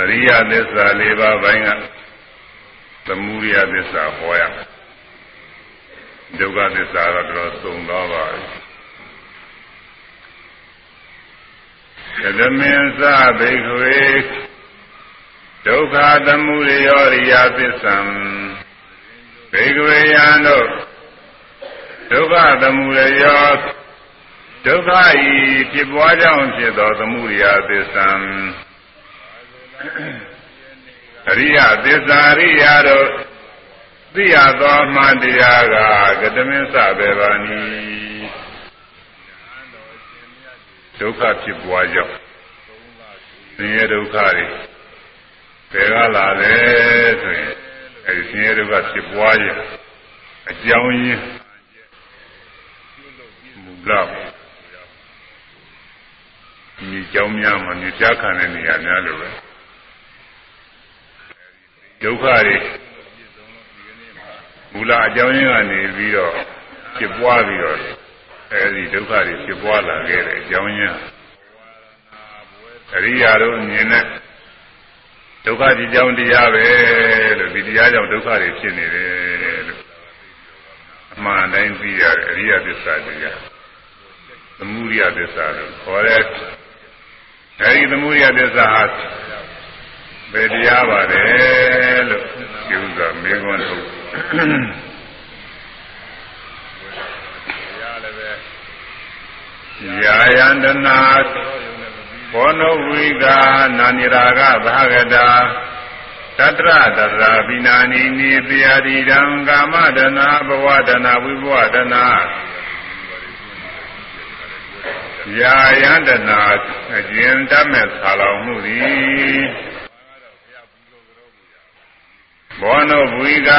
အရိယသစ္စာ၄ပါးပိုင်းကသမုဒိယသစ္စာဟောရမယ်ဒုက္ခသစ္စာတော့တော်သုံးသွားပါပြီသမင်္စဘိခွေဒုက္ခသမုဒယောရိယသစ္ဆံဘေကဝေယံတို့ဒုက္ခသမုဒယောဒုက္ခဤဖြစ်ပွားကြောင်းဖြစ်သောသမုဒယသစ္ဆံ အရိယသစ္စာအရိယတို့သိရသောမှန်တရားကကတမင်းစပဲပါနီဒုက္ခဖြစ်ပွားကြောင်းဆင်းရဲဒုက္ခတွေဘယ်ကလာလဲဆိုရင်အဲဒီဆင်းရဲဒုက္ခဖြစ်ပွားရဲ့အကြောင်းရင်းမူလဒီကြောင်းများမှာနေကြခံတဲ့နေရာများလိုပဲ ဒုက္ခတွေမူလအကြောင်းရင်းကနေပြီးတော့ဖြစ်ပွားပြီးတော့အဲဒီဒုက္ခတွေဖြစ်ပွားလာခဲ့တဲ့အကြောင်းရင်းအရိယာတို့မြင်တဲ့ဒုက္ခဒီကြောင့်တရားပဲလို့ဒီတရားကြောင့်ဒုက္ခတွေဖြစ်နေတယ်လို့အမှန်တိုင်းသိရတယ်အရိယသစ္စာတရားသမုဒိယသစ္စာလို့ခေါ်တဲ့အဲဒီသမုဒိယသစ္စာဟာ ဘယ်တရားပါလဲလို့ဒီဥစ္စာမေးခွန်းထုတ်ယာယန္တနာဘောနဝိကနာနိရာဂဘာဂတာတတရတရာဘိနာနိနိပိယတိတံကာမဒနာဘဝဒနာဝိဘဝဒနာယာယန္တနာအကျဉ်တတ်မဲ့ဆာလောင်မှုသည် ဘောနဝိက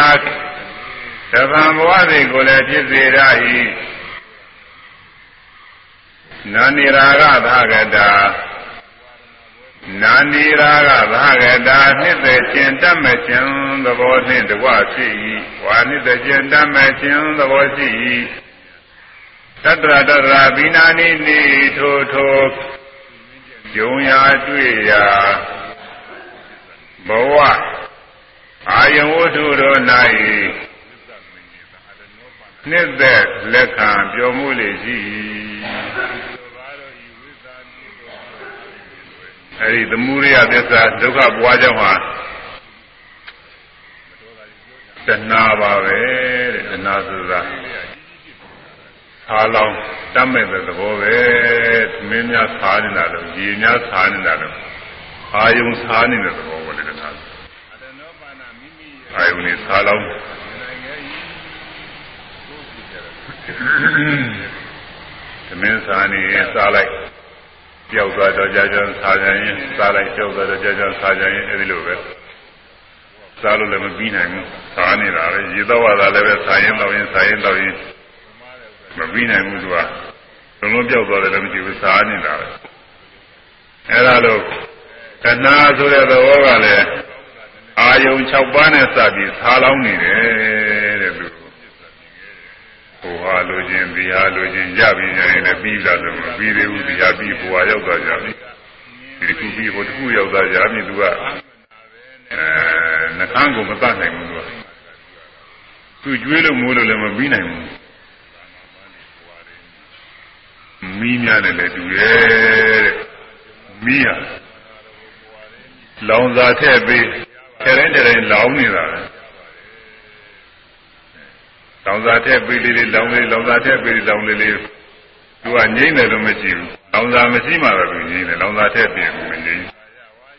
သဗ္ဗံဘဝတွေကိုလည်းဖြစ်စေရ၏နာနိရာဂသာဂတာနာနိရာဂသာဂတာနှစ်သက်ခြင်းတတ်မဲ့ခြင်းသဘောနှင့်တကွဖြစ်၏ဝါနှစ်သက်ခြင်းတတ်မဲ့ခြင်းသဘောရှိ၏တတရတရဘိနာနိနိထိုထိုယုံရာတွေ့ရာဘဝ အာယဝတ္ထုတို့၌နှစ်သက်လက်ခံပြောမှုလေရှိအဲဒီသမုဒိယသစ္စာဒုက္ခပွားကြောင်းဟာတဏှာပါပဲတဲ့တဏှာဆိုတာအားလောင်းတတ်မဲ့တဲ့သဘောပဲမင်းများစားနေတာလို့ရေများစားနေတာလို့အာယုံစားနေတဲ့သဘောပဲတဏှာ အာယုန်နဲ့ဆာလောင်းသမင်းစာနေစားလိုက်ကြောက်သွားတော့ကြာကြာစားကြရင်စားလိုက်ကြောက်သွားတော့ကြာကြာစားကြရင်အဲဒီလိုပဲစားလို့လည်းမပြီးနိုင်ဘူးစားနေတာပဲရေတော့ရတာလည်းပဲစားရင်တော့ရင်စားရင်တော့ရင်မပြီးနိုင်ဘူးသူကလုံးလုံးပြောက်သွားတယ်လည်းမရှိဘူးစားနေတာပဲအဲဒါလို့တဏှာဆိုတဲ့သဘောကလည်း အာယုံ6ပါးနဲ့စပြီးဆာလောင်းနေတယ်တဲ့သူဟိုဟာလိုခြင်းဒီဟာလိုခြင်းရပြီးရင်လည်းပြီးတာဆိုမပြီးသေးဘူးဒီဟာပြီးဘဝရောက်သွားကြပြီဒီခုပြီးဟိုတစ်ခုရောက်သွားကြပြီသူကအဲနှကန်းကိုမတတ်နိုင်ဘူးသူကသူကျွေးလို့မိုးလို့လည်းမပြီးနိုင်ဘူးမီးများတယ်လည်းတူရဲ့တဲ့မီးဟာလောင်စာထည့်ပေး ထဲတိုင်းထဲတိုင်းလောင်နေတာလောင်စာထက်ပေးလေးလေးလောင်လေးလောင်စာထက်ပေးလေးလောင်လေးလေးသူကငိမ့်တယ်လို့မရှိဘူးလောင်စာမရှိမှတော့သူငိမ့်တယ်လောင်စာထက်ပြင်ဘူးမငိမ့်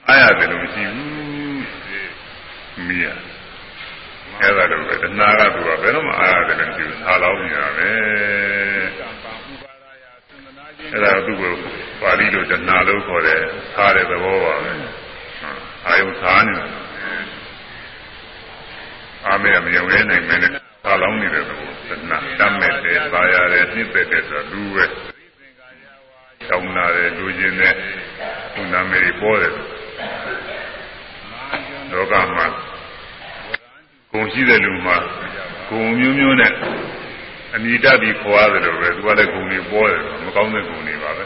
အားရတယ်လို့မရှိဘူးမိရအဲ့ဒါတော့ပဲတဏှာကသူကဘယ်တော့မှအားရတယ်လို့မရှိဘူးသာလောင်းနေတာပဲအဲ့ဒါသူ့ကိုပါဠိလိုတဏှာလို့ခေါ်တယ်သာတဲ့သဘောပါပဲအာယုသာနေတာ အာမေမယုံရဲနိုင်မင်းနဲ့သာလောင်းနေတဲ့သဘောသနာတတ်မဲ့တယ်ပါရတယ်နှိမ့်ပဲတယ်ဆိုလူပဲတောင်းလာတယ်လူချင်းနဲ့သူနာမည်ပေါ်တယ်လောကမှာကိုရှိတဲ့လူမှာကိုမျိုးမျိုးနဲ့အမိတတ်ပြီးခေါ်ရတယ်လို့ပဲသူကလည်းဂုံတွေပေါ်တယ်မကောင်းတဲ့ဂုံတွေပါပဲ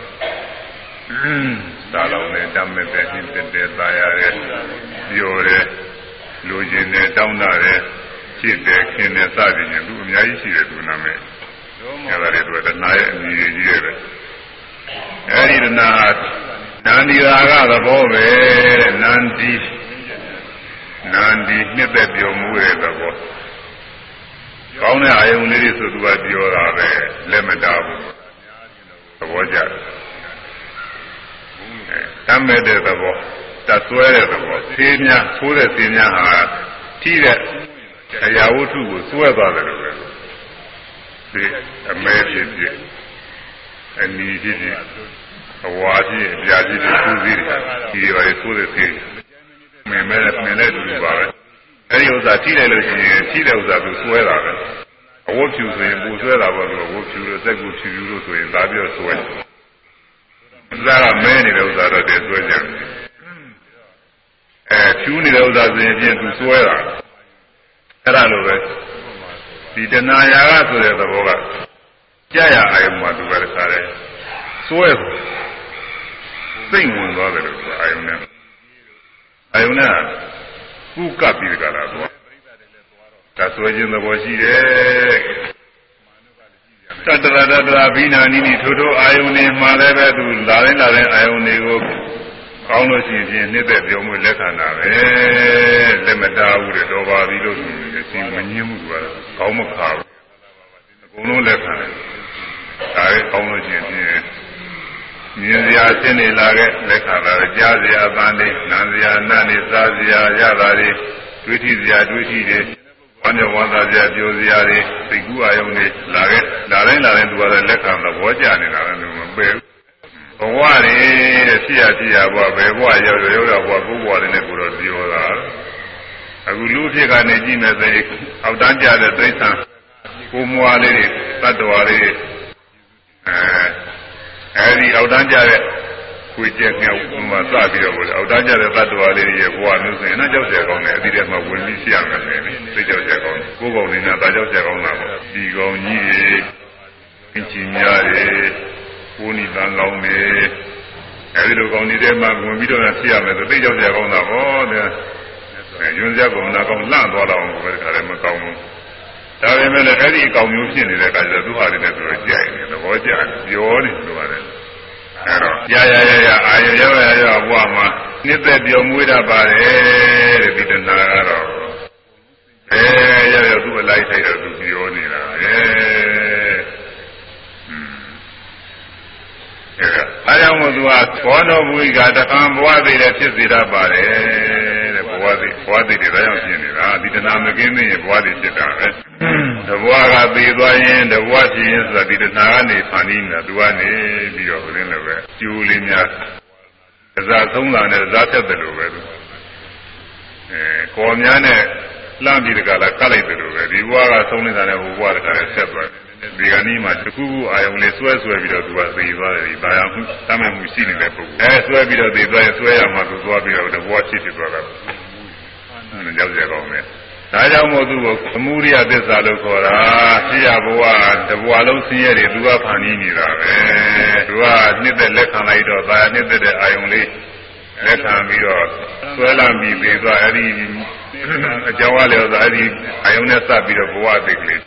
သာလောင်းနဲ့တတ်မဲ့တယ်နှိမ့်ပဲတယ်ပါရတယ် ပြောတယ်လူကျင်တယ်တောင်းတာတယ်ဖြစ်တယ်ခင်တယ်စသည်ဖြင့်သူအများကြီးရှိတယ်သူနာမည်အဲဒါတွေသူကတဏှာရဲ့အမည်ကြီးတွေပဲအဲဒီတဏှာနန္ဒီရာကသဘောပဲတဲ့နန္ဒီနန္ဒီနှစ်သက်ပြောမှုတဲ့သဘောကောင်းတဲ့အာယုံလေးတွေဆိုသူကပြောတာပဲလက်မတာဘူးသဘောကျတယ်တမ်းမဲ့တဲ့သဘော တဆွဲတဲ့သဘောသေးများသိုးတဲ့သေးများဟာထိတဲ့အရာဝတ္ထုကိုစွဲသွားတယ်လို့ပဲဒီအမဲဖြစ်ဖြစ်အနီဖြစ်ဖြစ်အဝါဖြစ်အပြာဖြစ်ဖြစ်သူစည်းတယ်ဒီတွေပါလေသိုးတဲ့သေးမင်းမဲမင်းလည်းတူပါပဲအဲဒီဥစ္စာထိလိုက်လို့ရှိရင်ထိတဲ့ဥစ္စာကိုစွဲတာပဲအဝတ်ဖြူဆိုရင်ပူဆွဲတာပေါ့လို့ဝတ်ဖြူလို့စက်ကူဖြူဖြူလို့ဆိုရင်ဒါပြောဆွဲတယ်ဥစ္စာကမဲနေတဲ့ဥစ္စာတော့တည်းဆွဲကြတယ် အဲဖြူနေတဲ့ဥစ္စာဆိုရင်ပြင်သူဆွဲတာအဲ့ဒါလိုပဲဒီတဏှာရာကဆိုတဲ့သဘောကကြာရအာယုံမှာသူကတခါလဲစွဲစိတ်ဝင်သွားတယ်လို့ဆိုအာယုံနဲ့အာယုံနဲ့ကုကပ်ပြီးကြတာတော့ဒါဆွဲခြင်းသဘောရှိတယ်တတရတတရာဘိနာနိနိထိုထိုအာယုန်နေမှာလည်းပဲသူလာရင်လာရင်အာယုန်တွေကို ကောင်းလို့ရှိရင်နှစ်သက်ပြောမှုလက်ခံတာပဲလက်မတားဘူးတဲ့တော်ပါပြီလို့ဆိုရင်အရှင်မငင်းမှုကကောင်းမခါဘူးအကုန်လုံးလက်ခံတယ်ဒါရဲ့ကောင်းလို့ရှိရင်မြင်စရာရှင်းနေလာခဲ့လက်ခံတာကြားစရာအပန်းလေးနားစရာနားနေစားစရာရတာတွေတွေးထိစရာတွေးထိတယ်ဝမ်းမြောက်ဝမ်းသာစရာပြောစရာတွေစိတ်ကူးအာရုံတွေလာခဲ့လာတိုင်းလာတိုင်းသူကတော့လက်ခံသဘောကျနေတာလည်းမပယ်ဘူး ဘဝတွေတဲ့ဖြစ်ရဖြစ်ရဘဝဘယ်ဘဝရောက်ရောက်ရောက်ဘဝကိုယ်ဘဝတွေနဲ့ကိုတော့ပြောတာအခုလူဖြစ်ကနေကြည့်မယ်ဆိုရင်အောက်တန်းကြတဲ့သိသံကိုမွားလေးတွေတတ္တဝါလေးအဲအဲဒီအောက်တန်းကြတဲ့ကိုကျက်မြောက်မှာစပြီးတော့အောက်တန်းကြတဲ့တ attva လေးတွေရဲ့ဘဝမျိုးဆိုရင်တော့ကြောက်ကြကောင်းတယ်အတိထဲမှာဝင်ပြီးရှိရမယ်လေသိကြောက်ကြကောင်းကိုယ်ကောင်လေးနဲ့ဒါကြောက်ကြကောင်းတာပေါ့ဒီကောင်ကြီးတွေအင်ဂျင် နီယာတွေကိုနိတန်ကောင်းနေအဲဒီလိုကောင်နေတဲ့မှာဝင်ပြီးတော့ရှိရမယ်ဆိုသိကြောက်ကြကောင်းတာပေါ့တဲ့ညွန်ကြကောင်နာကောင်လန့်သွားတော့ဘယ်ခါလည်းမကောင်းဘူးဒါပေမဲ့လည်းအဲ့ဒီအကောင်မျိုးဖြစ်နေတဲ့အခါကျတော့သူဟာတွေနဲ့သူတို့ကြိုက်နေသဘောကျပြောနေလို့ပါတယ်အဲ့တော့ရရရရအာရရရရဘဝမှာနှစ်သက်ပြောမွေးတတ်ပါတယ်တဲ့ဒီတဏှာကတော့အဲရရသူ့အလိုက်ထိုက်တော့သူပြောနေတာပဲအဲဒါ အဲကြောင့်မို့သူကဘောတော်ဘုရားတခါဘဝသေးတယ်ဖြစ်စေတတ်ပါတယ်တဲ့ဘဝသေးဘဝသေးတယ်ဒါကြောင့်ဖြစ်နေတာဒီတဏှာမကင်းသေးရင်ဘဝသေးဖြစ်တာပဲတဘဝကသေသွားရင်တဘဝဖြစ်ရင်ဆိုတာဒီတဏှာကနေဖန်ပြီးနေတာသူကနေပြီးတော့ဘယ်လိုလဲပဲကျိုးလေးများကစားသုံးတာနဲ့ဇာတ်သက်တယ်လို့ပဲသူအဲကော်များနဲ့လှမ်းပြီးတကလားကတ်လိုက်တယ်လို့ပဲဒီဘဝကသုံးနေတာနဲ့ဟိုဘဝတကလည်းဆက်သွားတယ် ဒီကနေ့မှတခုခုအာယုံလေးဆွဲဆွဲပြီးတော့သူကသိသွားတယ်ဒီဘာယာမှုတမ်းမဲ့မှုရှိနေတဲ့ပုဂ္ဂိုလ်အဲဆွဲပြီးတော့သိသွားရင်ဆွဲရမှသူသွားပြီးတော့တဘဝဖြစ်ဖြစ်သွားတာကြောက်ကြကောင်းတယ်ဒါကြောင့်မို့သူ့ကိုသမုဒိယသစ္စာလို့ခေါ်တာသိရဘဝတဘဝလုံးဆင်းရဲတွေသူကဖန်ပြီးနေတာပဲသူကနှစ်သက်လက်ခံလိုက်တော့ဒါနှစ်သက်တဲ့အာယုံလေးလက်ခံပြီးတော့ဆွဲလာပြီးပြီးသွားအဲ့ဒီအကြောင်းအလည်းဆိုအဲ့ဒီအာယုံနဲ့စပ်ပြီးတော့ဘဝသိကလေး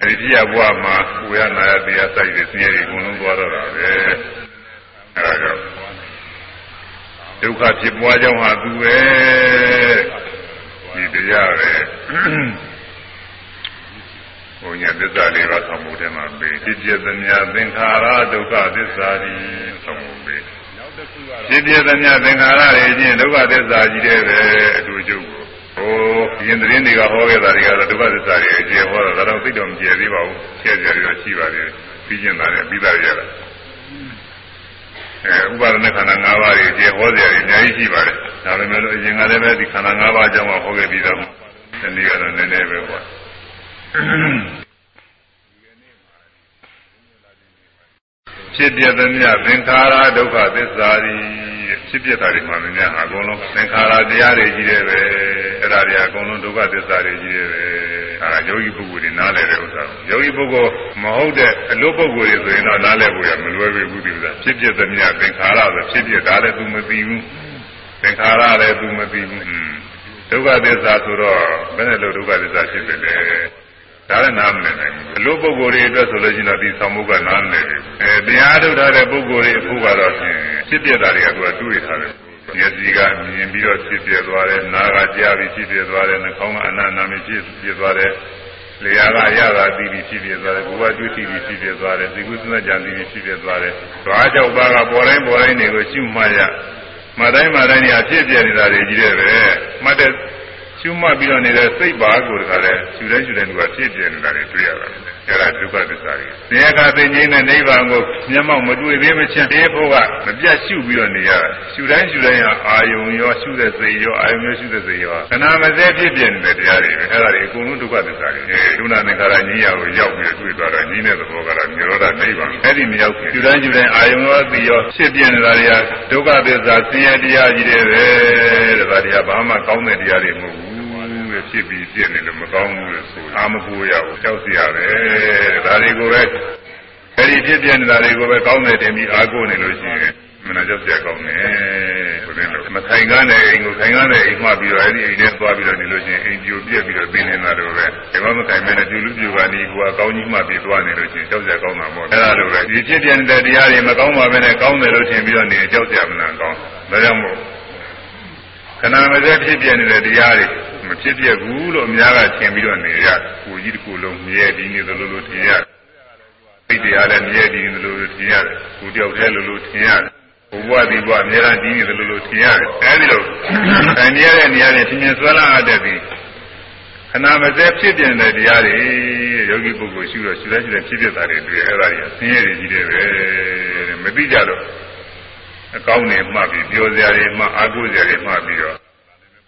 ဖြစ်အဲ့ဒီပြဘဝမှာဝေယနာယတရားစိုက်တဲ့ဆင်းရဲတွေအကုန်လုံးသွားတော့တာပဲအဲ့ဒါကြောင့်ဒုက္ခဖြစ်ပွားကြောင်းဟာသူပဲဒီတရားပဲဘုညာသစ္စာလေးပါသံမှုထဲမှာပေးဖြစ်ပြသမျှသင်္ခါရဒုက္ခသစ္စာကြီးသံမှုပေးဖြစ်ပြသမျှသင်္ခါရတွေချင်းဒုက္ခသစ္စာကြီးတဲ့ပဲအတူတူကို ဟိုရင်သတင်းတွေကဟောခဲ့တာတွေကတော့ဒုက္ခသစ္စာတွေအကျေဟောတာဒါတော့သိတော့မကျေသေးပါဘူးကျက်ကြရတော့ရှိပါသေးတယ်ပြီးကျင်တာနဲ့ပြီးသားရတာအဲဥပါဒณะခန္ဓာ၅ပါးကြီးကျေဟောစရာတွေအများကြီးရှိပါတယ်ဒါပေမဲ့လို့အရင်ကလည်းပဲဒီခန္ဓာ၅ပါးအကြောင်းကဟောခဲ့ပြီးတော့ဒီနေ့ကတော့နည်းနည်းပဲပေါ့ဖြစ်ပြသမျှသင်္ခါရဒုက္ခသစ္စာကြီးဖြစ်ပြတာတွေမှမများအကုန်လုံးသင်္ခါရတရားတွေကြီးတယ်ပဲ အဲ့ဒါတွေအကုန်လုံးဒုက္ခသစ္စာတွေကြီးတယ်ပဲဒါကယောဂီပုဂ္ဂိုလ်တွေနားလည်တဲ့ဥစ္စာယောဂီပုဂ္ဂိုလ်မဟုတ်တဲ့အလို့ပုဂ္ဂိုလ်တွေဆိုရင်တော့နားလည်ဖို့ရမလွယ်ပေဘူးဒီဥစ္စာဖြစ်ဖြစ်သမျှသင်္ခါရဆိုဖြစ်ဖြစ်ဒါလည်း तू မသိဘူးသင်္ခါရလည်း तू မသိဘူးဒုက္ခသစ္စာဆိုတော့ဘယ်နဲ့လို့ဒုက္ခသစ္စာဖြစ်တယ်လဲဒါလည်းနားမလည်နိုင်ဘူးအလို့ပုဂ္ဂိုလ်တွေအတွက်ဆိုလို့ရှိရင်တော့ဒီဆောင်မှုကနားမလည်ဘူးအဲတရားထုတ်ထားတဲ့ပုဂ္ဂိုလ်တွေအဖို့ကတော့ဖြင့်ဖြစ်ပြတာတွေကသူကတွေးထားတယ် မျက်စိကမြင်ပြီးတော့ဖြစ်ပြသွားတယ်နားကကြားပြီးဖြစ်ပြသွားတယ်နှာခေါင်းကအနာနာမဖြစ်ပြသွားတယ်လျှာကရတာသိပြီးဖြစ်ပြသွားတယ်ဘုရားတွေ့သိပြီးဖြစ်ပြသွားတယ်သိကုသနာကြံသိပြီးဖြစ်ပြသွားတယ်ဓွားကြောက်ပါကပေါ်တိုင်းပေါ်တိုင်းတွေကိုရှုမှတ်ရမှတ်တိုင်းမှတ်တိုင်းညာဖြစ်ပြနေတာတွေကြီးတဲ့ပဲမှတ်တဲ့ရှုမှတ်ပြီးတော့နေတဲ့စိတ်ပါကိုတခါလဲရှုတိုင်းရှုတိုင်းကဖြစ်ပြနေတာတွေတွေ့ရတာ အဲ့ဒါဒုက္ခသစ္စာတွေ။တရားကသိငိမ့်တဲ့နိဗ္ဗာန်ကိုမျက်မှောက်မတွေ့သေးမချင်းတေးဖို့ကမပြတ်ရှုပြီးတော့နေရတာ။ရှုတိုင်းရှုတိုင်းဟာအာယုံရောရှုတဲ့စိတ်ရောအာယုံရောရှုတဲ့စိတ်ရောခဏမစဲဖြစ်ပြနေတဲ့တရားတွေပဲ။အဲ့ဒါတွေအကုန်လုံးဒုက္ခသစ္စာတွေ။အဲဒုနာသင်္ခါရညီရကိုရောက်ပြီးတွေ့သွားတာညီတဲ့သဘောကတော့နိရောဓနိဗ္ဗာန်။အဲ့ဒီမရောက်ဘူး။ရှုတိုင်းရှုတိုင်းအာယုံရောသိရောဖြစ်ပြနေတာတွေကဒုက္ခသစ္စာဆင်းရဲတရားကြီးတွေပဲတဲ့။ဒါတရားဘာမှကောင်းတဲ့တရားတွေမဟုတ်ဘူး။ ပဲဖြစ်ပြီးပြည့်နေလို့မကောင်းဘူးလို့ဆိုအာမကိုရဘူးကြောက်စရာပဲဒါတွေကိုပဲအဲဒီဖြစ်ပြနေတာတွေကိုပဲကောင်းတယ်တင်ပြီးအာကိုနေလို့ရှိရင်မနာကြောက်စရာကောင်းတယ်ဆိုတဲ့လို့မခိုင်ကားတဲ့အိမ်ကိုခိုင်ကားတဲ့အိမ်မှပြီးတော့အဲဒီအိမ်ထဲသွားပြီးတော့နေလို့ရှိရင်အိမ်ပြိုပြက်ပြီးတော့ပြင်းနေတာတော့ပဲဒီမှာမခိုင်မဲနဲ့ပြူလူပြူကနေကိုကကောင်းကြီးမှပြီးသွားနေလို့ရှိရင်ကြောက်စရာကောင်းတာပေါ့အဲဒါလိုပဲဒီဖြစ်ပြနေတဲ့တရားတွေမကောင်းပါဘဲနဲ့ကောင်းတယ်လို့ထင်ပြီးတော့နေကြောက်စရာမနာကောင်းဒါကြောင့်မို့ခဏမစဲဖြစ်ပြနေတဲ့တရားတွေ မဖြစ်ပြဘူးလို့အများကထင်ပြီးတော့နေရကိုကြီးတစ်ခုလုံးမြဲဒီနေသလိုလိုထင်ရစိတ်တရားလည်းမြဲဒီနေသလိုလိုထင်ရတယ်ကိုတယောက်တည်းလိုလိုထင်ရတယ်ဘဝဒီဘဝအများကြီးဒီနေသလိုလိုထင်ရတယ်အဲဒီလိုတန်တရားတဲ့နေရာနဲ့သင်္မြဆွဲလာတဲ့ပြီးခဏမစဲဖြစ်ပြတဲ့တရားတွေယောဂီပုဂ္ဂိုလ်ရှုတော့ရှုတဲ့ရှုတဲ့ဖြစ်ပြတာတွေတွေ့အဲ့ဒါကြီးဆင်းရဲတွေကြီးတယ်ပဲမသိကြတော့အကောင်းနေမှပြီးပြောစရာတွေမှအာဟုစရာတွေမှပြီးတော့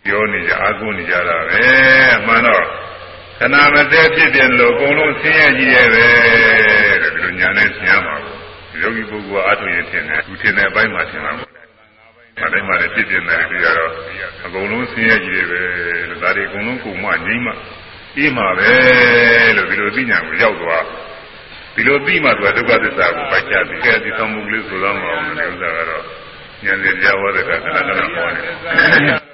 ပြောနေကြအာကုနေကြတာပဲအမှန်တော့ခဏမသေးဖြစ်တယ်လို့အကုန်လုံးဆင်းရဲကြီးရဲ့ပဲတဲ့ဒီလိုညာနဲ့ဆင်းရမှာကိုယောဂီပုဂ္ဂိုလ်အားထုတ်ရင်ထင်တယ်သူထင်တဲ့အပိုင်းမှာထင်မှာပေါ့မတိုင်းမှာလည်းဖြစ်ပြနေတယ်ကြတော့အကုန်လုံးဆင်းရဲကြီးရဲ့ပဲလို့ဒါတွေအကုန်လုံးကုံမငြိမ့်မှအေးမှာပဲလို့ဒီလိုသိညာကိုရောက်သွားဒီလိုသိမှသူကဒုက္ခသစ္စာကိုပိုက်ချပြီးကဲဒီသံမှုကလေးဆိုတော့မအောင်လို့ဥစ္စာကတော့ဉာဏ်စဉ်ကြားဝတဲ့ကခဏခဏဟောနေ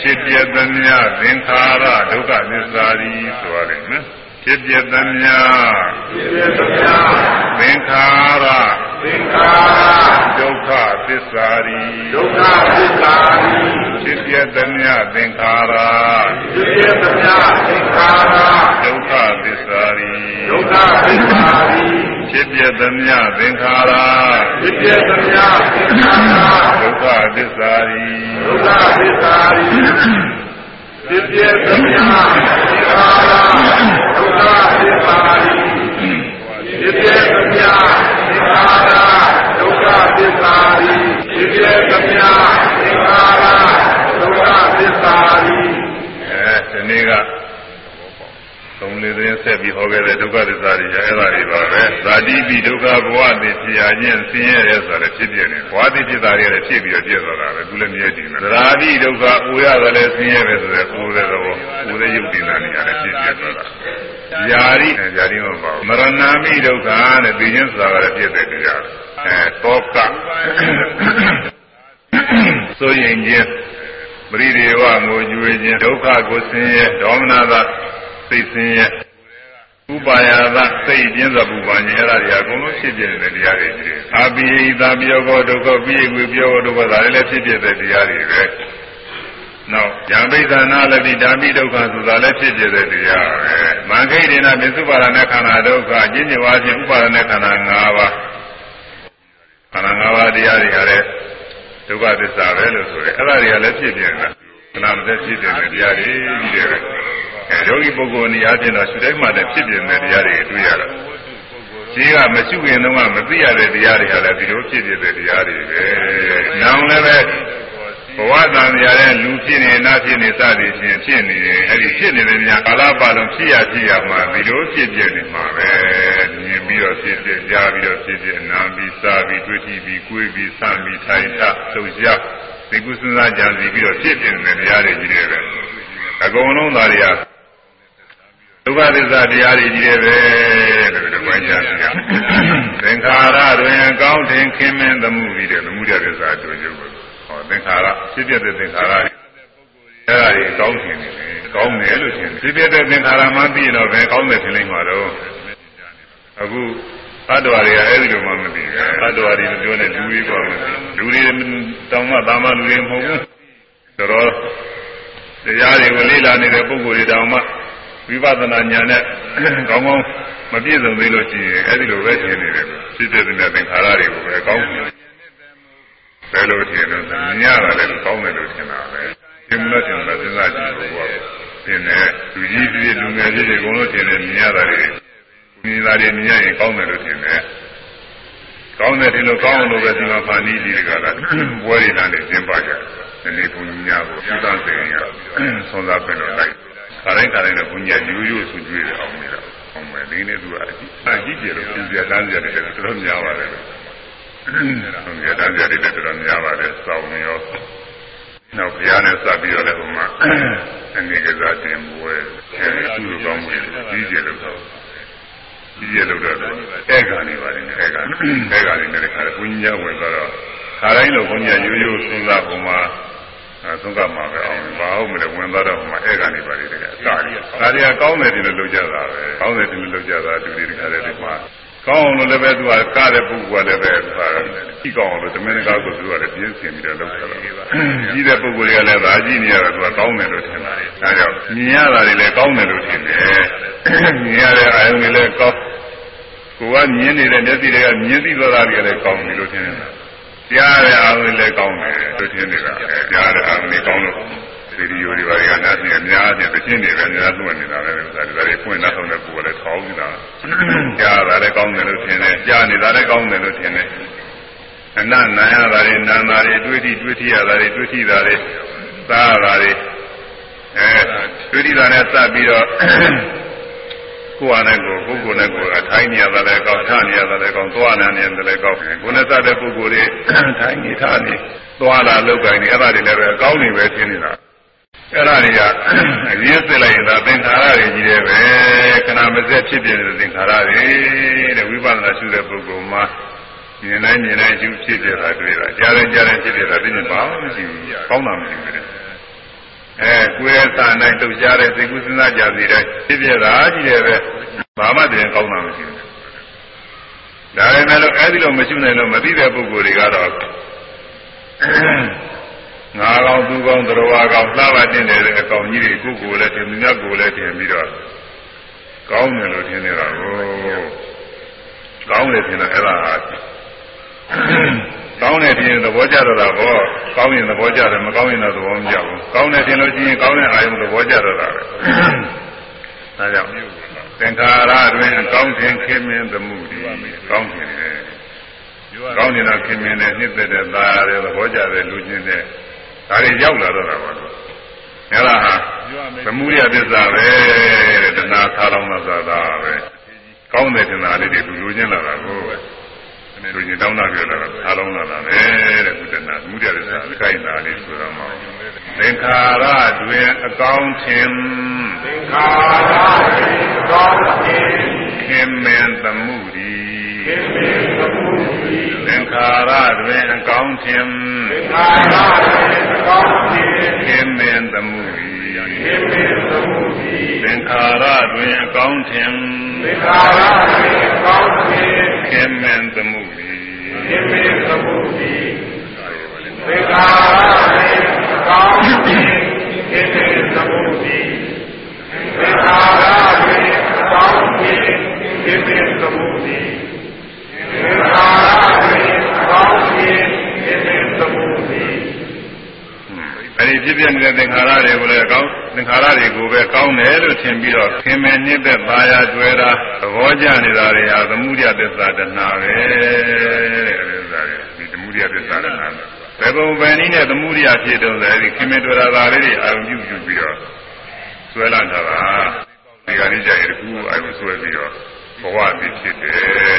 ဖြစ်ပြသမျှသင်္ခါရဒုက္ခသစ္စာရီဆိုရတယ်နော်ဖြစ်ပြသမျှဖြစ်ပြသမျှသင်္ခါရသင်္ခါရဒုက္ခသစ္စာရီဒုက္ခသစ္စာရီဖြစ်ပြသမျှသင်္ခါရဖြစ်ပြသမျှသင်္ခါရဒုက္ခသစ္စာရီဒုက္ခသစ္စာရီ ဖြစ်ပြသမျှသင်္ခါရဖြစ်ပြသမျှသင်္ခါရဒုက္ခသစ္စာရီဒုက္ခသစ္စာရီဖြစ်ပြသမျှသင်္ခါရဒုက္ခသစ္စာရီဖြစ်ပြသမျှသင်္ခါရဒုက္ခသစ္စာရီဖြစ်ပြသမျှသင်္ခါရဒုက္ခသစ္စာရီအဲဒီနေ့က သုံးလေးသိန်းဆက်ပြီးဟောခဲ့တဲ့ဒုက္ခသစ္စာတွေအဲ့ဒါတွေပါပဲဇာတိပိဒုက္ခဘဝတည်ဖြစ်ရခြင်းဆင်းရဲရဲဆိုတဲ့ဖြစ်ပြနေဘဝတည်ဖြစ်တာတွေလည်းဖြစ်ပြီးတော့ပြည့်သွားတာပဲသူလည်းမြဲတည်တယ်ဇာတိဒုက္ခအိုရတယ်လည်းဆင်းရဲပဲဆိုတဲ့အိုတဲ့သဘောအိုတဲ့ယုတ်တင်တာနေရာလည်းဖြစ်ပြသွားတာဇာတိဇာတိမပေါ့မရဏမိဒုက္ခနဲ့သိခြင်းဆိုတာကလည်းဖြစ်တဲ့တရားအဲတောကဆိုရင်ချင်းပရိဒေဝငိုကြွေခြင်းဒုက္ခကိုဆင်းရဲဒေါမနသာ စိတ်ဆင်းရဲဥပါယသစိတ်ပြင်းစွာပူပန်ခြင်းအဲ့ဒါတွေအကုန်လုံးဖြစ်ပြတဲ့တရားတွေကြီးတယ်။အာပိယသာပြောကောဒုက္ခပိယကွေပြောကောဒုက္ခဒါလည်းဖြစ်ပြတဲ့တရားတွေပဲ။နောက်ယံပိသနာလည်းဓာမိဒုက္ခဆိုတာလည်းဖြစ်ပြတဲ့တရားပဲ။မင်္ခိဒေနာပစ္စုပါဒနဲ့ခန္ဓာဒုက္ခအကျဉ်းချုပ်အားဖြင့်ဥပါဒနဲ့ခန္ဓာ၅ပါးခန္ဓာ၅ပါးတရားတွေကလည်းဒုက္ခသစ္စာပဲလို့ဆိုတယ်။အဲ့ဒါတွေကလည်းဖြစ်ပြနေတာ။ခဏမသက်ဖြစ်ပြတဲ့တရားတွေကြီးတယ်။ ယောဂီပုဂ္ဂိုလ်နေရာချင်းတော့ရှုတိုင်းမှလည်းဖြစ်ပြတဲ့တရားတွေတွေ့ရတာ။ကြီးကမရှိခင်တုန်းကမသိရတဲ့တရားတွေဟာလည်းဒီလိုဖြစ်ပြတဲ့တရားတွေပဲ။နောင်လည်းပဲဘဝတန်ရာတဲ့လူဖြစ်နေနာဖြစ်နေစသည်ဖြင့်ဖြစ်နေတယ်အဲ့ဒီဖြစ်နေတဲ့များကာလပတ်လုံးဖြစ်ရဖြစ်ရမှာဒီလိုဖြစ်ပြနေမှာပဲမြင်ပြီးတော့ဖြစ်ပြကြားပြီးတော့ဖြစ်ပြနာပြီးစားပြီးတွေ့ထိပြီးကိုယ်ပြီးစပြီးထိုင်ထလှုပ်ရှားဒီကုသနာကြံစီပြီးတော့ဖြစ်ပြနေတဲ့တရားတွေကြီးတွေပဲအကုန်လုံးသားတွေက ဒုက္ခသစ္စာတရားတွေကြီးတယ်ပဲလို့ဒီပိုင်းကြားပြသင်္ခါရတွင်ကောင်းတင်ခင်မင်းသမှုပြီးတဲ့သမှုရသစ္စာတို့ရုပ်ကိုဟောသင်္ခါရဖြစ်ပြတဲ့သင်္ခါရတွေအဲ့ဒါတွေကောင်းတင်နေတယ်ကောင်းတယ်လို့ထင်တယ်ဖြစ်ပြတဲ့သင်္ခါရမှသိရင်တော့ဘယ်ကောင်းတယ်ထင်လိမ့်မှာတော့အခုအတ္တဝါတွေကအဲ့ဒီလိုမှမသိဘူးအတ္တဝါတွေပြောနေလူတွေကမသိလူတွေတောင်မှသာမလူတွေမဟုတ်ဘူးဆိုတော့တရားတွေကိုလေ့လာနေတဲ့ပုဂ္ဂိုလ်တွေတောင်မှ ဝိပဿနာဉာဏ်နဲ့ကောင်းကောင်းမပြည့်စုံသေးလို့ရှိရင်အဲ့ဒီလိုပဲထင်နေတယ်ဖြစ်တဲ့သင်္ခါရတွေကိုပဲကောင်းတယ်ဘယ်လိုထင်လို့ညရတာလည်းကောင်းတယ်လို့ထင်တာပဲသင်္မလို့ထင်တာစဉ်းစားကြည့်လို့ဘောသင်တယ်လူကြီးပြည်လူငယ်ကြီးတွေအကုန်လုံးထင်တယ်မြင်ရတာတွေမြင်တာတွေမြင်ရရင်ကောင်းတယ်လို့ထင်တယ်ကောင်းတယ်ဒီလိုကောင်းလို့ပဲဒီမှာဖာနီးကြီးတွေကလည်းဘွဲရည်လာနေကျင်းပါကြတယ်ဒီနေ့ဘုန်းကြီးများကိုပြုသစေရင်ဆွမ်းစားပြင်လို့လိုက် ခါတိုင်းခါတိုင်းတော့ဘုန်းကြီးရိုးရိုးဆူကြွေးတယ်အောင်နေတာအောင်မယ်ဒီနေ့သူကအကြည့်အကြည့်ကြလို့ပြင်ပြတန်းကြတယ်တော်တော်များပါတယ်ဟုတ်ကဲ့တန်းကြတယ်တော်တော်များပါတယ်စောင်းရောနောက်ဘုရားနဲ့စပ်ပြီးတော့လည်းဟိုမှာအနေကစားတင်ပွဲအဲဒီသူ့ကောင်းမှုကြီးကျယ်လို့ကြီးကျယ်လို့တော့အဲ့ကနေပါနေအဲ့ကနေအဲ့ကနေလည်းခါရဘုန်းကြီးဝင်တော့ခါတိုင်းလိုဘုန်းကြီးရိုးရိုးစဉ်းစားပုံမှာ အဲသုံးကမှာပဲအောင်ဘာဟုတ်မလဲဝင်သွားတော့ဟိုမှာအဲ့ကနေပါလေတကယ်အစာရီဒါတွေကကောင်းတယ်ဒီလိုလုပ်ကြတာပဲကောင်းတယ်ဒီလိုလုပ်ကြတာလူတွေတခါတည်းဒီမှာကောင်းအောင်လို့လည်းပဲသူကကားတဲ့ပုဂ္ဂိုလ်ကလည်းပဲသူကကြည့်ကောင်းအောင်လို့တမင်တကာကိုသူကလည်းပြင်းစင်ပြီးတော့လုပ်တာကြီးတဲ့ပုဂ္ဂိုလ်တွေကလည်းဒါကြည့်နေရတော့သူကကောင်းတယ်လို့ထင်တာဒါကြောင့်မြင်ရတာတွေလည်းကောင်းတယ်လို့ထင်တယ်မြင်ရတဲ့အာယုံတွေလည်းကောင်းကိုကမြင်နေတဲ့မျက်စိတွေကမြင်သိသွားတာတွေလည်းကောင်းပြီလို့ထင်တယ် ကြားတဲ့အာရုံလည်းကောင်းတယ်လို့ထင်နေတာကြားတဲ့အာရုံလည်းကောင်းလို့ဒီဒီယိုတွေပါကနားပြင်အများကြီးတစ်ချင်းနေပဲများသွင်းနေတာလည်းဥစ္စာတွေဒါတွေဖွင့်လာတော့လည်းကိုယ်လည်းထောင်းနေတာကြားတာလည်းကောင်းတယ်လို့ထင်တယ်ကြားနေတာလည်းကောင်းတယ်လို့ထင်တယ်အနနာရတာတွေနာနာတွေတွေးတိတွေးတိရတာတွေတွေးတိတာတွေသာရတာတွေအဲတွေးတိတာနဲ့စပ်ပြီးတော့ ကိုယ်အနေကိုပုဂ္ဂိုလ်နဲ့ကိုယ်ကထိုင်းနေရတာလည်းကောင်းထားနေရတာလည်းကောင်းသွားနေတယ်လည်းကောင်းကိုယ်နဲ့စတဲ့ပုဂ္ဂိုလ်တွေထိုင်းနေထားနေသွားလာလောက်ကိုင်းနေအဲ့ဒါတွေလည်းပဲအကောင်းနေပဲရှင်းနေတာအဲ့ဒါတွေကအရင်းစစ်လိုက်ရင်ဒါသင်္ခါရတွေကြီးတယ်ပဲခဏမစက်ဖြစ်ပြနေတဲ့သင်္ခါရတွေတဲ့ဝိပဿနာရှုတဲ့ပုဂ္ဂိုလ်မှာမြင်တိုင်းမြင်တိုင်းရှုဖြစ်ပြတာတွေ့တာကြားတိုင်းကြားတိုင်းဖြစ်ပြတာသိနေပါမရှိဘူးကောင်းတာမရှိဘူးတဲ့ အဲကိုယ်ရဲ့စာနိုင်လှုပ်ရှားတဲ့စိတ်ကူးစဉ်းစားကြစီတိုင်းဖြစ်ပြတာကြီးတယ်ပဲဘာမှတည်းကောင်းတာမရှိဘူးဒါပေမဲ့လို့အဲဒီလိုမရှိနိုင်လို့မသိတဲ့ပုဂ္ဂိုလ်တွေကတော့ငါကောင်သူကောင်သရဝါကောင်လှပါတင်တယ်အကောင်ကြီးတွေကိုကိုယ်လည်းတင်မြတ်ကိုယ်လည်းတင်ပြီးတော့ကောင်းတယ်လို့ထင်နေတာကိုကောင်းတယ်ထင်တော့အဲ့ဒါဟာ ကောင်းတယ်ထင်ရင်သဘောကျတော့တာပေါ့ကောင်းရင်သဘောကျတယ်မကောင်းရင်တော့သဘောမကျဘူးကောင်းတယ်ထင်လို့ရှိရင်ကောင်းတဲ့အာယုံသဘောကျတော့တာပဲဒါကြောင့်သင်္ခါရတွင်အကောင်းခြင်းခင်မင်းသမှုဒီကောင်းခြင်းတယ်ကောင်းနေတာခင်မင်းနဲ့နှစ်သက်တဲ့သားရတယ်သဘောကျတဲ့လူချင်းတဲ့ဒါတွေရောက်လာတော့တာပါလို့အဲ့ဒါဟာသမှုရပစ္စပဲတဲ့တဏှာထားလောင်းလာတာပဲကောင်းတဲ့တဏှာလေးတွေသူလူချင်းလာတာကို လူချင်းတောင်းတာပြောတာကထားလောင်းလာတာပဲတဲ့ကုတနာသမှုရပစ္စအခိုင်နာလေးဆိုတော့မှသင်္ခါရတွင်အကောင်းခြင်းသင်္ခါရတွင်အကောင်းခြင်းခင်မင်းသမှုရီခင်မင်းသမှုရီသင်္ခါရတွင်အကောင်းခြင်းသင်္ခါရတွင်အကောင်းခြင်းခင်မင်းသမှုရီခင်မင်းသမှုရီသင်္ခါရတွင်အကောင်းခြင်းသင်္ခါရတွင်အကောင်းခြင်းခင်မင်းသမှု ရီခင်မင်းသမှုရီသင်္ခါရတွင်အကောင်းခြင်းခင်မင်းသမှုရီသင်္ခါရတွင်အကောင်းခြင်းခင်မင်းသမှုရီသင်္ခါရတွင်အကောင်းခြင်းခင်မင်းသမှုရီအဲဒီဖြစ်ပြနေတဲ့သင်္ခါရတွေကိုလည်းကောင်း သင်္ခါရတွေကိုပဲကောင်းတယ်လို့ထင်ပြီးတော့ခင်မင်နှစ်သက်ပါရကျွဲတာသဘောကျနေတာတွေဟာသမှုရသစ္စာတဏှာပဲတဲ့အဲဒီဥစ္စာတွေဒီသမှုရသစ္စာတဏှာပဲဘယ်ပုံပဲနည်းနဲ့သမှုရဖြစ်တော့တယ်ဒီခင်မင်တွေ့တာဒါလေးတွေအာရုံပြုပြုပြီးတော့ဆွဲလာတာပါဒီကနေ့ကျရင်တခုအာရုံဆွဲပြီးတော့ဘဝတည်ဖြစ်တယ်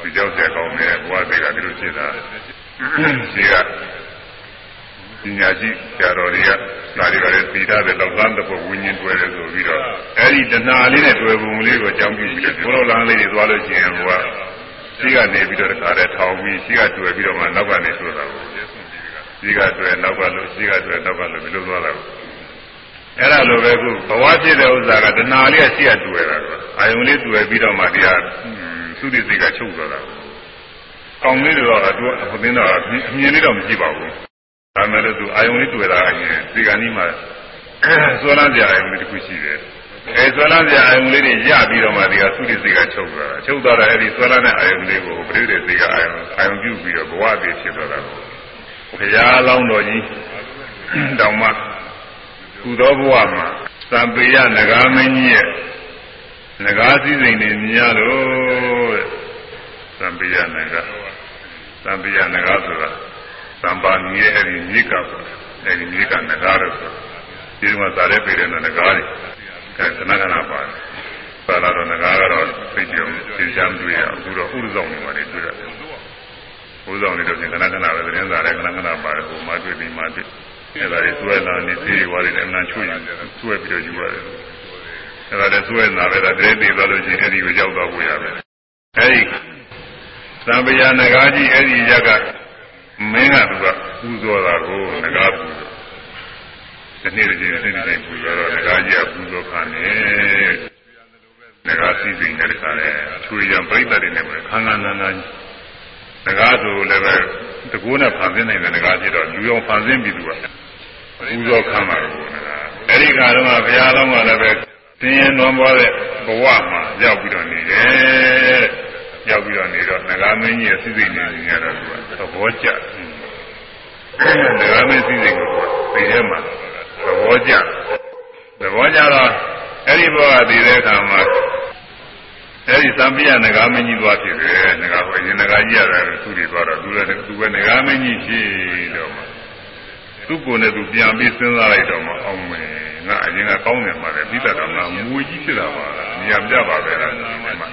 ဒီကြောက်ကြကောင်းတယ်ဘဝတည်ကဒီလိုဖြစ်တာဒီက ပညာရှိဆရာတော်တွေကဒါတွေကလည်းသီတာတဲ့လောက်လန်းတဲ့ဝิญဉ်တွေ့တယ်ဆိုပြီးတော့အဲ့ဒီတဏှာလေးနဲ့တွေ့ပုံလေးကိုအကြောင်းပြုပြီးတော့ဘုရောလန်းလေးတွေသွားလို့ရှိရင်ဟိုကရှိကနေပြီးတော့တခါတည်းထောင်ပြီးရှိကတွေ့ပြီးတော့မှနောက်ကနေဆိုတာကိုရှိကတွေ့နောက်ကလို့ရှိကတွေ့နောက်ကလို့ဒီလိုသွားတာကိုအဲ့ဒါလိုပဲခုဘဝဖြစ်တဲ့ဥစ္စာကတဏှာလေးကရှိကတွေ့တာကွာအာယုံလေးတွေ့ပြီးတော့မှတရားသုတိစိတ်ကချုပ်သွားတာကိုကောင်းလေးတွေတော့သူဟိုသင်းတော့အမြင်လေးတော့မရှိပါဘူး ဒါမဲ့လို့သူအာယုံလေးတွေ့တာအရင်ဒီကနေ့မှသွေးလန်းကြအာယုံလေးတစ်ခုရှိတယ်အဲသွေးလန်းကြအာယုံလေးတွေရပြီးတော့မှဒီကသုတိစိတ်ကချုပ်သွားတာချုပ်သွားတာအဲ့ဒီသွေးလန်းတဲ့အာယုံလေးကိုပရိသေစိတ်ကအာယုံအာယုံပြုပြီးတော့ဘဝတည်ဖြစ်သွားတာကိုဘုရားလောင်းတော်ကြီးတောင်မှကုသောဘဝမှာသံပေယနဂါမင်းကြီးရဲ့နဂါစည်းစိမ်တွေမြင်ရလို့သံပေယနဂါသံပေယနဂါဆိုတာ သံပါမြည်အဲ့ဒီမြေကပေါ့အဲ့ဒီမြေကနဂါလို့ဆိုဒီမှာသာရဲပေတဲ့နဂါတွေအဲခဏခဏပါတယ်ပါလာတော့နဂါကတော့သိကြုံသိချမ်းတွေ့ရအခုတော့ဥရဇောင်းနေပါလေတွေ့ရတယ်ဥဇောင်းနေတော့ခဏခဏပဲသတင်းစာလည်းခဏခဏပါတယ်ဟိုမှတွေ့ပြီးမှတွေ့အဲ့ဒါတွေသွဲလာနေသေးရွာတွေလည်းအမှန်ချွေရင်သွဲပြီးတော့ယူရတယ်အဲ့ဒါလည်းသွဲလာပဲဒါတည်းတည်သွားလို့ရှိရင်အဲ့ဒီကိုရောက်သွားဖို့ရတယ်အဲ့ဒီသံပယနဂါကြီးအဲ့ဒီရက်က မင်းကသူကပူဇော်တာကိုငကားပူဇော်ဒီနေ့တည်းဒီနေ့တည်းပူဇော်တော့ငကားကြီးကပူဇော်ခံနေငကားစီးစိမ်တဲ့ခါလဲချွေရံပြိတ္တတွေနဲ့ပဲခန်းခန်းနာနာငကားဆိုလည်းပဲတကူနဲ့ဖန်ဆင်းနိုင်တဲ့ငကားဖြစ်တော့လူရောဖန်ဆင်းပြီးသူကပူဇော်ခံပါတော့ငကားအဲ့ဒီကတော့ဘုရားလုံးကလည်းပဲသင်ရင်တော်ပေါ်တဲ့ဘဝမှာရောက်ပြီးတော့နေတယ်ရောက်ပြီးတော့နေတော့ငကားမင်းကြီးရဲ့စိစိနေနေရတော့သူက သဘောကျငကားမင်းစိစိကိုသိထဲမှာသဘောကျသဘောကျတော့အဲ့ဒီဘောကတည်တဲ့အခါမှာအဲ့ဒီသံပိယငကားမင်းကြီးသွားဖြစ်တယ်ငကားဟိုအရင်ငကားကြီးရတယ်သူတွေသွားတော့သူလည်းသူပဲငကားမင်းကြီးဖြစ်တော့မှသူ့ကိုယ်နဲ့သူပြန်ပြီးစဉ်းစားလိုက်တော့မှအောင်မယ်ငါအရင်ကကောင်းတယ်မှာလေပြီးတော့ငါမူကြီးဖြစ်တာပါနေရာပြပါပဲလား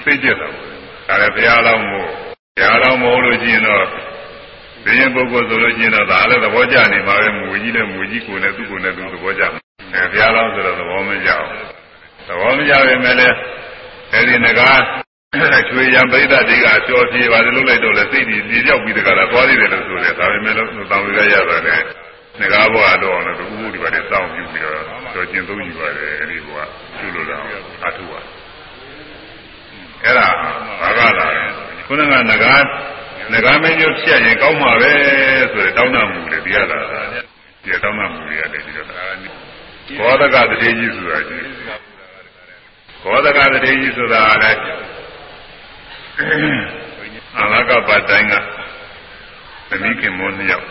သိကျက်တာပါဒါလည်းဘုရားတော်မို့ဘုရားတော်မို့လို့ရှိရင်တော့ ဘုရင်ပုဂ္ဂိုလ်ဆိုလို့ရှိရင်တော့ဒါလည်းသဘောကျနေမှာပဲမူကြီးနဲ့မူကြီးကိုယ်နဲ့သူ့ကိုယ်နဲ့သူသဘောကျမှာအဲဘုရားတော်ဆိုတော့သဘောမကျအောင်သဘောမကျပေမဲ့လည်းအဲဒီငကားချွေရံပရိသတ်တွေကကြောပြေပါတယ်လို့လိုက်တော့လေစိတ်ကြီးပြေပြောက်ပြီးတကလားသွားသေးတယ်လို့ဆိုတယ်ဒါပေမဲ့လို့တောင်းရရရတယ်ငကားဘဝတော့လည်းသူဥပဒေပါတယ်စောင့်ယူပြီးတော့ကြောကျင်သုံးယူပါတယ်အဲဒီဘဝကျุလို့တော့အထုပါအဲ့ဒါဘာကလာလဲခုနကငကား ငကားမင်းမျိုးဖြတ်ရင်ကောင်းမှာပဲဆိုတဲ့တောင်းတမှုတွေဒီရတာဒီတောင်းတမှုတွေရတယ်ဒီတော့ဘောဓကတတိကြီးဆိုတာကြီးဘောဓကတတိကြီးဆိုတာလည်းအလကပတ်တိုင်းကသမီးခင်မောနှစ်ယောက်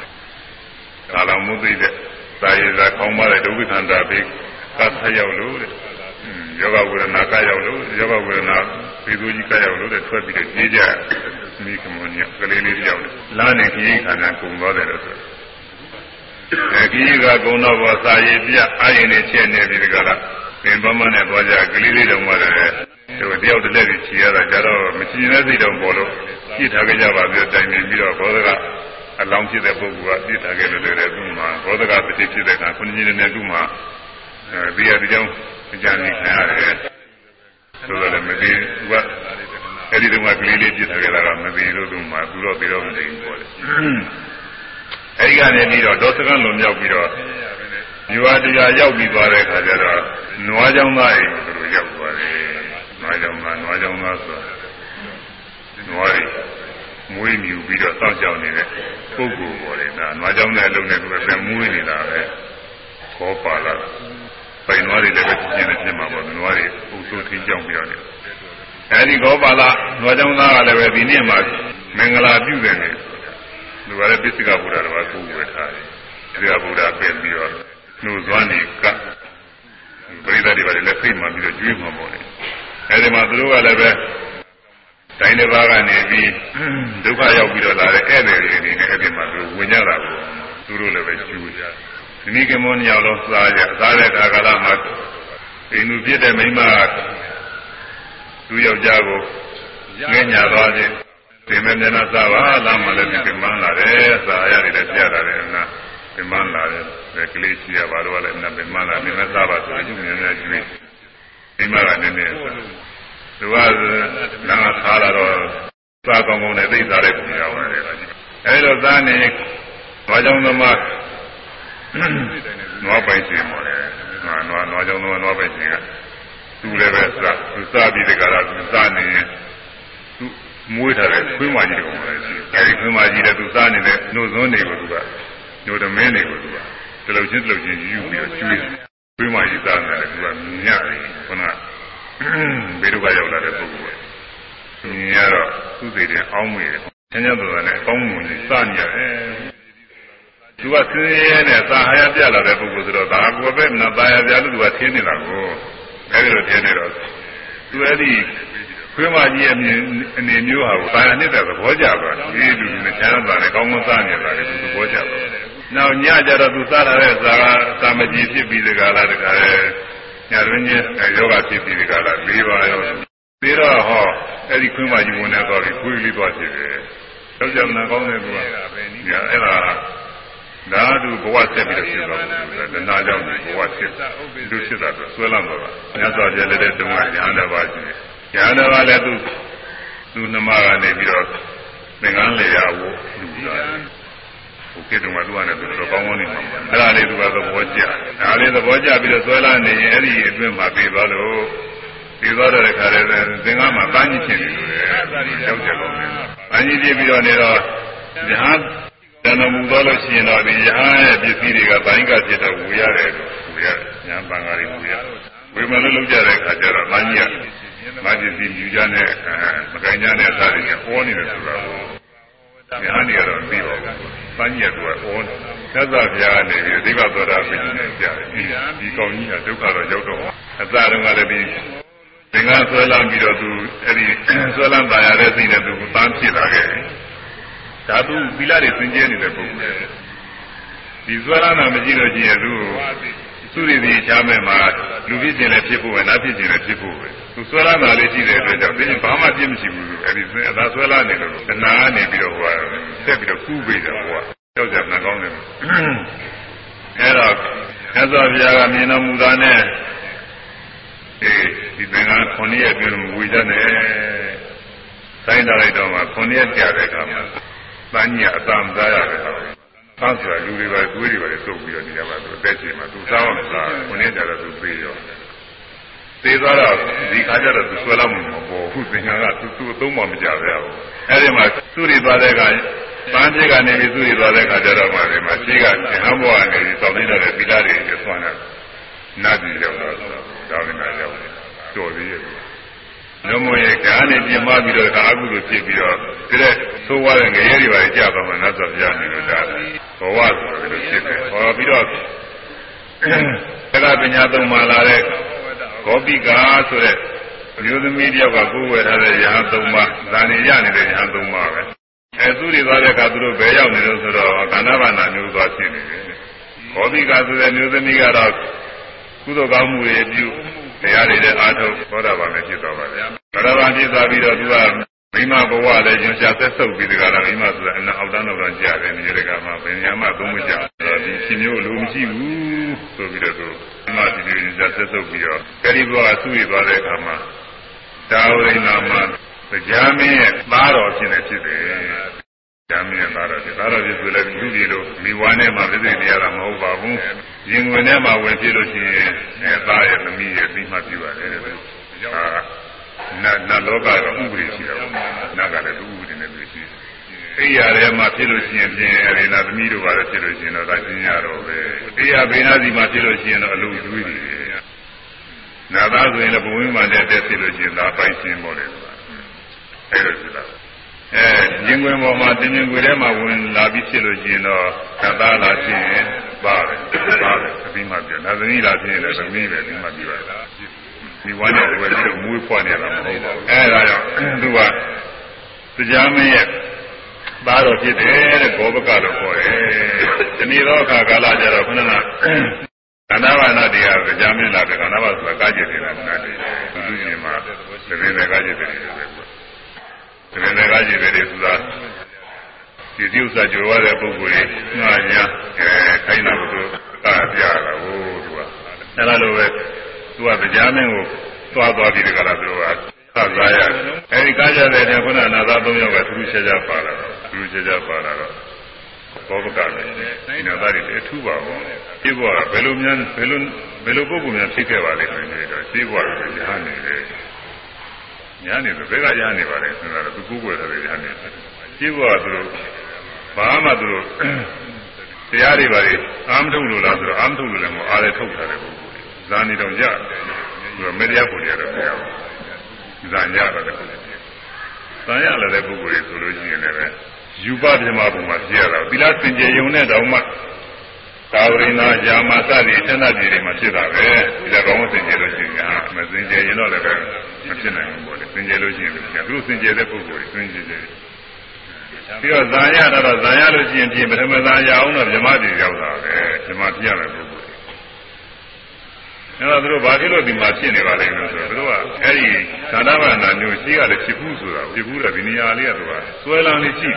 ကာလမှုသိတဲ့သာယေသာခေါင်းမတဲ့ဒုက္ခခန္ဓာပြီးကတ်ထရောက်လို့တဲ့ ယောဂဝေဒနာကရောက်လို့ယောဂဝေဒနာသေသူကြီးကရောက်လို့တဲ့ထွက်ပြီးတော့ပြေးကြမိကမောညကလေးလေးရောက်တယ်လမ်းနေကြီးခန္ဓာကုံသွားတယ်လို့ဆိုအဲကြီးကကုံတော့ဘောစာရည်ပြအာရင်နဲ့ချက်နေပြီးဒီကလာသင်ပမနဲ့သွားကြကလေးလေးတော့မှလည်းသူတယောက်တစ်လက်ကြီးခြေရတာကြတော့မချင်တဲ့စိတ်တော့ပေါ်လို့ပြစ်ထားကြကြပါပြီးတိုင်နေပြီးတော့ဘောဓကအလောင်းဖြစ်တဲ့ပုဂ္ဂိုလ်ကပြစ်ထားခဲ့လို့လည်းသူ့မှာဘောဓကပတိဖြစ်တဲ့ကခုနှစ်ကြီးနဲ့သူ့မှာအဲဒီအကြောင်းအ ကြံဉာဏ်ခံရတယ်ဆိုတော့လည်းမသိဘူးကအဲ့ဒီတုန်းကကလေးလေးပြစ်ထားခဲ့တာကမသိလို့သူမှသူတော့ပြီးတော့မသိဘူးပေါ့လေအဲ့ဒီကနေပြီးတော့ဒေါသကံလွန်မြောက်ပြီးတော့ယူဝတရားရောက်ပြီးသွားတဲ့အခါကျတော့နွားကြောင်းသားအိမ်ကိုသူတို့ရောက်သွားတယ်နွားကြောင်းသားနွားကြောင်းသားဆိုတာနွားတွေမွေးမြူပြီးတော့စောင့်ကြောင်နေတဲ့ပုဂ္ဂိုလ်ပေါ်တယ်ဒါနွားကြောင်းတဲ့အလုံးနဲ့သူကမွေးနေတာပဲခေါ်ပါလာ ပိုင်နွားတွေလည်းပဲကျင်းနေဖြစ်မှာပေါ့နွားတွေအုပ်စိုးထင်းကြောင်ပြီးတော့နေအဲဒီဂောပါလနွားကြောင်းသားကလည်းပဲဒီနေ့မှမင်္ဂလာပြုတယ်နေသူကလည်းပစ္စကဗုဒ္ဓတော်ကကိုယ်ဝယ်ထားတယ်ပစ္စကဗုဒ္ဓပြင်ပြီးတော့နှုတ်သွားနေကပရိသတ်တွေပါလည်းဖိတ်မှပြီးတော့ကျွေးမှာပေါ့လေအဲဒီမှာသူတို့ကလည်းပဲတိုင်းတစ်ပါးကနေပြီးဒုက္ခရောက်ပြီးတော့လာတဲ့ဧည့်သည်တွေအနေနဲ့အဲ့ဒီမှာသူဝင်ကြတာကိုသူတို့လည်းပဲကျူးကြ ဒီနေ့ကမောညောင်လို့စားကြစားတဲ့အခါကလာမှာအိမ်သူဖြစ်တဲ့မိန်းမသူယောက်ျားကိုငဲ့ညာသွားခြင်းဒီမဲ့မျက်နှာစားပါလားမှလည်းဒီကမှန်းလာတယ်စားရတယ်လည်းပြရတယ်နော်ပင်မလာတယ်ကလေးချီရပါတော့လည်းအနာပင်မလာနေမသားပါဆိုရင်မြင်မြင်ကျွေးမိမကနည်းနည်းဆိုသူကလမ်းကခါလာတော့စားကောင်းကောင်းနဲ့သိစားတဲ့ပုံရောက်တယ်အဲဒီတော့သားနေဘာကြောင့်သမား နွားပိုင်ရှင်ပေါ်တယ်နွားနွားနွားကြောင့်နွားပိုင်ရှင်ကသူလည်းပဲစားသူစားပြီးတကရာသူစားနေရင်သူမွေးထားတဲ့ခွေးမကြီးကောင်လည်းရှိအဲဒီခွေးမကြီးလည်းသူစားနေတဲ့နှုတ်စွန်းတွေကိုသူကညိုတမင်းတွေကိုသူကတလုတ်ချင်းတလုတ်ချင်းယူပြီးတော့ကျွေးခွေးမကြီးစားနေတယ်သူကညတယ်ခုနဘေးတို့ကရောက်လာတဲ့ပုဂ္ဂိုလ်ကမြင်ရတော့သူ့စိတ်ထဲအောင်းမိတယ်ဆင်းရဲတော်တယ်နဲ့အကောင်းမွန်ကြီးစနေရတယ် သူကဆင်းရဲနဲ့သာဟာရပြလာတဲ့ပုဂ္ဂိုလ်ဆိုတော့ဒါကိုပဲမနာသာယာပြလို့သူကထင်းနေတာကိုအဲဒီလိုထင်းနေတော့သူအဲ့ဒီခွေးမကြီးရဲ့အနေမျိုးဟာကိုသာယာနှစ်တဲ့သဘောကျသွားတယ်ဒီလူလူနဲ့ချမ်းသာတယ်ကောင်းကောင်းစားနေတာလေသူသဘောကျသွားတယ်နောက်ညကျတော့သူစားထားတဲ့ဇာကသာမကြီးဖြစ်ပြီးတကလားတကယ်ညာရင်းချင်းယောဂဖြစ်ပြီးတကလား၄ပါးရောပြီးတော့ဟောအဲ့ဒီခွေးမကြီးဝင်နေတော့ပြီးခွေးလေးသွားဖြစ်တယ်ယောက်ျားမနာကောင်းတဲ့ကူကအဲ့ဒါ ဓာတုဘဝဆက်ပြီးတော့ဖြစ်သွားတယ်။တဏှာကြောင့်ဘဝဖြစ်လူဖြစ်တာဆိုဆွဲလမ်းသွားတာ။မြတ်စွာဘုရားလည်းတဲ့တုန်းကဉာဏ်တစ်ပါးရှိတယ်။ဉာဏ်တစ်ပါးလည်းသူသူနှမကနေပြီးတော့သင်္ကန်းလေရဝလူလာ။ဟိုကိတုံကသူကလည်းသူတော့ကောင်းကောင်းနေမှာ။အဲ့ဒါလေးသူကသဘောကျ။ဒါလေးသဘောကျပြီးတော့ဆွဲလမ်းနေရင်အဲ့ဒီအတွင်းမှာပြီးသွားလို့ပြီးသွားတဲ့ခါလည်းသင်္ကန်းမှာပန်းကြီးဖြစ်နေလို့လေ။ကြောက်ကြကောင်းတယ်။ပန်းကြီးဖြစ်ပြီးတော့နေတော့ ဉာဏ်တဏ္ဍမူသွားလို့ရှိရင်တော့ဒီယဟန်ရဲ့ပစ္စည်းတွေကဘိုင်းကဖြစ်တော့ဝူရတယ်ဝူရညာပံဃာတွေဝူရဝေမလို့လုပ်ကြတဲ့အခါကျတော့မန်းကြီးကမပစ္စည်းယူကြတဲ့မကင်ကြတဲ့အစားတွေအောနေတယ်ဆိုတာကိုယဟန်တွေကတော့ပြီးပါဘူးမန်းကြီးကသူကအောနေသက်သာဘုရားကနေပြီးဒီကသောတာပင်နဲ့ကြားတယ်ဒီကောင်ကြီးကဒုက္ခတော့ရောက်တော့အစတုန်းကလည်းဒီသင်္ကန်းဆွဲလမ်းပြီးတော့သူအဲ့ဒီဆွဲလမ်းပါရတဲ့စိတ်နဲ့သူတန်းဖြစ်လာခဲ့တယ် ဓာတုသီလတွေသင်ကျဲနေတဲ့ပုဂ္ဂိုလ်ဒီဇွဲရနာမရှိလို့ရှိရင်သူသူရည်ဒီချားမဲ့မှာလူဖြစ်ခြင်းလည်းဖြစ်ဖို့ပဲနားဖြစ်ခြင်းလည်းဖြစ်ဖို့ပဲသူဇွဲရနာလေးရှိတဲ့အတွက်ကြောင့်ဒီဘာမှပြည့်မရှိဘူးအဲဒီအသာဇွဲလာနေလို့တဏှာကနေပြီးတော့ဟိုဆက်ပြီးတော့ကူးပေးတယ်ဟိုကကြောက်ကြမကောင်းတယ်အဲတော့မြတ်စွာဘုရားကမြင်တော်မူတာနဲ့အဲဒီသင်္ကန်း9ရက်ပြုလို့ဝေကြတယ်တိုင်းတာလိုက်တော့မှ9ရက်ကြာတဲ့အခါမှာ ပန်းကြီးအတန်သားရတယ်ဆောင်းဆိုတာလူတွေပဲတွေးတွေပဲစုပ်ပြီးတော့နေရပါသူအသက်ရှင်မှာသူစားအောင်စားခုနှစ်ကြတော့သူပြေးရောသေသွားတော့ဒီခါကျတော့သူဆွဲလာမှုမပေါ်ဘူးသင်္ကန်းကသူသူ့အသုံးမှမကြပဲဘူးအဲဒီမှာသူ့တွေသွားတဲ့ကပန်းကြီးကနေပြီးသူ့တွေသွားတဲ့ခါကျတော့မှဒီမှာရှိကဟမ်ဘောကနေပြီးတောင်းနေတဲ့သီလတွေကျဆွမ်းတာနတ်ပြည်ရောက်တော့တောင်းနေတာရောက်တယ်တော်သေးရဲ့ ညမရဲ့ကားနဲ့ပြင်မပြီးတော့ကာအကုသိုလ်ဖြစ်ပြီးတော့ဒီတဲ့သိုးဝါတဲ့ငရဲတွေပါကြာသွားမှနတ်စွာဘုရားနေလို့ဒါဘဝဆိုတယ်လို့ဖြစ်တယ်ဟောပြီးတော့သက္ကပညာသုံးမှလာတဲ့ဂောပိကာဆိုတဲ့မျိုးသမီးတယောက်ကကိုယ်ဝယ်ထားတဲ့ယဟန်သုံးပါးဇာနေရနေတဲ့ယဟန်သုံးပါးပဲအဲသူတွေသွားတဲ့အခါသူတို့ဘယ်ရောက်နေလို့ဆိုတော့ကန္နဗနာမျိုးသွားဖြစ်နေတယ်ဂောပိကာဆိုတဲ့မျိုးသမီးကတော့ကုသိုလ်ကောင်းမှုတွေပြု တရားတွေလည်းအားထုတ်သောတာပန်လည်းဖြစ်သွားပါဗျာသောတာပန်ဖြစ်သွားပြီးတော့သူကမိမဘဝလည်းညွှန်ရှာဆက်ဆုပ်ပြီးတကလားမိမဆိုတာအနာအောက်တန်းတော့ကြားတယ်မြေတကမှာဘယ်ညာမှသုံးမကြဒီရှင်မျိုးလိုမရှိဘူးဆိုပြီးတော့သူမိမဒီလိုညွှန်ရှာဆက်ဆုပ်ပြီးတော့ကတိဘဝဆူရသွားတဲ့အခါမှာတာဝရိနာမှာကြားမင်းရဲ့သားတော်ဖြစ်နေဖြစ်တယ်။ ဉာဏ်မြင်သားတော်ဖြစ်သားတော်ဖြစ်ဆိုလည်းလူကြီးလို့မိဝါနဲ့မှပြည့်စုံနေရတာမဟုတ်ပါဘူး။ရင်ဝင်ထဲမှာဝင်ဖြစ်လို့ရှိရင်အဲသားရဲ့သမီးရဲ့ပြီးမှပြပါတယ်တဲ့။ဟာနတ်နတ်လောကတော့ဥပဒေရှိတယ်။နတ်ကလည်းသူ့ဥပဒေနဲ့သူရှိတယ်။အိယာထဲမှာဖြစ်လို့ရှိရင်ပြင်အဲဒီနာသမီးတို့ကလည်းဖြစ်လို့ရှိရင်တော့ဒါရှင်းရတော့ပဲ။အိယာဘေနာစီမှာဖြစ်လို့ရှိရင်တော့အလုံးကျွေးတယ်။နာသားဆိုရင်လည်းဘဝင်းမှတဲ့တက်ဖြစ်လို့ရှိရင်ဒါပိုင်ရှင်းပေါ်တယ်ဆိုတာ။အဲလိုဆိုတာ။ အဲရင်ခွင်ပေါ်မှာတင်းရင်ခွင်ထဲမှာဝင်လာပြီးဖြစ်လို့ရှိရင်တော့သသားလာဖြစ်ရင်ပါတယ်ပါတယ်အပြီးမှပြောဒါသမီးလာဖြစ်ရင်လည်းသမီးပဲဒီမှပြောရတာဒီဝမ်းနဲ့ဝယ်ပြီးတော့မွေးဖွားနေတာမဟုတ်ပါဘူးအဲဒါကြောင့်သူကတရားမင်းရဲ့သားတော်ဖြစ်တယ်တဲ့ဘောဘကတော့ခေါ်တယ်ဒီနေ့တော့အခါကာလကြတော့ခဏကကန္နာဘာနာတရားတရားမင်းလာတယ်ကန္နာဘာဆိုတာကားကျင်နေတာနာတယ်သူလူကြီးမှာတပင်းနဲ့ကားကျင်တယ်ပဲ တကယ်လည်းကားကြည့်တယ်ဆိုတာဒီဒီဥစ္စာကြွယ်ဝတဲ့ပုဂ္ဂိုလ်တွေငါညာအဲခိုင်းတာကိုသူကပြရတာဟိုသူကအဲ့လိုလိုပဲသူကတရားမင်းကိုသွားသွားပြီးတကလားသူကခစားရအဲဒီကားကြတဲ့တဲ့ခုနနာသား၃ယောက်ကသူတို့ချက်ကြပါလာတော့သူတို့ချက်ကြပါလာတော့ဘောပကလည်းဒီနာသားတွေအထူးပါဘောဒီဘဝကဘယ်လိုများဘယ်လိုဘယ်လိုပုဂ္ဂိုလ်များဖြစ်ခဲ့ပါလိမ့်မယ်တော့ဒီဘဝကညာနေတယ် ညာနေဆိုဘယ်ကညာနေပါလဲဆိုတော့သူကိုယ်ကိုယ်တယ်ညာနေဒီဘဝကသူတို့ဘာမှသူတို့တရားတွေပါလေအာမထုတ်လို့လားဆိုတော့အာမထုတ်လို့လည်းမဟုတ်အားလည်းထုတ်ထားတယ်ပုဂ္ဂိုလ်ဇာနေတော့ကြတယ်သူကမေတ္တာကိုရတော့မရဘူးဇာညရတယ်ဇာရလည်းတဲ့ပုဂ္ဂိုလ်တွေဆိုလို့ရှိရင်လည်းယူပပြမဘုံမှာပြရတာသီလစင်ကြယ်ယုံနဲ့တောင်မှ သာဝရိနာယာမသတိသဏ္ဍပြည်တွေမှာဖြစ်တာပဲဒီလိုကောင်းစင်ကြယ်လို့ရှိရင်မစင်ကြယ်ရင်တော့လည်းမဖြစ်နိုင်ဘူးပေါ့လေစင်ကြယ်လို့ရှိရင်သူတို့စင်ကြယ်တဲ့ပုဂ္ဂိုလ်တွေစင်ကြယ်တယ်ပြီးတော့ဇာရတော့ဇာရလို့ရှိရင်ပြင်ပထမဇာရအောင်တော့မြမပြည်ရောက်တာပဲမြမပြရမယ်ပုဂ္ဂိုလ်အဲ့တော့သူတို့ဘာဖြစ်လို့ဒီမှာဖြစ်နေပါလဲလို့ဆိုတော့သူတို့ကအဲ့ဒီသန္တာဝနာမျိုးရှိကလည်းဖြစ်ဘူးဆိုတာဖြစ်ဘူးတော့ဒီနေရာလေးကသူကစွဲလန်းလေးရှိ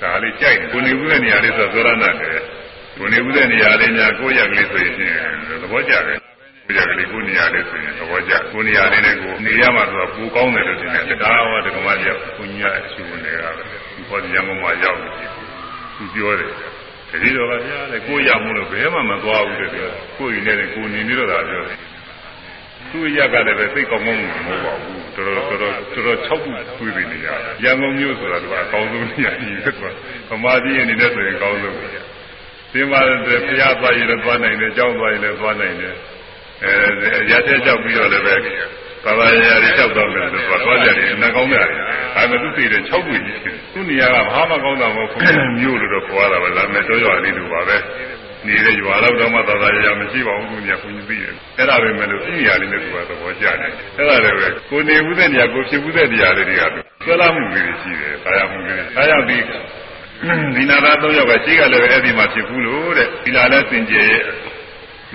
ဒါလေးကြိုက်တယ်ကိုနေဘူးတဲ့နေရာလေးဆိုသောရဏတယ် ကိုနေဘူးတဲ့နေရာလေးများကိုရက်ကလေးဆိုရင်သဘောကျတယ်ကိုရက်ကလေးကိုနေရာလေးဆိုရင်သဘောကျကိုနေရာလေးနဲ့ကိုနေရမှသူကပူကောင်းတယ်လို့ထင်တယ်တရားဟောတက္ကမကြီးကကိုညာအရှုနေရတာဒီပေါ်ရံကုန်မှာရောက်နေပြီသူပြောတယ်တတိတော်ကပြရတယ်ကိုရမှုလို့ဘယ်မှမသွားဘူးတဲ့ပြောကိုရင်းနဲ့ကိုနေနေတော့တာပြောတယ်သူ့ရက်ကလည်းပဲသိကောင်းကောင်းမဟုတ်ပါဘူးတော်တော်တော်တော်တော်၆ခုတွေ့နေရတယ်ရန်ကုန်မြို့ဆိုတာကအကောင်းဆုံးနေရာကြီးပဲကွာဗမာပြည်အနေနဲ့ဆိုရင်အကောင်းဆုံး ပဲဒီမှာတဲ့ဖျားသွားရင်လည်းသွားနိုင်တယ်ကြောင်းသွားရင်လည်းသွားနိုင်တယ်အဲရတဲ့ကြောက်ပြီးတော့လည်းပဲဘာသာရရကြောက်တော့မယ်ဆိုတော့သွားကြတယ်အနာကောင်းကြတယ်အဲမဲ့သူသိတယ်၆ခုကြီးသူ့နေရာကဘာမှကောင်းတာမဟုတ်ဘူးမြို့လို့တော့ခေါ်ရတာပဲလာမယ်တော့ရွာလေးလိုပါပဲနေတဲ့ရွာလောက်တော့မှသာသာရရမရှိပါဘူးသူညာကိုကြီးသိတယ်အဲ့ဒါပဲမဲ့လို့သူ့နေရာလေးနဲ့သူကသဘောကျတယ်အဲ့ဒါလည်းပဲကိုနေဘူးတဲ့နေရာကိုဖြစ်ဘူးတဲ့နေရာလေးတွေကဆွဲလာမှုတွေရှိတယ်ဆာရမှုတွေဆာရပြီး ဒီနာသား၃ယောက်ကရှိကလည်းအဲ့ဒီမှာဖြစ်ဘူးလို့တဲ့ဒီလာလဲစင်ကြယ်ရဲ့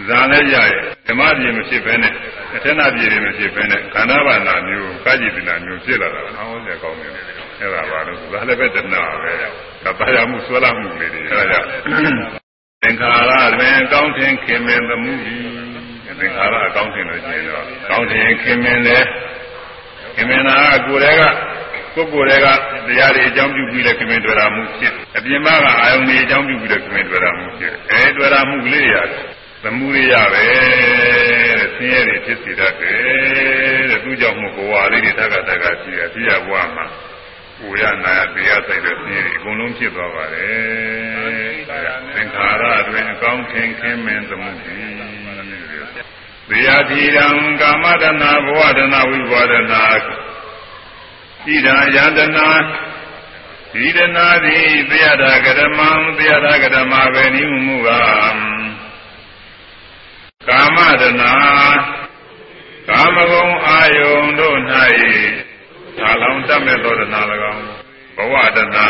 ဇာလည်းရရဲ့ဓမ္မပြေမဖြစ်ဘဲနဲ့အထနာပြေတွေမဖြစ်ဘဲနဲ့ခန္ဓာဘာနာမျိုးကာကြည်ပိနာမျိုးဖြစ်လာတာဟောင်းစရာကောင်းတယ်အဲ့ဒါပါလို့ဇာလည်းပဲတဏှာပဲဒါပါရမှုဆွဲလာမှုလေးတွေအဲ့ဒါကြောင့်သင်္ခါရတွင်ကောင်းထင်ခင်မင်သမှုသင်္ခါရအကောင်းထင်လို့ရှိရင်တော့ကောင်းထင်ခင်မင်တယ်ခင်မင်တာကကိုယ်တည်းက ကိုယ်ကိုယ်တည်းကတရားတွေအကြောင်းပြုပြီးလဲခင်မင်တွေ့တာမှုဖြစ်အပြင်မှာကအာယုန်တွေအကြောင်းပြုပြီးလဲခင်မင်တွေ့တာမှုဖြစ်အဲတွေ့တာမှုကလေးရသမှုရိယပဲတဲ့ဆင်းရဲတွေဖြစ်စီတတ်တယ်တဲ့သူကြောင့်မို့ဘဝလေးတွေတက္ကတက္ကရှိတယ်ပြရဘဝမှာဝေရနာယတရားဆိုင်တဲ့ဆင်းရဲတွေအကုန်လုံးဖြစ်သွားပါတယ်သင်္ခါရတွင်အကောင်းထင်ခင်းမင်းသမှုသည်ဝေယတိရံကာမတနာဘဝတနာဝိဘဝတနာ ဣဒံယတနာဒီဒနာသည်သေယတာကရမံသေယတာကရမပဲနိမှုကကာမတနာကာမဂုဏ်အာယုန်တို့၌သာလောင်တတ်မဲ့သောတနာ၎င်းဘဝတနာ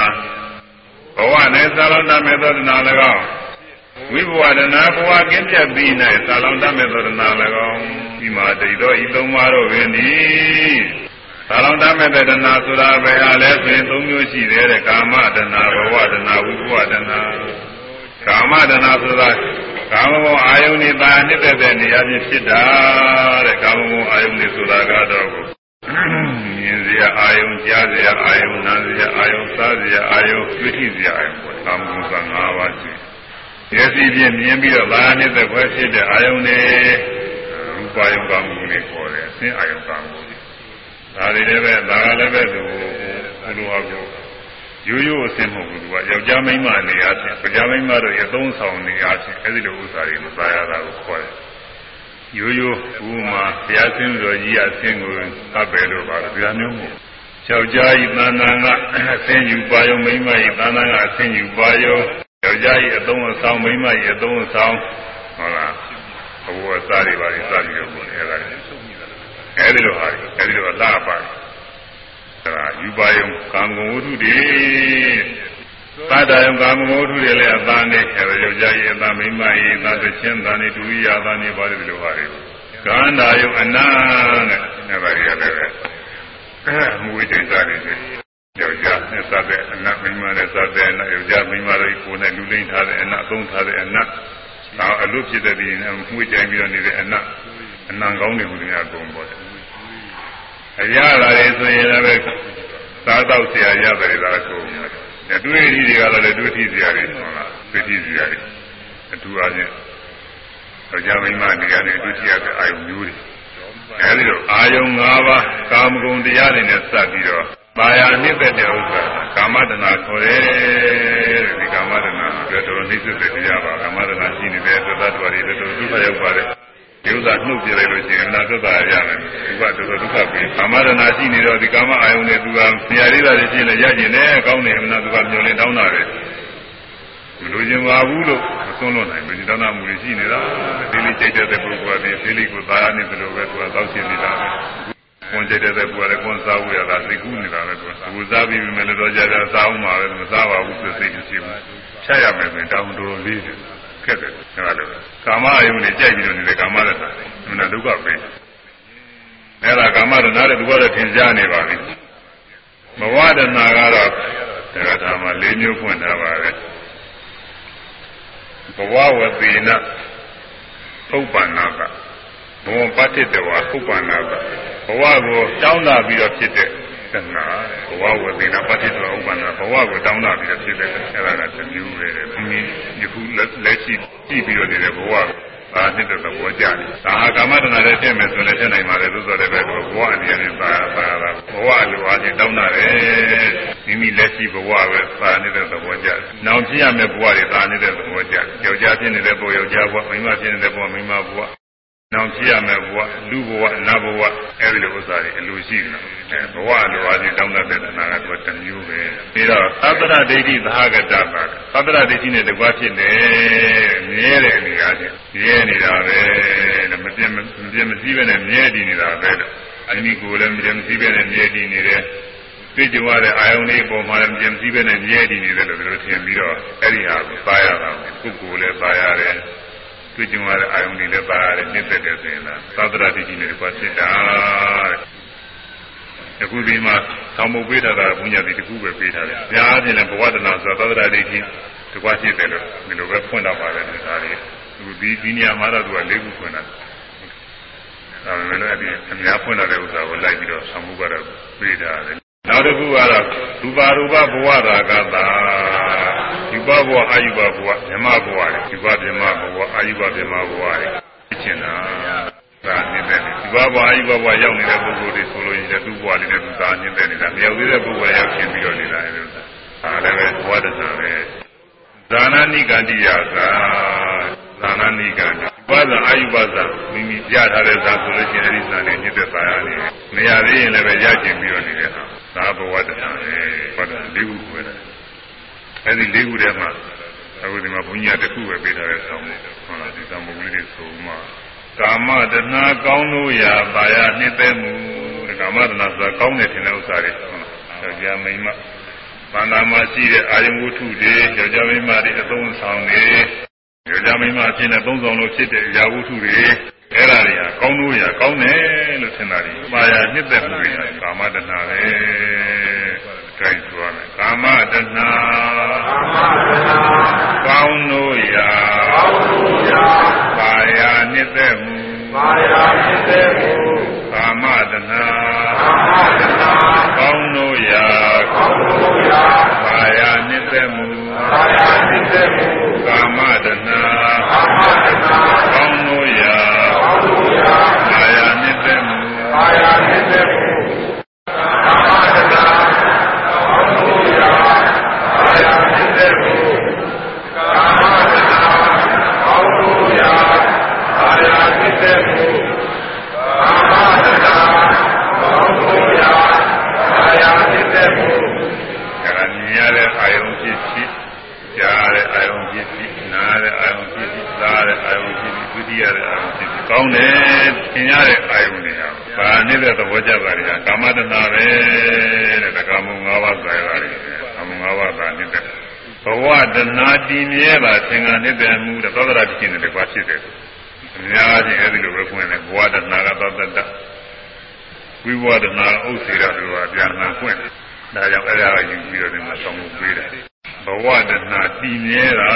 ဘဝနဲ့သာလောင်တတ်မဲ့သောတနာ၎င်းဝိဘဝတနာဘဝကင်းပြတ်ပြီး၌သာလောင်တတ်မဲ့သောတနာ၎င်းဒီမှာတည်သောဤသုံးပါးတို့ပင်သည် သာလောင်တတ်မဲ့တဲ့တနာဆိုတာပဲဟာလဲဆိုရင်သုံးမျိုးရှိတယ်တဲ့ကာမတနာဘဝတနာဝိဘဝတနာကာမတနာဆိုတာကာမဂုဏ်အာယုန်နဲ့ပါနှစ်သက်တဲ့နေရာချင်းဖြစ်တာတဲ့ကာမဂုဏ်အာယုန်တွေဆိုတာကတော့မြင်စရာအာယုန်ကြားစရာအာယုန်နားစရာအာယုန်စားစရာအာယုန်သိသိစရာအာယုန်ပေါ့ကာမဂုဏ်က၅ပါးရှိမျက်စိဖြင့်မြင်ပြီးတော့ပါနှစ်သက်ခွဲဖြစ်တဲ့အာယုန်တွေရူပယုံကာမဂုဏ်တွေခေါ်တယ်အင်းအာယုန်ကာမဂုဏ်တွေ ဒါတွေလည်းပဲဒါကလည်းပဲသူဘုလိုအပ်ကိုရိုးရိုးအစင်မဟုတ်ဘူးသူကယောက်ျားမိန်းမနေရာချင်းယောက်ျားမိန်းမတို့ရဲ့သုံးဆောင်နေရာချင်းအဲဒီလိုဥစ္စာတွေမစားရတာကိုခေါ်တယ်ရိုးရိုးဥမာဘုရားဆင်းတော်ကြီးအဆင်းကိုသတ်ပဲလို့ပါလို့ဒီလိုမျိုးမို့ယောက်ျားဤသဏ္ဍာန်ကအဆင်းယူပါယုံမိန်းမဤသဏ္ဍာန်ကအဆင်းယူပါယုံယောက်ျားဤအသုံးအဆောင်မိန်းမဤအသုံးအဆောင်ဟုတ်လားဘဝအစားတွေပါလိစပြီးတော့ဘယ်လိုလဲ အဲဒီလိုဟာအဲဒီလိုလာပါတယ်အဲဒါယူပါယုံကာမဂုဏ်ဝတ္ထုတွေသတ္တယုံကာမဂုဏ်ဝတ္ထုတွေလည်းအသာနဲ့အဲယောက်ျားကြီးအသာမိန်းမကြီးအသာသချင်းသာနေဒုရိယာသာနေပါတယ်ဒီလိုဟာတွေကန္တာယုံအနာနဲ့အဲဒါတွေကလည်းပဲမူဝိတ္တစားနေတယ်ယောက်ျားနဲ့စတဲ့အနတ်မိန်းမနဲ့စတဲ့အနတ်ယောက်ျားမိန်းမတို့ကိုယ်နဲ့လူလိမ့်ထားတဲ့အနတ်သုံးထားတဲ့အနတ်ဒါအလုဖြစ်တဲ့ဒီမှုကြိုင်ပြီးတော့နေတဲ့အနတ်အနံကောင်းတွေဟူတယ်အကုန်ပေါ့ အရာလာတယ်ဆိုရင်လည်းစားတော့ဆရာရတယ်လားကိုအတွေ့အထိတွေကတော့လည်းတွေ့ထိစရာတွေဟုတ်လားတွေ့ထိစရာတွေအထူးအားဖြင့်ယောက်ျားမိန်းမနေရာနဲ့တွေ့ထိရတဲ့အာယုမျိုးတွေအဲဒီလိုအာယု၅ပါးကာမဂုဏ်တရားတွေနဲ့စပ်ပြီးတော့ပါရအနှစ်သက်တဲ့ဥစ္စာကာမတနာခေါ်တယ်ဒီကာမတနာတော်တော်နှိမ့်သက်တဲ့တရားပါကာမတနာရှိနေတဲ့သတ္တဝါတွေတော်တော်ဒုက္ခရောက်ပါတယ် ဒီဥစ္စာနှုတ်ပြလိုက်လို့ရှိရင်နာသက်သာရမယ်သူကတော်တော်ဒုက္ခပြီးကာမတနာရှိနေတော့ဒီကာမအာယုန်နဲ့သူကနေရာလေးသာရှိနေရကျင်တယ်ကောင်းတယ်အမှန်သူကမျောလင်းတောင်းတာတယ်မလိုချင်ပါဘူးလို့မဆုံးလွတ်နိုင်ဘူးဒီတောင်းတမှုတွေရှိနေတာဒီလေးကြိတ်တဲ့ပုဂ္ဂိုလ်ကဒီဒီလေးကိုသာရနေတယ်လို့ပဲသူကသောက်ရှင်နေတာပဲကွန်ကြတဲ့ပုဂ္ဂိုလ်ကကွန်စားဖို့ရတာသိကူးနေတာပဲသူကသူစားပြီးပြီမယ်လို့တော့ကြာကြာစားအောင်ပါပဲမစားပါဘူးသူစိတ်မရှိဘူးဖြတ်ရမယ်ဆိုရင်တောင်းတော်တော်လေးတယ် ခက်တယ်အဲလိုကာမအယုန်နဲ့ကြိုက်ပြီးတော့နေတဲ့ကာမရတ္တမနာဒုက္ခပဲအဲဒါကာမရဏတဲ့သူကတော့ထင်ရှားနေပါပြီဘဝတဏကတော့တရားထာမှာ၄မျိုးဖွင့်ထားပါတယ်ဘဝဝတိနဥပ္ပန္နာကဘောပတ္တိတဝဥပ္ပန္နာကဘဝကိုတောင်းတာပြီးတော့ဖြစ်တဲ့ သနာဘဝဝတိနပတ္တိတဝဥပ္ပန္နာဘဝကိုတောင်းတာပြီးတော့ဖြစ်တဲ့အဲဒါကတစ်မျိုးပဲဘုန်းကြီးယခုလက်ရှိကြည့်ပြီးတော့နေတဲ့ဘဝအာနှစ်တဲ့သဘောကြတယ်။ဒါဟာကာမတဏနဲ့ဖြစ်မယ်ဆိုလည်းဖြစ်နိုင်ပါလေသို့တော်လည်းပဲဘဝအနေနဲ့ပါပါတာဘဝလိုအားဖြင့်တောင်းတာတယ်။မိမိလက်ရှိဘဝပဲပါနေတဲ့သဘောကြတယ်။နောက်ဖြစ်ရမယ့်ဘဝတွေပါနေတဲ့သဘောကြတယ်။ယောက်ျားဖြစ်နေတဲ့ဘဝယောက်ျားဘဝမိန်းမဖြစ်နေတဲ့ဘဝမိန်းမဘဝ နောင်ဖြစ်ရမယ့်ဘဝလူဘဝနတ်ဘဝအဲဒီလိုဥစ္စာတွေအလိုရှိတယ်အဲဘဝလိုအားဖြင့်တောင်းတတဲ့နာကတော့တစ်မျိုးပဲပြီးတော့သတ္တရဒိဋ္ဌိသဟဂတပါသတ္တရဒိဋ္ဌိနဲ့တကွာဖြစ်နေမြဲတဲ့အနေအားဖြင့်မြဲနေတာပဲမပြတ်မပြတ်မစည်းပဲနဲ့မြဲတည်နေတာပဲလို့အနိကိုလည်းမပြတ်မစည်းပဲနဲ့မြဲတည်နေတယ်တွေ့ကြရတဲ့အာယုန်လေးပုံမှန်လည်းပြင်းစည်းပဲနဲ့မြဲတည်နေတယ်လို့ပြောထင်ပြီးတော့အဲ့ဒီဟာကိုပါရတာကိုကိုယ်ကိုယ်လည်းပါရတယ် တွေ့ကြုံရတဲ့အာယုန်တွေလည်းပါရတယ်နှိမ့်သက်တယ်ဆိုရင်လားသာသနာတိကြီးနဲ့ကွာဖြစ်တာတဲ့အခုဒီမှာသံမုတ်ပေးထားတာဘုညာတိတခုပဲပေးထားတယ်။ညာအချင်းလည်းဘဝတနာဆိုသာသနာတိကြီးတကွာဖြစ်တယ်လို့ဒီလိုပဲဖွင့်တော့ပါတယ်ဒီသားလေးအခုဒီဒီနေရာမှာတော့သူက၄ခုဖွင့်တာ။ဒါပေမဲ့လည်းအပြင်အများဖွင့်လာတဲ့ဥစ္စာကိုလိုက်ပြီးတော့သံမုတ်ကတော့ပေးထားတယ်။နောက်တစ်ခုကတော့ရူပါရူပဘဝရာဂတာ ယူပဘဝအာယူပဘဝမြမဘဝတွေယူပမြမဘဝအာယူပမြမဘဝတွေရှင်းတာဒါနေတဲ့ယူပဘဝအာယူပဘဝရောက်နေတဲ့ပုဂ္ဂိုလ်တွေဆိုလို့ရှိရင်သူ့ဘဝလေးနဲ့သူသာနေတဲ့နေတာမရောက်သေးတဲ့ပုဂ္ဂိုလ်ရောက်ရှင်ပြီးတော့နေတာလေဒါလည်းပဲဘဝတဏပဲဇာနာနိကန္တိယသာဇာနာနိကန္တိဘာသာအာယုဘသာမိမိရထားတဲ့ဇာဆိုလို့ရှိရင်အဲဒီဇာနဲ့ညစ်တဲ့သာရနေနေရသေးရင်လည်းပဲရကျင်ပြီးတော့နေတဲ့ဟာသာဘဝတဏပဲဘာသာလေးခုပဲ အဲဒီလေးခုထဲမှာအခုဒီမှာဘုန်းကြီးကတစ်ခုပဲပေးထားတဲ့ဆောင်းပေါ့ဟုတ်လားဒီဆောင်းပုံလေးတွေဆိုမှကာမတဏကောင်းလို့ရာပါရနှစ်သက်မှုကာမတဏဆိုတာကောင်းတယ်ထင်တဲ့ဥစ္စာတွေဟုတ်လားယောက်ျားမိန်းမဗန္နာမှာရှိတဲ့အာယုဝတ္ထုတွေယောက်ျားမိန်းမတွေအသုံးဆောင်တွေယောက်ျားမိန်းမအဖြစ်နဲ့သုံးဆောင်လို့ဖြစ်တဲ့အရာဝတ္ထုတွေအဲ့ဒါတွေကကောင်းလို့ရကောင်းတယ်လို့ထင်တာဒီပါရနှစ်သက်မှုတွေကာမတဏပဲ ကိုင်းသွားမယ်ကာမတဏကောင်းလို့ရကောင်းလို့ရပါရနှစ်သက်မှုပါရနှစ်သက်မှုကာမတဏကာမတဏကောင်းလို့ရကောင်းလို့ရပါရနှစ်သက်မှုပါရနှစ်သက်မှုကာမတဏကာမတဏကောင်းလို့ရကောင်းလို့ရပါရနှစ်သက်မှုပါရနှစ်သက်မှုကောင်းတယ်သင်ရတဲ့အာယုန်တွေဟာဗာနေ တဲ့သဘောကျပါလေကာမတဏပဲတဲ့ဒါကမုံ၅ပါးဆိုရပါတယ်ကာမုံ၅ပါးသာနေတဲ့ဘဝတဏတည်မြဲပါသင်္ကန်းနေတဲ့မှုတဲ့သောတရတိချင်းတွေပါဖြစ်တယ်အများကြီးအဲဒီလိုပဲဖွင့်တယ်ဘဝတဏကသောတတဝိဝဒနာဥစ္စေရတို့ကအပြန်အလှန်ဖွင့်တယ်ဒါကြောင့်အဲ့ဒါကယူပြီးတော့ဒီမှာဆောင်းဖို့ပေးတယ် ဘဝတဏှာတည်မြဲတာ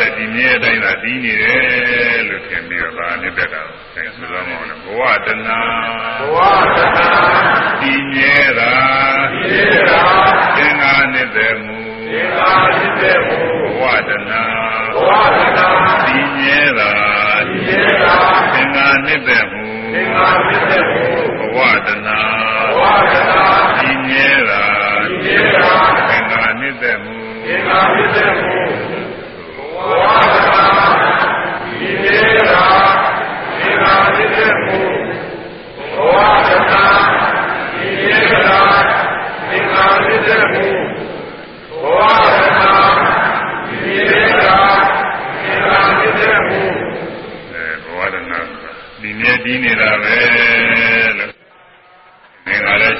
တဲ့ဒီမြဲတိုင်းသာတည်နေတယ်လို့ထင်ပြီးတော့ဒါနဲ့တက်တာဆင်ဆိုတော့မောင်းတယ်ဘဝတဏှာဘဝတဏှာတည်မြဲတာတည်မြဲတာသင်္ဃာနှစ်သက်မှုသင်္ဃာဖြစ်တဲ့ဘုဘဝတဏှာဘဝတဏှာတည်မြဲတာတည်မြဲတာသင်္ဃာနှစ်သက်မှုသင်္ဃာဖြစ်တဲ့ဘုဘဝတဏှာဘဝတဏှာတည်မြဲတာတည်မြဲတာသင်္ဃာနှစ်သက်မှုသင်္ဃာဖြစ်တဲ့ဘုဘဝတဏှာတည်မြဲတာသင်္ဃာဖြစ်တဲ့ဘုဘဝတဏှာတည်မြဲတာသင်္ဃာဖြစ်တဲ့ဘုဘဝတဏှာတည်မြဲတာသင်္ဃာဖြစ်တဲ့ဘုအဲဘဝတဏှာဆိုတာဒီမြဲ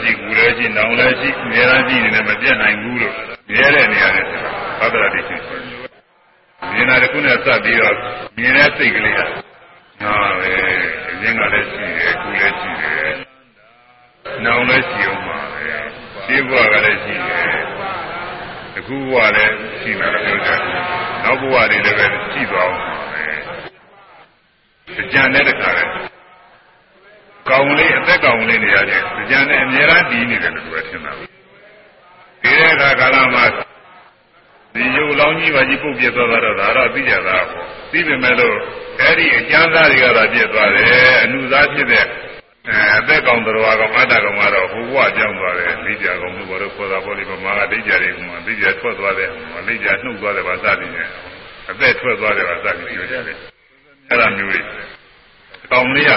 ရှိကူလည်းရှိနောင်လည်းရှိအများကြီးရှိနေတယ်မပြတ်နိုင်ဘူးလို့မြဲတဲ့နေရာနဲ့ဆိုတာ သတ္တရတိရှိဆိုမြင်တာတစ်ခုနဲ့စပ်ပြီးတော့မြင်တဲ့စိတ်ကလေးကဟာပဲအရင်ကလည်းရှိတယ်ကူလည်းရှိတယ်နောင်လည်းရှိအောင်ပါပဲရှင်းဘဝကလည်းရှိတယ်အခုဘဝလည်းရှိမှာလို့ပြောကြတယ်နောက်ဘဝတွေလည်းပဲရှိသွားအောင်ပါပဲကြံတဲ့တခါလဲကောင်လေးအသက်ကောင်လေးနေရာချင်းကြံနဲ့အများအားတည်နေတယ်လို့သူကထင်တာပဲဒီတဲ့အခါကာလမှာ ဒီရုပ်လောင်းကြီးပါကြီးပုတ်ပြတ်သွားတော့ဒါတော့သိကြတာပေါ့သိပေမဲ့လို့အဲ့ဒီအကျမ်းသားတွေကတော့ပြတ်သွားတယ်အနုသားဖြစ်တဲ့အဲအသက်ကောင်တော်ကောင်အတ္တကောင်ကတော့ဟိုဘဝကြောင်းသွားတယ်လိကြကောင်လို့ဘောတော့ခေါ်တာပေါ့လေဗမာကဒိကြတွေကမှဒိကြထွက်သွားတယ်မလိကြနှုတ်သွားတယ်ဗာစသည်နဲ့အသက်ထွက်သွားတယ်ဗာစသည်ပြောကြတယ်အဲ့လိုမျိုးတွေကောင်လေးက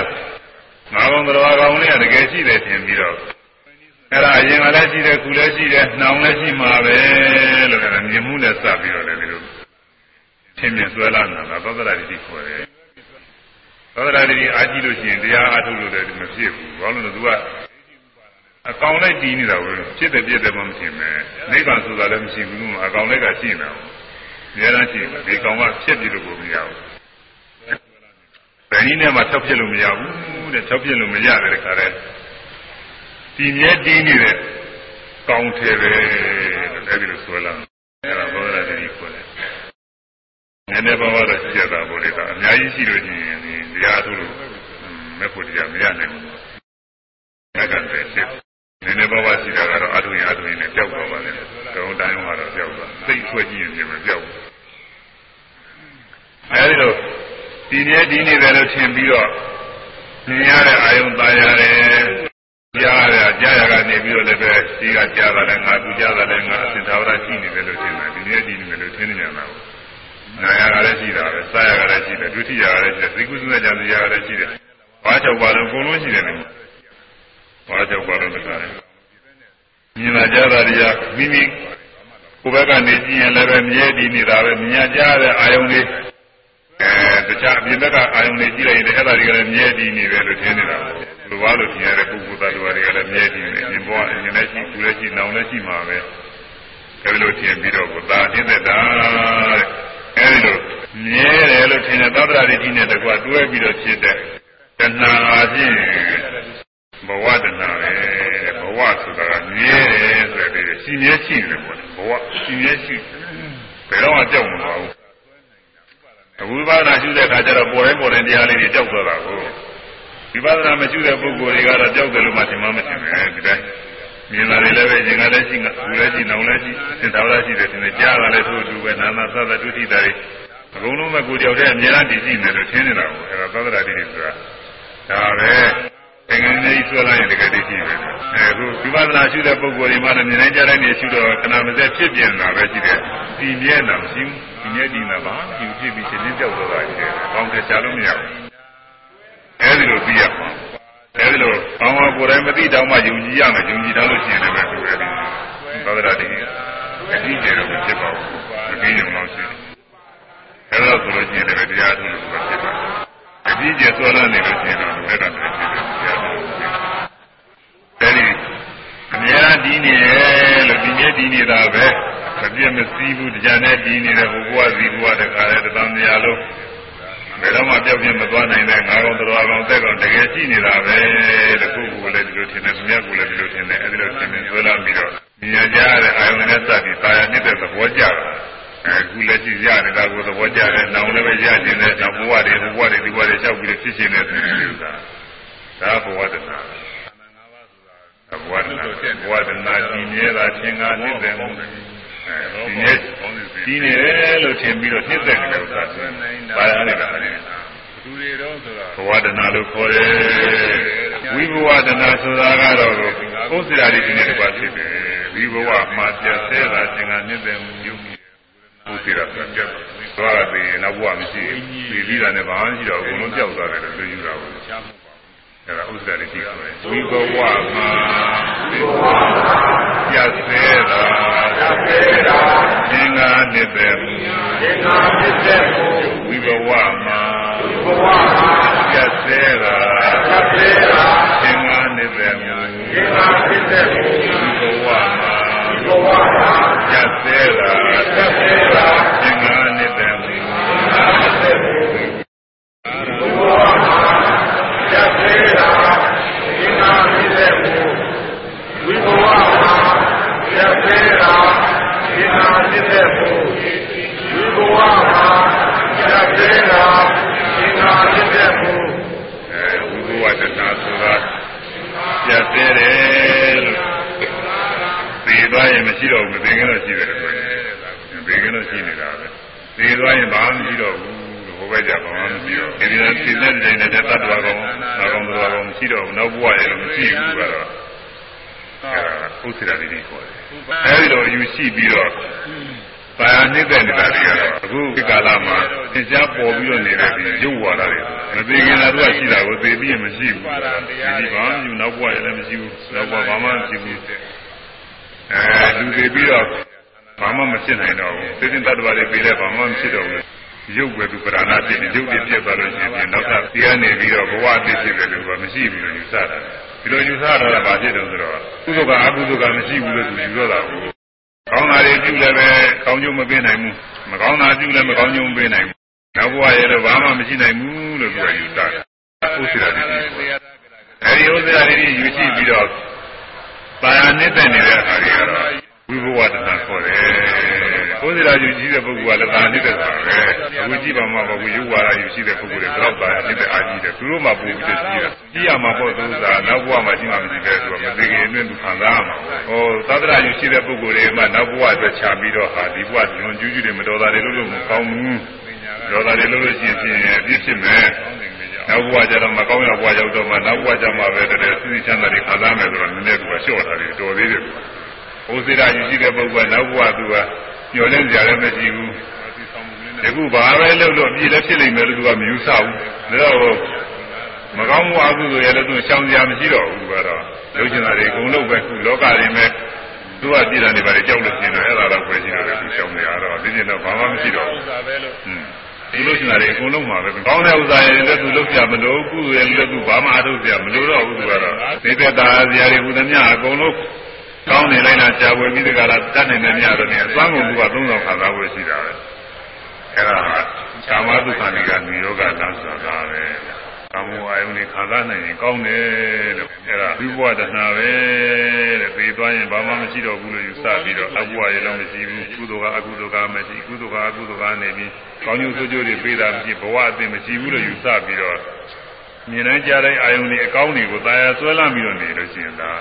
ငါကောင်တော်ကောင်လေးကတကယ်ရှိတယ်ထင်ပြီးတော့ အဲ့ဒါအရင်ကလည်းရှိတယ်ခုလည်းရှိတယ်နှောင်လည်းရှိမှာပဲလို့အဲ့ဒါမြင်မှုနဲ့စပြီးတော့လည်းဒီလိုထင်မြင်ဆွဲလာတာသောတရာတိခေါ်တယ်သောတရာတိအားကြီးလို့ရှိရင်တရားအားထုတ်လို့လည်းမဖြစ်ဘူးဘာလို့လဲသူကအကောင်လိုက်တည်နေတာကိုဖြစ်တယ်ပြည့်တယ်မှမဖြစ်မယ်နိဗ္ဗာန်ဆိုတာလည်းမရှိဘူးအကောင်လိုက်ကရှိနေတာကိုအများအားရှိတယ်ဒီကောင်ကဖြစ်ပြီးလို့ကိုမရဘူးဘယ်နည်းနဲ့မှထောက်ဖြစ်လို့မရဘူးတဲ့ထောက်ဖြစ်လို့မရတယ်ခါတဲ့ တည်မြဲတည်နေတဲ့ကောင်းတယ်ပဲအဲဒီလိုဆိုလာအဲဒါဘောရတည်းကိုလည်းနည်းနည်းပါးပါးတော့ရှိရတာပေါ့လေဒါအများကြီးရှိလို့ရှိရင်တရားထုတ်လို့မဲ့ဖို့တရားမရနိုင်ဘူး။အဲ့ကံပဲဖြစ်။နည်းနည်းပါးပါးရှိတာကတော့အထုရင်အထုရင်နဲ့ကြောက်သွားပါလေ။ကုံတိုင်းမှာတော့ကြောက်သွား။သိဆွဲကြည့်ရင်မကြောက်ဘူး။အဲဒီလိုဒီနေ့ဒီနေ့ပဲလို့ထင်ပြီးတော့မြင်ရတဲ့အာယုံသားရတယ် ကြားရကြားရကနေပြီးတော့လည်းပဲဒီကကြားတာလည်းငါသူကြားတာလည်းငါအစဉ်သာဝရရှိနေတယ်လို့ထင်တယ်ဒီနေ့ဒီနေ့လို့ထင်နေကြတာကိုနာရကလည်းရှိတာပဲစားရကလည်းရှိတယ်ဒုတိယကလည်းရှိတယ်သီကုသနဲ့ကြံစည်ရကလည်းရှိတယ်ဘာကြောင့်ပါလို့အကုန်လုံးရှိတယ်လေဘာကြောင့်ပါလို့လဲမြင်လာကြတာတွေကမိမိကိုယ်ဘက်ကနေကြည့်ရင်လည်းပဲမြဲတည်နေတာပဲမြင်ကြတဲ့အာယုံလေး အဲတခြားအပြင်ဘက်ကအာယုံလေးကြည့်လိုက်ရင်အဲ့ဒါတွေကလည်းမြဲတည်နေတယ်လို့ထင်နေတာလူဘာလို့ထင်ရတဲ့ပုဂ္ဂိုလ်သားလူတွေကလည်းမြဲတည်နေတယ်ဘဝအရင်လည်းရှိသူလည်းရှိနောင်လည်းရှိမှာပဲအဲဒီလိုထင်ပြီးတော့ကိုသာတင်းသက်တာတဲ့အဲဒီလိုမြဲတယ်လို့ထင်တဲ့သတ္တရာတိနဲ့တကွတွဲပြီးတော့ဖြစ်တဲ့တဏှာအချင်းဘဝတဏှာပဲဘဝဆိုတာကမြဲတယ်ဆိုတဲ့ရှိမြဲရှိနေတယ်ပေါ့ဘဝရှိမြဲရှိဘယ်တော့မှကြောက်မသွားဘူး ဝိပဿနာရှုတဲ့အခါကျတော့ပေါ်တိုင်းပေါ်တိုင်းတရားလေးတွေကြောက်သွားတာကိုဝိပဿနာမရှုတဲ့ပုဂ္ဂိုလ်တွေကတော့ကြောက်တယ်လို့မှထင်မှမထင်ပဲဒီတိုင်းမြင်လာတယ်လည်းပဲရင်ကလည်းရှိငါဘူးလည်းရှိနောင်လည်းရှိသင်္သာဝရရှိတယ်သင်တယ်ကြားတာလည်းထို့တူပဲနာနာသသဒုတိတာတွေအကုန်လုံးပဲကိုယ်ကြောက်တဲ့အများအားတည်ရှိနေလို့ထင်နေတာကိုအဲဒါသဒ္ဒရာတိတွေဆိုတာဒါပဲ သင်္ကန်းလေးဆွဲလိုက်ရင်တကယ်တည်းရှိတယ်အဲခုဝိပဿနာရှုတဲ့ပုဂ္ဂိုလ်တွေမှလည်းမြင်တိုင်းကြားတိုင်းနေရှုတော့ခဏမစက်ဖြစ်ပြနေတာပဲရှိတယ်တည်မြဲတာမရှိဘူးဒီမြဲတည်နေတာပါဒီဖြစ်ပြီးချင်းကြောက်တော့တာရှိတယ်ကောင်းတယ်ရှားလို့မရဘူးအဲဒီလိုသိရမှာအဲဒီလိုဘောင်းဝကိုယ်တိုင်မသိတောင်မှယုံကြည်ရမယ်ယုံကြည်တော့လို့ရှိရင်လည်းပဲသူအဲဒီသောဒရာတိအကြီးကျယ်တော့ဖြစ်ပါဘူးမကြီးုံတော့ရှိတယ်အဲဒါဆိုလို့ရှိရင်လည်းတရားထုလို့ဖြစ်ပါ အကြီးကျယ်ဆွဲလာနေလို့ရှိရင်တော့ဘယ်ကတည်းကဖြစ်တယ်တရားထုအဲဒီအများအားဒီနေလို့ဒီမြဲဒီနေတာပဲမပြည့်မစည်းဘူးတရားနဲ့ဒီနေတဲ့ဘုရားစီဘုရားတခါလဲတသံတရားလုံးဘယ်တော့မှပြောက်ပြမသွားနိုင်တဲ့ငါကောင်တော်ကောင်သက်ကောင်တကယ်ရှိနေတာပဲတခုခုလည်းဒီလိုထင်တယ်မြတ်ကူလည်းဒီလိုထင်တယ်အဲဒီလိုထင်နေဆွဲလာပြီးတော့ဉာဏ်ကြားတဲ့အာယုန်နဲ့စပ်ပြီးသာယာနှစ်တဲ့သဘောကြတာ အခုလက်ရှိရနေတာကိုသဘောကျတယ်။နောင်လည်းပဲရခြင်းနဲ့နောက်ဘဝတွေဘဝတွေဒီဘဝတွေလျှောက်ပြီးဖြစ်ခြင်းနဲ့ဆိုတဲ့ဥစ္စာဒါဘဝတနာဘဝတနာဘဝတနာကြီးမြဲတာသင်္ကာနေတဲ့ဒီနေ့ဒီနေတယ်လို့ထင်ပြီးတော့နှစ်သက်တဲ့ဥစ္စာပါရနေတာလေလူတွေတော့ဆိုတာဘဝတနာလို့ခေါ်တယ်ဝိဘဝတနာဆိုတာကတော့ဥစ္စာတွေဒီနေ့တပါဖြစ်တယ်ဝိဘဝမှာပြတ်သေးတာသင်္ကာနေတဲ့ယူ ဥစ္စာဆိုတာပြတ်သွားတာပြီးနောက်ဘဝမရှိဘူးပြီးပြီးတာနဲ့ဘာမှမရှိတော့အကုန်လုံးကြောက်သွားတယ်လို့ပြောယူတာဘူးအဲဒါဥစ္စာတွေကြည့်ရတယ်ဝိဘဝမှာပြတ်သေးတာပြတ်သေးတာသင်္ကာနေတဲ့သင်္ကာနေတဲ့ဝိဘဝမှာဝိဘဝမှာပြတ်သေးတာပြတ်သေးတာသင်္ကာနေတဲ့သင်္ကာနေတဲ့ဝိဘဝမှာဝိဘဝမှာပြတ်သေးတာပြတ်သေးတာသင်္ကာနေတဲ့သင်္ကာနေတဲ့ဝိဘဝမှာပြတ်သေးတာသင်္ကာနေတဲ့ဝိဘဝမှာပြတ်သေးတာသင်္ကာနေတဲ့ဝိဘဝမှာပြတ်သေးတာသင်္ကာနေတဲ့အဲဝိဘဝတဏှာဆိုတာပြတ်သေးတယ်လို့သိသွားရင်မရှိတော့ဘူးသိခင်တော့ရှိတယ်ဆိုရင်သိခင်တော့ရှိနေတာပဲသိသွားရင်ဘာမှမရှိတော့ဘူးဘဝကြဘာမှမရှိတော့ဒီနေ့ဒီနေ့တိုင်းနဲ့တတ်တော်ကောင်နာကောင်တော်ကောင်မရှိတော့ဘူးနောက်ဘဝရဲ့မရှိဘူးကတော့အဲဥစ္စရာတိခေါ်တယ်အဲဒီလိုယူရှိပြီးတော့ပါရနှိမ့်တဲ့နေတာတွေကတော့အခုဒီကာလမှာသင်ကြားပေါ်ပြီးတော့နေတဲ့ဒီရုပ်ဝါဒတွေမသိခင်လားသူကရှိတာကိုသိပြီးရင်မရှိဘူးဒီဘာမှယူနောက်ဘဝလည်းမရှိဘူးနောက်ဘဝဘာမှမရှိဘူးအဲလူတွေပြီးတော့ဘာမှမဖြစ်နိုင်တော့ဘူးသိတဲ့တ attva တွေပြီးလဲဘာမှမဖြစ်တော့ဘူးရု ပ်ပဲသူပရဏဖြစ်နေရုပ်ပြပြသွားလို့ရှိရင်နောက်ထပ်ဒီကနေပြီးတော့ဘဝအဖြစ်ဖြစ်တယ်လို့ကမရှိဘူးလို့ယူဆတာဒီလိုယူဆတာကဘာဖြစ်တယ်ဆိုတော့ကုသကအကုသကမရှိဘူးလို့သူယူတော့တာကိုကောင်းတာတွေပြုလည်းပဲကောင်းကျိုးမပေးနိုင်ဘူးမကောင်းတာပြုလည်းမကောင်းကျိုးမပေးနိုင်ဘူးနောက်ဘဝရဲ့တော့ဘာမှမရှိနိုင်ဘူးလို့သူကယူဆတာဥစ္စာတွေအဲဒီဥစ္စာတွေယူရှိပြီးတော့ပါရနေတဲ့နေတဲ့အခါတွေကတော့ဝိဘဝတဏခေါ်တယ်။ ကိုယ်စီရာယူကြီးတဲ့ပုဂ္ဂိုလ်ကလည်းပါနေတဲ့ဆိုတာပဲ။အခုကြည့်ပါမှပေါ့ဘူးယူဝါဒယူရှိတဲ့ပုဂ္ဂိုလ်တွေတော့ပါနေတဲ့အာကြီးတယ်။သူတို့မှပို့ပြီးကြည့်တာ။ကြည့်ရမှာပေါ့သူကနောက်ဘဝမှာကြည့်မှမရှိတဲ့ဆိုတော့မသိခင်အတွင်းသူခံစားရမှာပေါ့။ဟောသတ္တရာယူရှိတဲ့ပုဂ္ဂိုလ်တွေမှနောက်ဘဝအတွက်ခြာပြီးတော့ဟာဒီဘဝညွန်ကျူးကျူးတွေမတော်တာတွေလို့လို့မကောင်းဘူး။တော်တာတွေလို့လို့ရှိရင်အပြစ်ဖြစ်မယ်။နောက်ဘဝကျတော့မကောင်းရဘဝရောက်တော့မှနောက်ဘဝကျမှပဲတည်းသိချမ်းသာတွေခံစားမယ်ဆိုတော့နည်းနည်းကလျှော့တာတွေတော်သေးတယ်။ ဘုဇိရာယူရှိတဲ့ပုဂ္ဂိုလ်ကနောက်ဘဝသူကညှော်လင့်ကြလည်းမရှိဘူးဒီခုဘာပဲလုပ်လို့ပြည်လည်းဖြစ်လိမ့်မယ်လို့သူကမယူဆဘူးဒါတော့မကောင်းမှုအကုသိုလ်ရဲ့လည်းသူရှောင်ကြမရှိတော့ဘူးကတော့လုပ်ချင်တာတွေအကုန်လုပ်ပဲခုလောကတွေမဲ့သူကပြည်တယ်နေပါလေကြောက်လို့ရှိရင်တော့အဲ့ဒါတော့ပဲရှိတော့တယ်သူရှောင်နေရတော့ဒီကျင်တော့ဘာမှမရှိတော့ဘူးဒီလိုချင်တာတွေအကုန်လုံးမှာပဲကောင်းတဲ့ဥစ္စာရဲ့လည်းသူလုပ်ကြမလို့ကုသိုလ်ရဲ့လည်းသူဘာမှအထုတ်ကြမလို့တော့ဘူးသူကတော့သိတဲ့တာဇာတွေဟူသမျှအကုန်လုံး ကောင်းနေလိုက်တာကြာဝယ်ပြီးတကလားတတ်နိုင်တယ်များတော့နေအစွမ်းကုန်သူက300ခါသာဝယ်ရှိတာပဲအဲ့ဒါကာမတုခဏိကနိရောဂလမ်းဆိုတာပဲကာမဝါယုန်ခါသာနိုင်ရင်ကောင်းတယ်လို့အဲ့ဒါဒီဘဝတဏှာပဲတဲ့ပြေးသွားရင်ဘာမှမရှိတော့ဘူးလို့ယူဆပြီးတော့အဘဝရေလုံးမရှိဘူးကုသိုလ်ကအကုသိုလ်ကမရှိကုသိုလ်ကအကုသိုလ်ကနေပြီးကောင်းကျိုးဆိုးကျိုးတွေပေးတာမရှိဘဝအသင်မရှိဘူးလို့ယူဆပြီးတော့မြင်တိုင်းကြားတိုင်းအာယုန်တွေအကောင်းတွေကိုသာယာဆွဲလမ်းပြီးတော့နေလို့ရှိရင်ဒါ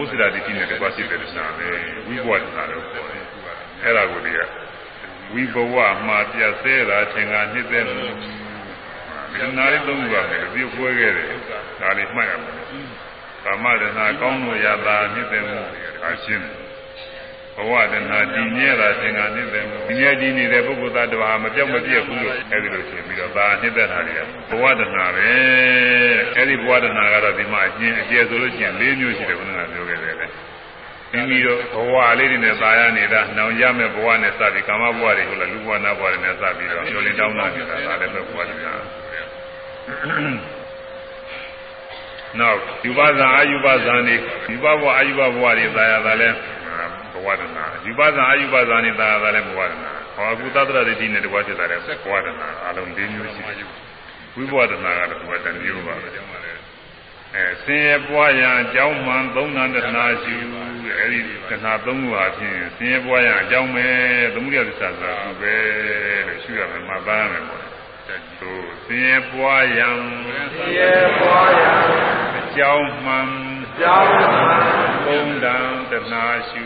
ဥစ္စရာတိတိနဲ့တကွာရှိတယ်လို့ဆိုတာပဲဝိဘဝတနာလို့ခေါ်တယ်အဲ့ဒါကိုဒီကဝိဘဝမှာပြတ်သေးတာသင်္ကာနှစ်သက်မှုဒီနာရီသုံးခုပါပဲဒီကိုယ်ခဲ့တယ်ဒါလေးမှတ်ရမယ်ကာမတနာကောင်းလို့ရတာနှစ်သက်မှုအရှင်း ဘဝတနာတည်မြဲတာသင်္ကာနှစ်သက်မှုဒီမြဲတည်နေတဲ့ပုဂ္ဂိုလ်သားတော်ဟာမပြောက်မပြည့်ဘူးလို့အဲဒီလိုရှင်းပြီးတော့ဒါနှစ်သက်တာတွေကဘဝတနာပဲအဲဒီဘဝတနာကတော့ဒီမှာအကျဉ်းအကျယ်ဆိုလို့ရှိရင်၄မျိုးရှိတယ်ဘုရားပြောခဲ့တယ်လေမိမိတို့ဘဝလေးတွေနဲ့သာယာနေတာနောင်ရမဲ့ဘဝနဲ့စပြီးကာမဘဝတွေဟုတ်လားလူဘဝနာဘဝတွေနဲ့စပြီးတော့ကျော်လင်းတောင်းတာနေတာဒါလည်းပဲဘဝတရားနောက်ယူပါဇာအာယူပါဇာနေယူပါဘဝအာယူပါဘဝတွေသာယာတာလဲဘ ဝဒနာယူပါဇာအာယူပါဇာနေသာယာတာလဲဘဝဒနာဟောအခုသတ္တရဒိဋ္ဌိနဲ့တကွာဖြစ်တာလဲဘဝဒနာအလုံး၄မျိုးရှိတယ်ဝိဘဝဒနာကတော့ဘဝတမျိုးပါပဲအဲဆင်းရဲပွားရန်အကြောင်းမှန်သုံးနာတနာရှိအဲဒီကဏ္ဍသုံးခုဟာဖြင့်ဆင်းရဲပွားရအကြောင်းပဲသမုဒယသစ္စာဆိုတာသူပဲလို့ရှုရမယ်မှတ်သားမယ်ပေါ့သူဆင်းရဲပွားရန်ဆင်းရဲပွားရန်အကြောင်းမှန်အကြောင်းမှန်ဘုံတံတနာရှု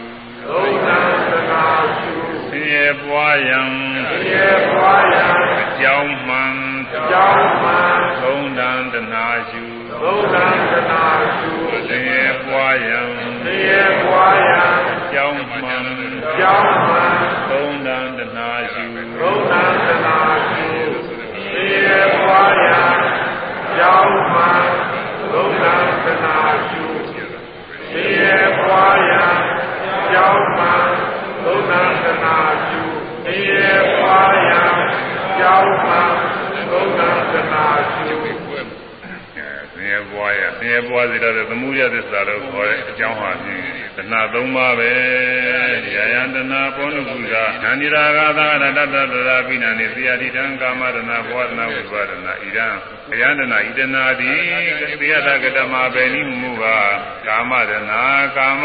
ဘုံတံတနာရှုဆင်းရဲပွားရန်ဆင်းရဲပွားရန်အကြောင်းမှန်အကြောင်းမှန်ဘုံတံတနာရှုဘုံတံတနာရှုဆင်းရဲပွားရန်ဆင်းရဲပွားရန်အကြောင်းမှန်အကြောင်းမှန်ဘုံတံတနာရှုဘုံတံတနာရှုဆင်းရဲပွားရန်အကြောင်းမှန်ဘုံတံတနာရှုဆင်းရဲပွားရန်အကြောင်းမှန်ဘုံတံတနာရှုဆင်းရဲပွားရန်အကြောင်းမှန်ဘုံတံတနာရှုရဲပွား ရဆင်းရဲပွားစေတဲ့သမှုရသစ္စာလို့ခေါ်တဲ့အကြောင်းဟာဖြင့်တဏှာသုံးပါးပဲယာယံတဏှာဘောနုကုသာနန္ဒီရာဂသာရတတတရာပိဏနေသေယတိတံကာမတဏှာဘောဓနာဝိပါဒနာဣဒံအယန္တနာဣတနာတိသေယတကတမဘေနိမှုကကာမတဏှာကာမ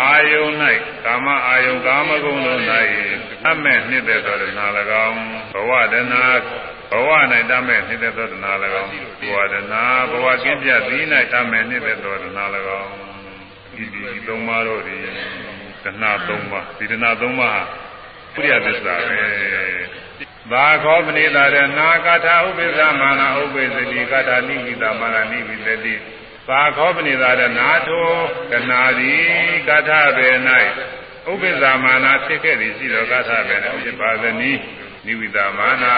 အာယုန်၌ကာမအာယုန်ကာမဂုဏ်တို့၌အမဲ့နှစ်သက်သောတဏှာ၎င်းဘဝတဏှာ ဘဝ၌တမဲ့နှိမ့်တဲ့သောတနာ၎င်းဘဝတနာဘဝကင်းပြသည်၌တမဲ့နှိမ့်တဲ့သောတနာ၎င်းဒီဒီသုံးပါးတို့ဒီတဏသုံးပါးဒီတဏသုံးပါးပုရိယသစ္စာပဲဘာခောပဏိတာရနာကထာဥပိ္ပဇမာနာဥပိ္ပဇတိကထာနိမိတာမာနာနိမိတတိသာခောပဏိတာရနာထောကနာတိကထာဘေ၌ဥပိ္ပဇမာနာဖြစ်ခဲ့သည်ရှိသောကထာဘေ၌ဥပ္ပါဒနီနိဝိတာမာနာ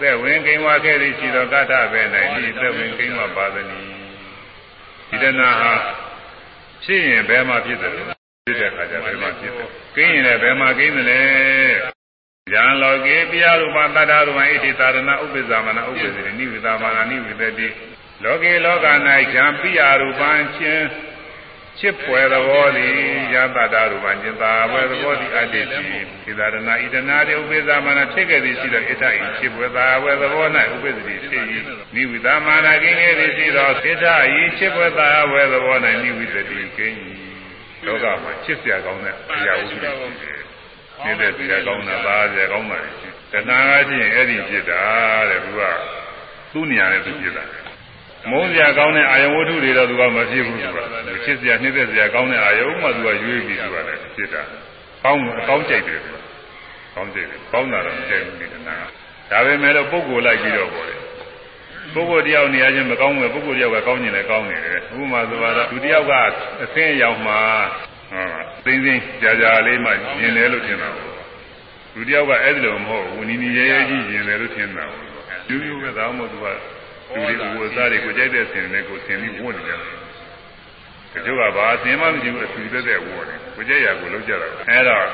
သက်ဝင်ကိန်းဝခဲ့သည်ရှိသောကတ္တပဲ၌ဒီသက်ဝင်ကိန်းဝပါသနီဒီတနာဟာဖြစ်ရင်ဘယ်မှာဖြစ်တယ်လို့ဖြစ်တဲ့အခါကျဘယ်မှာဖြစ်တယ်ကိန်းရင်လည်းဘယ်မှာကိန်းတယ်လဲယံလောကေပိယရူပတတ္တရူပဣတိသာရဏဥပ္ပဇာမနာဥပ္ပဇိနိဝိသမာနာနိဝိသတိလောကေလောက၌ယံပိယရူပံချင်း ချစ်ဖွယ်သဘောသည်ယတတရူပံကျင်သာဘွယ်သဘောသည်အတ္တိတိဒီသာရဏဣဒနာတိဥပိ္ပဇာမနာဖြစ်ခဲ့သည်ရှိသောဣတ္တဤချစ်ဖွယ်သာဘွယ်သဘော၌ဥပိ္ပဇတိဖြစ်၏နိဝိသမာနာကိငယ်သည်ရှိသောဣတ္တဤချစ်ဖွယ်သာဘွယ်သဘော၌နိဝိသတိကိန်းလောကမှာချစ်စရာကောင်းတဲ့အရာဝတ္ထုတွေနေတဲ့စရာကောင်းတာပါစရာကောင်းတာရှိတဏှာကချင်းအဲ့ဒီဖြစ်တာတဲ့သူကသူ့နေရာနဲ့သူဖြစ်တာ မုန်းစရာကောင်းတဲ့အာယုံဝတ္ထုတွေတော့သူကမဖြစ်ဘူးသူကဖြစ်စရာနှိမ့်သက်စရာကောင်းတဲ့အာယုံမှသူကရွေးပြီးသူကလည်းဖြစ်တာကောင်းအကောင်းကြိုက်တယ်ကောင်းကြိုက်တယ်ကောင်းတာတော့မကြိုက်ဘူးဒီကနာဒါပေမဲ့လို့ပုဂ္ဂိုလ်လိုက်ပြီးတော့ပေါ်တယ်ပုဂ္ဂိုလ်တယောက်နေရာချင်းမကောင်းဘူးပုဂ္ဂိုလ်တယောက်ကကောင်းနေတယ်ကောင်းနေတယ်ဥပမာဆိုတော့လူတယောက်ကအဆင်းရောက်မှဟုတ်သိသိကြာကြာလေးမှမြင်တယ်လို့ထင်တာပေါ့လူတယောက်ကအဲ့ဒီလိုမဟုတ်ဘူးနီနီရဲရဲကြီးမြင်တယ်လို့ထင်တာပေါ့ယူယူပဲဒါမှမဟုတ်သူက လူတွေကိုအစားတွေကိုကြိုက်တဲ့ဆင်နဲ့ကိုဆင်ပြီးဝတ်နေကြတယ်။တချို့ကဘာဆင်မှမရှိဘူးအဆူသက်သက်ဝတ်တယ်။ကိုကြိုက်ရကိုလုံးကြတာ။အဲတော့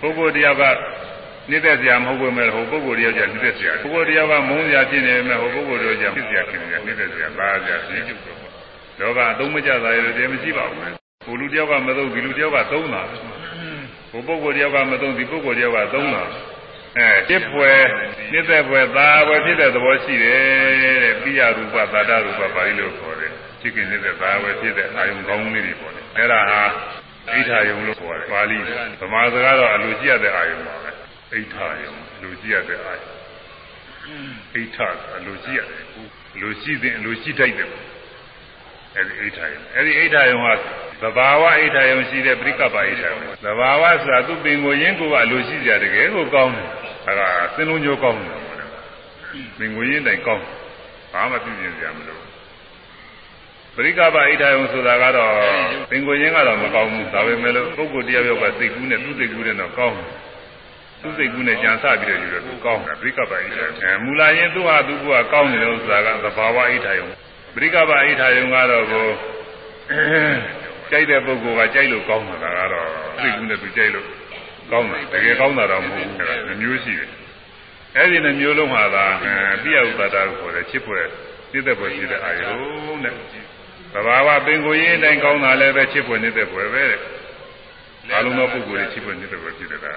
ပုဂ္ဂိုလ်တယောက်ကနှိမ့်သက်စရာမဟုတ်ဘူးမဲ့ဟိုပုဂ္ဂိုလ်တယောက်ကနှိမ့်သက်စရာပုဂ္ဂိုလ်တယောက်ကမုန်းစရာဖြစ်နေမဲ့ဟိုပုဂ္ဂိုလ်တယောက်ကဖြစ်စရာဖြစ်နေတယ်နှိမ့်သက်စရာပါစရာဖြစ်နေတယ်။လောကအသုံးမကျတာရတဲ့မရှိပါဘူး။ဟိုလူတယောက်ကမသုံးဒီလူတယောက်ကသုံးတာ။ဟိုပုဂ္ဂိုလ်တယောက်ကမသုံးဒီပုဂ္ဂိုလ်တယောက်ကသုံးတာ။ အဲတစ်ပွဲနှစ်သက်ပွဲသာပွဲဖြစ်တဲ့သဘောရှိတယ်တဲ့ပိယရူပသာတရူပပါဠိလိုခေါ်တယ်ချစ်ခင်နေတဲ့သာပွဲဖြစ်တဲ့အာယုံကောင်းလေးတွေပေါ့လေအဲ့ဒါဟာဣဋ္ဌာယုံလို့ခေါ်တယ်ပါဠိဗမာစကားတော့အလိုကြည့်ရတဲ့အာယုံပါပဲဣဋ္ဌာယုံလူကြည့်ရတဲ့အာယုံဣဋ္ဌာအလိုကြည့်ရတယ်လူရှိတဲ့အလိုရှိထိုက်တယ် အဲ့ဒီဣဋ္ဌာယုံအဲ့ဒီဣဋ္ဌာယုံဟာသဘာဝဣဋ္ဌာယုံရှိတဲ့ပရိကပ္ပဣဋ္ဌာယုံသဘာဝဆိုတာသူပင်ကိုရင်းကိုကအလိုရှိကြတကယ်ကိုကောင်းတယ်အဲဒါသင်လုံးကျိုးကောင်းတယ်ပင်ကိုရင်းတိုင်ကောင်းဘာမှသိကျင်စရာမလိုပရိကပ္ပဣဋ္ဌာယုံဆိုတာကတော့ပင်ကိုရင်းကတော့မကောင်းဘူးဒါပေမဲ့လို့ပုဂ္ဂိုလ်တရားယောက်ကစိတ်ကူးနဲ့သူ့စိတ်ကူးနဲ့တော့ကောင်းတယ်သူ့စိတ်ကူးနဲ့ကြံစပြီးတော့ယူတယ်သူကောင်းတယ်ပရိကပ္ပဣဋ္ဌာယုံအဲမူလာရင်သူ့ဟာသူ့ကကောင်းတယ်လို့ဆိုတာကသဘာဝဣဋ္ဌာယုံ ပရိကပ္ပဣဋ္ဌာယုံကတော့ကိုကြိုက်တဲ့ပုဂ္ဂိုလ်ကကြိုက်လို့ကောင်းတာကတော့သိကူးနဲ့သူကြိုက်လို့ကောင်းတာတကယ်ကောင်းတာတော့မဟုတ်ဘူးအဲ့ဒါမျိုးရှိတယ်အဲ့ဒီနှမျိုးလုံးဟာသာပြယဥပဒါကိုခေါ်တယ်ချစ်ဖွယ်သိတဲ့ဖွယ်ရှိတဲ့အာယုံနဲ့သဘာဝပင်ကိုရင်းအတိုင်းကောင်းတာလည်းပဲချစ်ဖွယ်နေတဲ့ဖွယ်ပဲတဲ့အလုံးသောပုဂ္ဂိုလ်တွေချစ်ဖွယ်နေတဲ့ဖွယ်ဖြစ်တယ်ဒါ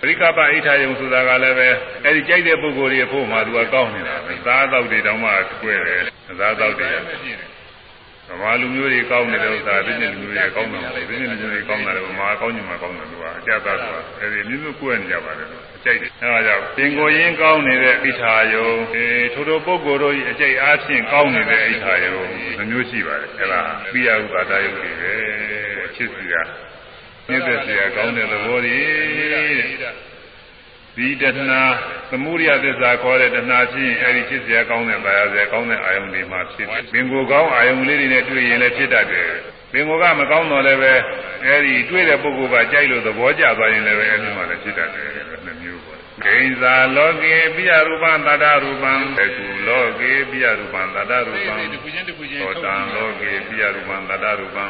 ပရိကပအိဋ္ဌာယုံဆိုတာကလည်းပဲအဲ့ဒီကြိုက်တဲ့ပုဂ္ဂိုလ်တွေအဖို့မှသူကကောင်းနေတာပဲသာသောက်တွေတောင်မှတွေ့တယ်သာသောက်တွေဗမာလူမျိုးတွေကောင်းနေတဲ့ဥစ္စာပြည့်ညက်လူမျိုးတွေကောင်းတယ်ပြည့်ညက်လူမျိုးတွေကောင်းတယ်ဗမာကောင်းညမှာကောင်းတယ်သူကအကြသားဆိုတာအဲဒီမျိုးမျိုးကိုယ်နေကြပါတယ်အကြိုက်တယ်အဲဒါကြောင့်ပင်ကိုရင်းကောင်းနေတဲ့ဣထာယုံအဲထိုတို့ပုဂ္ဂိုလ်တို့၏အကြိုက်အားဖြင့်ကောင်းနေတဲ့ဣထာယုံမျိုးရှိပါတယ်အဲဒါပိယဥပါဒယုတ်တွေပဲချစ်စီက မြင့်သက်စီကကောင်းတဲ့သဘောတွေဒီတဏှာသမုဒိယသစ္စာခေါ်တဲ့တဏှာချင်းအဲဒီဖြစ်เสียကောင်းတဲ့ပါရစေကောင်းတဲ့အာယုန်တွေမှာဖြစ်တယ်။ပင်ကိုယ်ကောင်းအာယုန်လေးတွေနဲ့တွေ့ရင်လည်းဖြစ်တတ်တယ်။ပင်ကိုယ်ကမကောင်းတော့လည်းပဲအဲဒီတွေ့တဲ့ပုဂ္ဂိုလ်ကကြိုက်လို့သဘောကျသွားရင်လည်းအဲဒီမှာလည်းဖြစ်တတ်တယ်နှစ်မျိုးပေါ့။ဂိဉ္စာလောကေပိယရူပံတတ္တရူပံသေကုလောကေပိယရူပံတတ္တရူပံသောတံလောကေပိယရူပံတတ္တရူပံ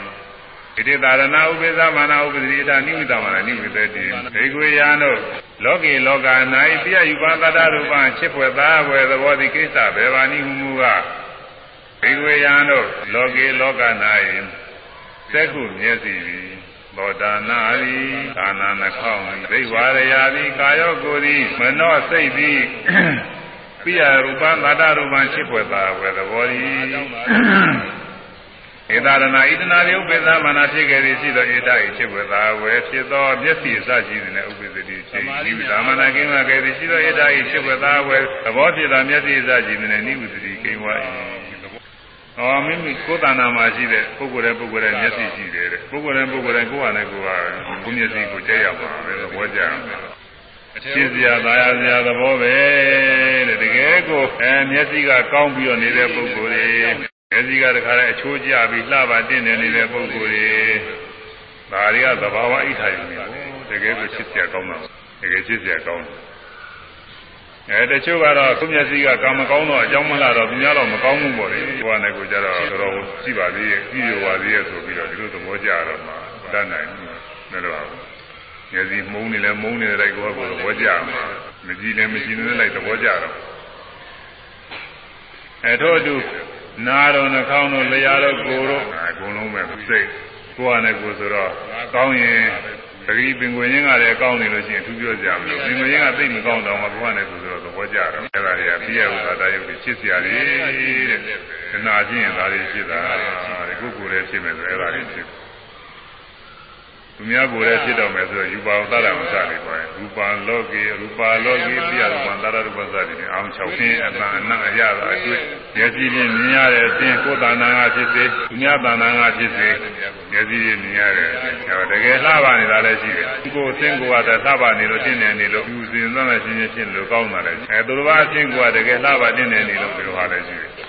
ဣတိတာရဏဥပိသမနာဥပတိတာနိဝိတမနာနိဝိသေတိဒေဂဝေယံတို့လောကေလောက၌ပြယယူပသတ္တရူပံချစ်ဖွယ်သားဖွယ်သဘောတိကိစ္စဘေဘာနိဟုမူကဒေဂဝေယံတို့လောကေလောက၌သက္ခုမျက်စီသည်သောတာနာရီကာနာနှခေါင်းဒိဝရယာသည်ကာယောကိုယ်သည်မနောစိတ်သည်ပြယရူပံသတ္တရူပံချစ်ဖွယ်သားဖွယ်သဘောတိ ဧတာရဏဣတနာရိဥပ္ပဇာမနာဖြစ်ခဲ့သည်ရှိသောဧတဤဖြစ်ဝေသာဝယ်ဖြစ်သောမျက်စိအစရှိတဲ့ဥပ္ပဇ္ဇတိဖြစ်နိဝိသာမနာကိမခဲ့သည်ရှိသောဧတဤဖြစ်ဝေသာဝယ်သဘောဖြစ်သောမျက်စိအစရှိတဲ့နိဝိသတိကိဝါဤဟောမိမိကိုယ်တဏ္ဍာမှာရှိတဲ့ပုဂ္ဂိုလ်ရဲ့ပုဂ္ဂိုလ်ရဲ့မျက်စိရှိတယ်တဲ့ပုဂ္ဂိုလ်ရဲ့ပုဂ္ဂိုလ်ရဲ့ကိုယ်ဟာနဲ့ကိုယ်ဟာကိုယ်မျက်စိကိုကြည့်ရပါမယ်သဘောကျမယ်ရှင်းစရာသာယာစရာသဘောပဲတဲ့တကယ်ကိုအဲမျက်စိကကောင်းပြီးတော့နေတဲ့ပုဂ္ဂိုလ်တွေ မျက်စိကတခါလဲအချိုးကျပြီးလှပါတင့်နေနေတဲ့ပုဂ္ဂိုလ်တွေဒါတွေကသဘာဝဣထာယူနေတကယ်ကိုချစ်စရာကောင်းတာတကယ်ချစ်စရာကောင်းတယ်အဲတချို့ကတော့သူ့မျက်စိကကာမကောင်းတော့အကြောင်းမလားတော့သူများတော့မကောင်းဘူးပေါ့လေကိုယ်နဲ့ကိုယ်ကြတော့တော်တော်ရှိပါသေးရဲ့ပြီးရပါသေးရဲ့ဆိုပြီးတော့ဒီလိုသဘောကျတော့မှတတ်နိုင်ဘူးလည်းတော့မျက်စိမုန်းနေလဲမုန်းနေလိုက်ကိုယ်ကသဘောကျမှာမကြည့်လည်းမကြည့်နေလိုက်သဘောကျတော့အဲထို့အတူ နာတော်နှာခေါင်းတို့လျှာတော့ကိုယ်တို့အကုန်လုံးပဲစိတ်ကိုယ်နဲ့ကိုယ်ဆိုတော့ကောင်းရင်တတိပင်ကိုရင်းကလည်းကောင်းနေလို့ရှိရင်သူပြောကြမလို့ပင်ကိုရင်းကသိမကောင်းတော့မှကိုယ်နဲ့ကိုယ်ဆိုတော့သဘောကျတော့အဲ့ဒါတွေကပြည့်ရဥသာတယုတ်ဖြစ်เสียရည်တဲ့ခဏချင်းရင်ဒါတွေဖြစ်တာတဲ့ကိုယ်ကိုယ်လည်းဖြစ်မယ်ဆိုအဲ့ဒါတွေဖြစ် သူများကိုယ်လည်းဖြစ်တော့မယ်ဆိုတော့ယူပါသတ္တမစလေးပါရူပါလောကေရူပါလောကေပြရူပံသတ္တရူပသတိနဲ့အောင်၆ဆင်းအတန်အနအရသာအတွေ့မျက်စိဖြင့်မြင်ရတဲ့အခြင်းကိုယ်တဏ္ဍာငါဖြစ်စေသူများတဏ္ဍာငါဖြစ်စေမျက်စိဖြင့်မြင်ရတဲ့ဟောတကယ်လှပါနေတာလည်းရှိတယ်ကိုယ်အခြင်းကိုယ်ကလှပါနေလို့ရှင်းနေနေလို့ယူစဉ်သမ်းရှင်းရှင်းဖြစ်လို့ကောင်းတာလည်းအဲသူတစ်ပါးအခြင်းကိုယ်ကတကယ်လှပါနေနေနေလို့ဒီလိုဟာလည်းရှိတယ်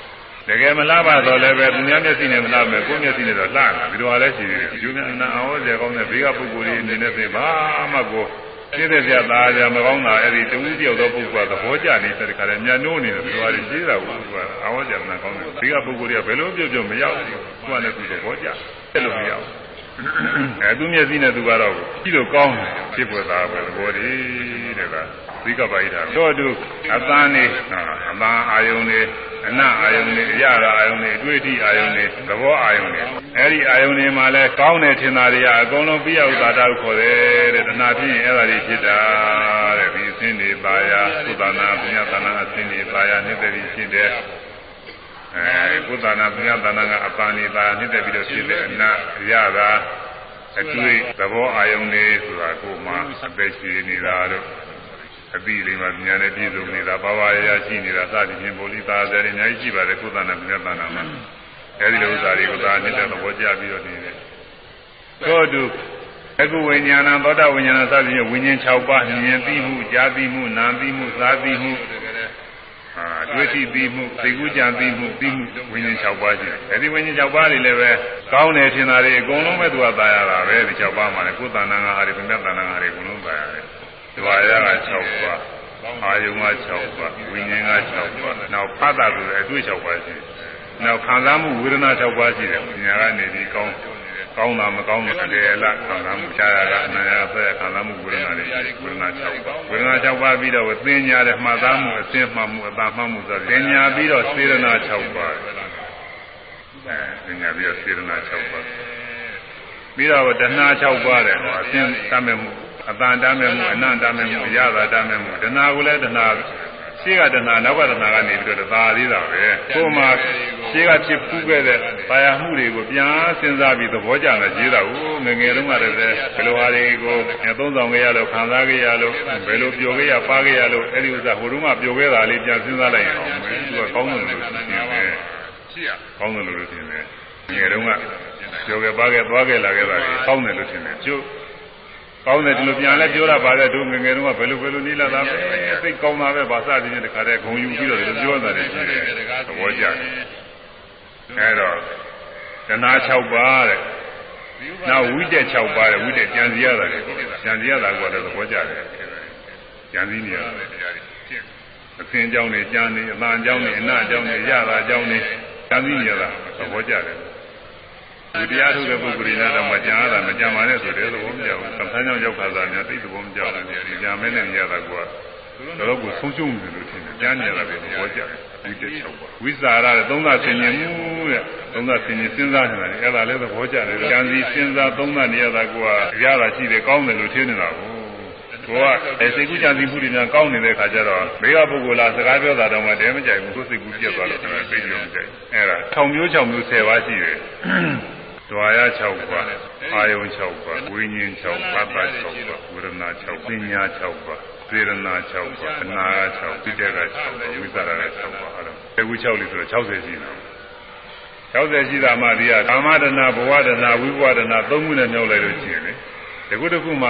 တကယ်မလားပါတော့လည်းပဲသူများမျက်စိနဲ့မလားမယ်ကိုယ်မျက်စိနဲ့တော့လှတာဒီလိုဟာလည်းရှိသေးတယ်ယူမြန်နာအောင်စေကောင်းတဲ့ဘေးကပုဂ္ဂိုလ်တွေအနေနဲ့သိဘာမှကိုပြည့်တဲ့ပြသားကြမကောင်းတာအဲ့ဒီတူးတယောက်သောပုဂ္ဂိုလ်ကသဘောကျနေတဲ့ခါလဲညနိုးနေတယ်ဒီလိုဟာတွေရှိတာကိုသူကအာဝဇ္ဇနာကောင်းတယ်ဘေးကပုဂ္ဂိုလ်တွေကဘယ်လိုပြုတ်ပြုတ်မရောက်ဘူးသူကလည်းသူသဘောကျအဲ့လိုမရောက်အဲသူမျက်စိနဲ့သူကတော့ကြည့်လို့ကောင်းတယ်ဖြစ်ပေါ်တာပဲသဘောတည်းတဲ့ကဝိကပါဠိတာတို့တူအပန်းနေအပန်းအာယုန်နေ အနအာယုန်တွေအရသာအာယုန်တွေအတွေ့အထိအာယုန်တွေသဘောအာယုန်တွေအဲဒီအာယုန်တွေမှာလဲကောင်းတယ်ထင်တာတွေကအကုန်လုံးပြယဥဒ္ဒါတကိုခေါ်တယ်တဲ့တဏှာဖြစ်ရင်အဲ့ဒါတွေဖြစ်တာတဲ့ဒီအစင်းတွေပါယာသုဒနာပညာတဏှာအစင်းတွေပါယာနှစ်သက်ပြီးဖြစ်တယ်အဲကုသနာပညာတဏှာကအပန်တွေပါယာနှစ်သက်ပြီးတော့ဖြစ်တဲ့အနအရသာအတွေ့သဘောအာယုန်တွေဆိုတာကိုမှအသက်ရှိနေတာတော့ အပြီးလေးမှာဉာဏ်နဲ့ပြည့်စုံနေတာဘာဝရရရှိနေတာစသည်ဖြင့်ပိုလိသာတယ်အများကြီးရှိပါတယ်ကုသနာမြတ်တနာမှာအဲဒီလိုဥစ္စာတွေကိုသာနေတဲ့သဘောကျပြီးတော့နေတယ်သောတုအခုဝိညာဏသောတာဝိညာဏစသည်ဖြင့်ဝိညာဉ်6ပါးမြင်သိမှုကြားသိမှုနားသိမှုစားသိမှုအာတွေ့သိသိမှုသိကုကြံသိမှုသိမှုဝိညာဉ်6ပါးရှိတယ်အဲဒီဝိညာဉ်6ပါးတွေလည်းပဲကောင်းတယ်ထင်တာတွေအကုန်လုံးပဲသူကသာရတာပဲဒီ6ပါးမှာလည်းကိုယ်တဏ္ဍာငါဟာတွေမြတ်တဏ္ဍာငါတွေအကုန်လုံးသာရတယ် ဒွါရက6ပါးအာယုံက6ပါးဝိညာဉ်က6ပါးနောက်ဖတ်တာဆိုတဲ့အတွေ့6ပါးရှိတယ်နောက်ခံစားမှုဝေဒနာ6ပါးရှိတယ်ညာကနေပြီးကောင်းကောင်းတာမကောင်းတဲ့တကယ်လားခံစားမှုချာရကအနာရဆက်ရခံစားမှုဝေဒနာတွေဝေဒနာ6ပါးဝေဒနာ6ပါးပြီးတော့သင်ညာတဲ့မှတ်သားမှုအသိမှတ်မှုအသာမှတ်မှုဆိုသင်ညာပြီးတော့စေရနာ6ပါးအဲသင်ညာပြီးတော့စေရနာ6ပါးပြီးတော့တဏှာ6ပါးတဲ့ဟောအသိတတ်မဲ့မှု အတန်တမ်းမဲ့မှုအနန္တမ်းမဲ့မှုအရသာတမ်းမဲ့မှုတဏှာကိုလည်းတဏှာရှရှေ့ကတဏှာနောက်ကတဏှာကနေပြီးတော့သာသေးတာပဲကိုယ်မှာရှေ့ကဖြစ်ပူးခဲ့တဲ့ပါရမှုတွေကိုပြန်စဉ်းစားပြီးသဘောကျလာရေးတာကိုငငယ်တုန်းကတည်းကဘယ်လိုဟာတွေကိုသုံးဆောင်ခဲ့ရလို့ခံစားခဲ့ရလို့ဘယ်လိုပျော်ခဲ့ရပါခဲ့ရလို့အဲ့ဒီဥစ္စာဟိုတုန်းကပျော်ခဲ့တာလေးပြန်စဉ်းစားလိုက်ရင်အောင်မယ်သူကကောင်းတယ်လို့ထင်တယ်ရှိရကောင်းတယ်လို့ထင်တယ်ငယ်တုန်းကပျော်ခဲ့ပါခဲ့သွားခဲ့လာခဲ့တာကောင်းတယ်လို့ထင်တယ်ကျုပ် ကောင်းတယ်ဒီလိုပြန်လဲပြောတာပါလေတို့ငငယ်တုန်းကဘယ်လိုဘယ်လိုနေလာတာပဲသိကောင်းတာပဲဘာစသည်ဖြင့်တခါတည်းဂုံယူပြီးတော့ဒီလိုပြောတာတယ်ရှိတယ်သဘောကျတယ်အဲတော့တဏှာ6ပါးတဲ့နောက်ဝိတက်6ပါးတဲ့ဝိတက်ကြံစီရတာလေကြံစီရတာကတော့သဘောကျတယ်ကြံစီနေရတယ်တရားတွေအသင်အကြောင်းတွေကြံနေအမှန်အကြောင်းတွေအနအကြောင်းတွေရတာအကြောင်းတွေကြံစီနေရတာသဘောကျတယ် ဒီတရားထုတ်တဲ့ပုဂ္ဂိုလ်တွေကတော့မကြံရတာမကြံပါနဲ့ဆိုတဲ့သဘောမကျဘူး။သံသမ်းကြောင့်ရောက်ခါသာများသိသဘောမကျဘူး။ဒီကြံမဲနဲ့ရတာကတော့တော့ကိုဆုံးရှုံးနေလို့ထင်တယ်။ကြံနေရတာပဲသဘောကျတယ်။ဒီတက်၆ပါ။ဝိဇာရတဲ့သုံးသဆင်ញင်မှုတဲ့သုံးသဆင်ញင်စဉ်းစားနေတာလေအဲ့ဒါလည်းသဘောကျတယ်။ကြံစီစဉ်းစားသုံးသနေရတာကရတာရှိတယ်ကောင်းတယ်လို့ထင်နေတာကိုကိုကအဲစိတ်ကူးကြံစည်မှုတွေများကောင်းနေတဲ့ခါကျတော့ဘေးကပုဂ္ဂိုလ်လားစကားပြောတာတော့မှတဲမကြိုက်ဘူးကိုယ်စိတ်ကူးပြတ်သွားလို့ဆိုတော့သိကြုံကြိုက်အဲ့ဒါ၆မျိုး၆မျိုး၁၀ပါးရှိတယ် ဒွါရ6ပါးအာယုံ6ပါးဝိညာဉ်6ပါးပတ်6ပါးဝေဒနာ6ပညာ6ပါးစေရနာ6ပါးအနာ6ပိဋက6ပါးဝိသရာ6ပါးအဲ့ဒါတကူ6လို့ဆိုတော့60ရှိတယ်60ရှိတာမှဒီကကာမဒနာဘဝဒနာဝိဘဝဒနာသုံးခုနဲ့မြောက်လိုက်လို့ရှိရင်လေတကူတကူမှ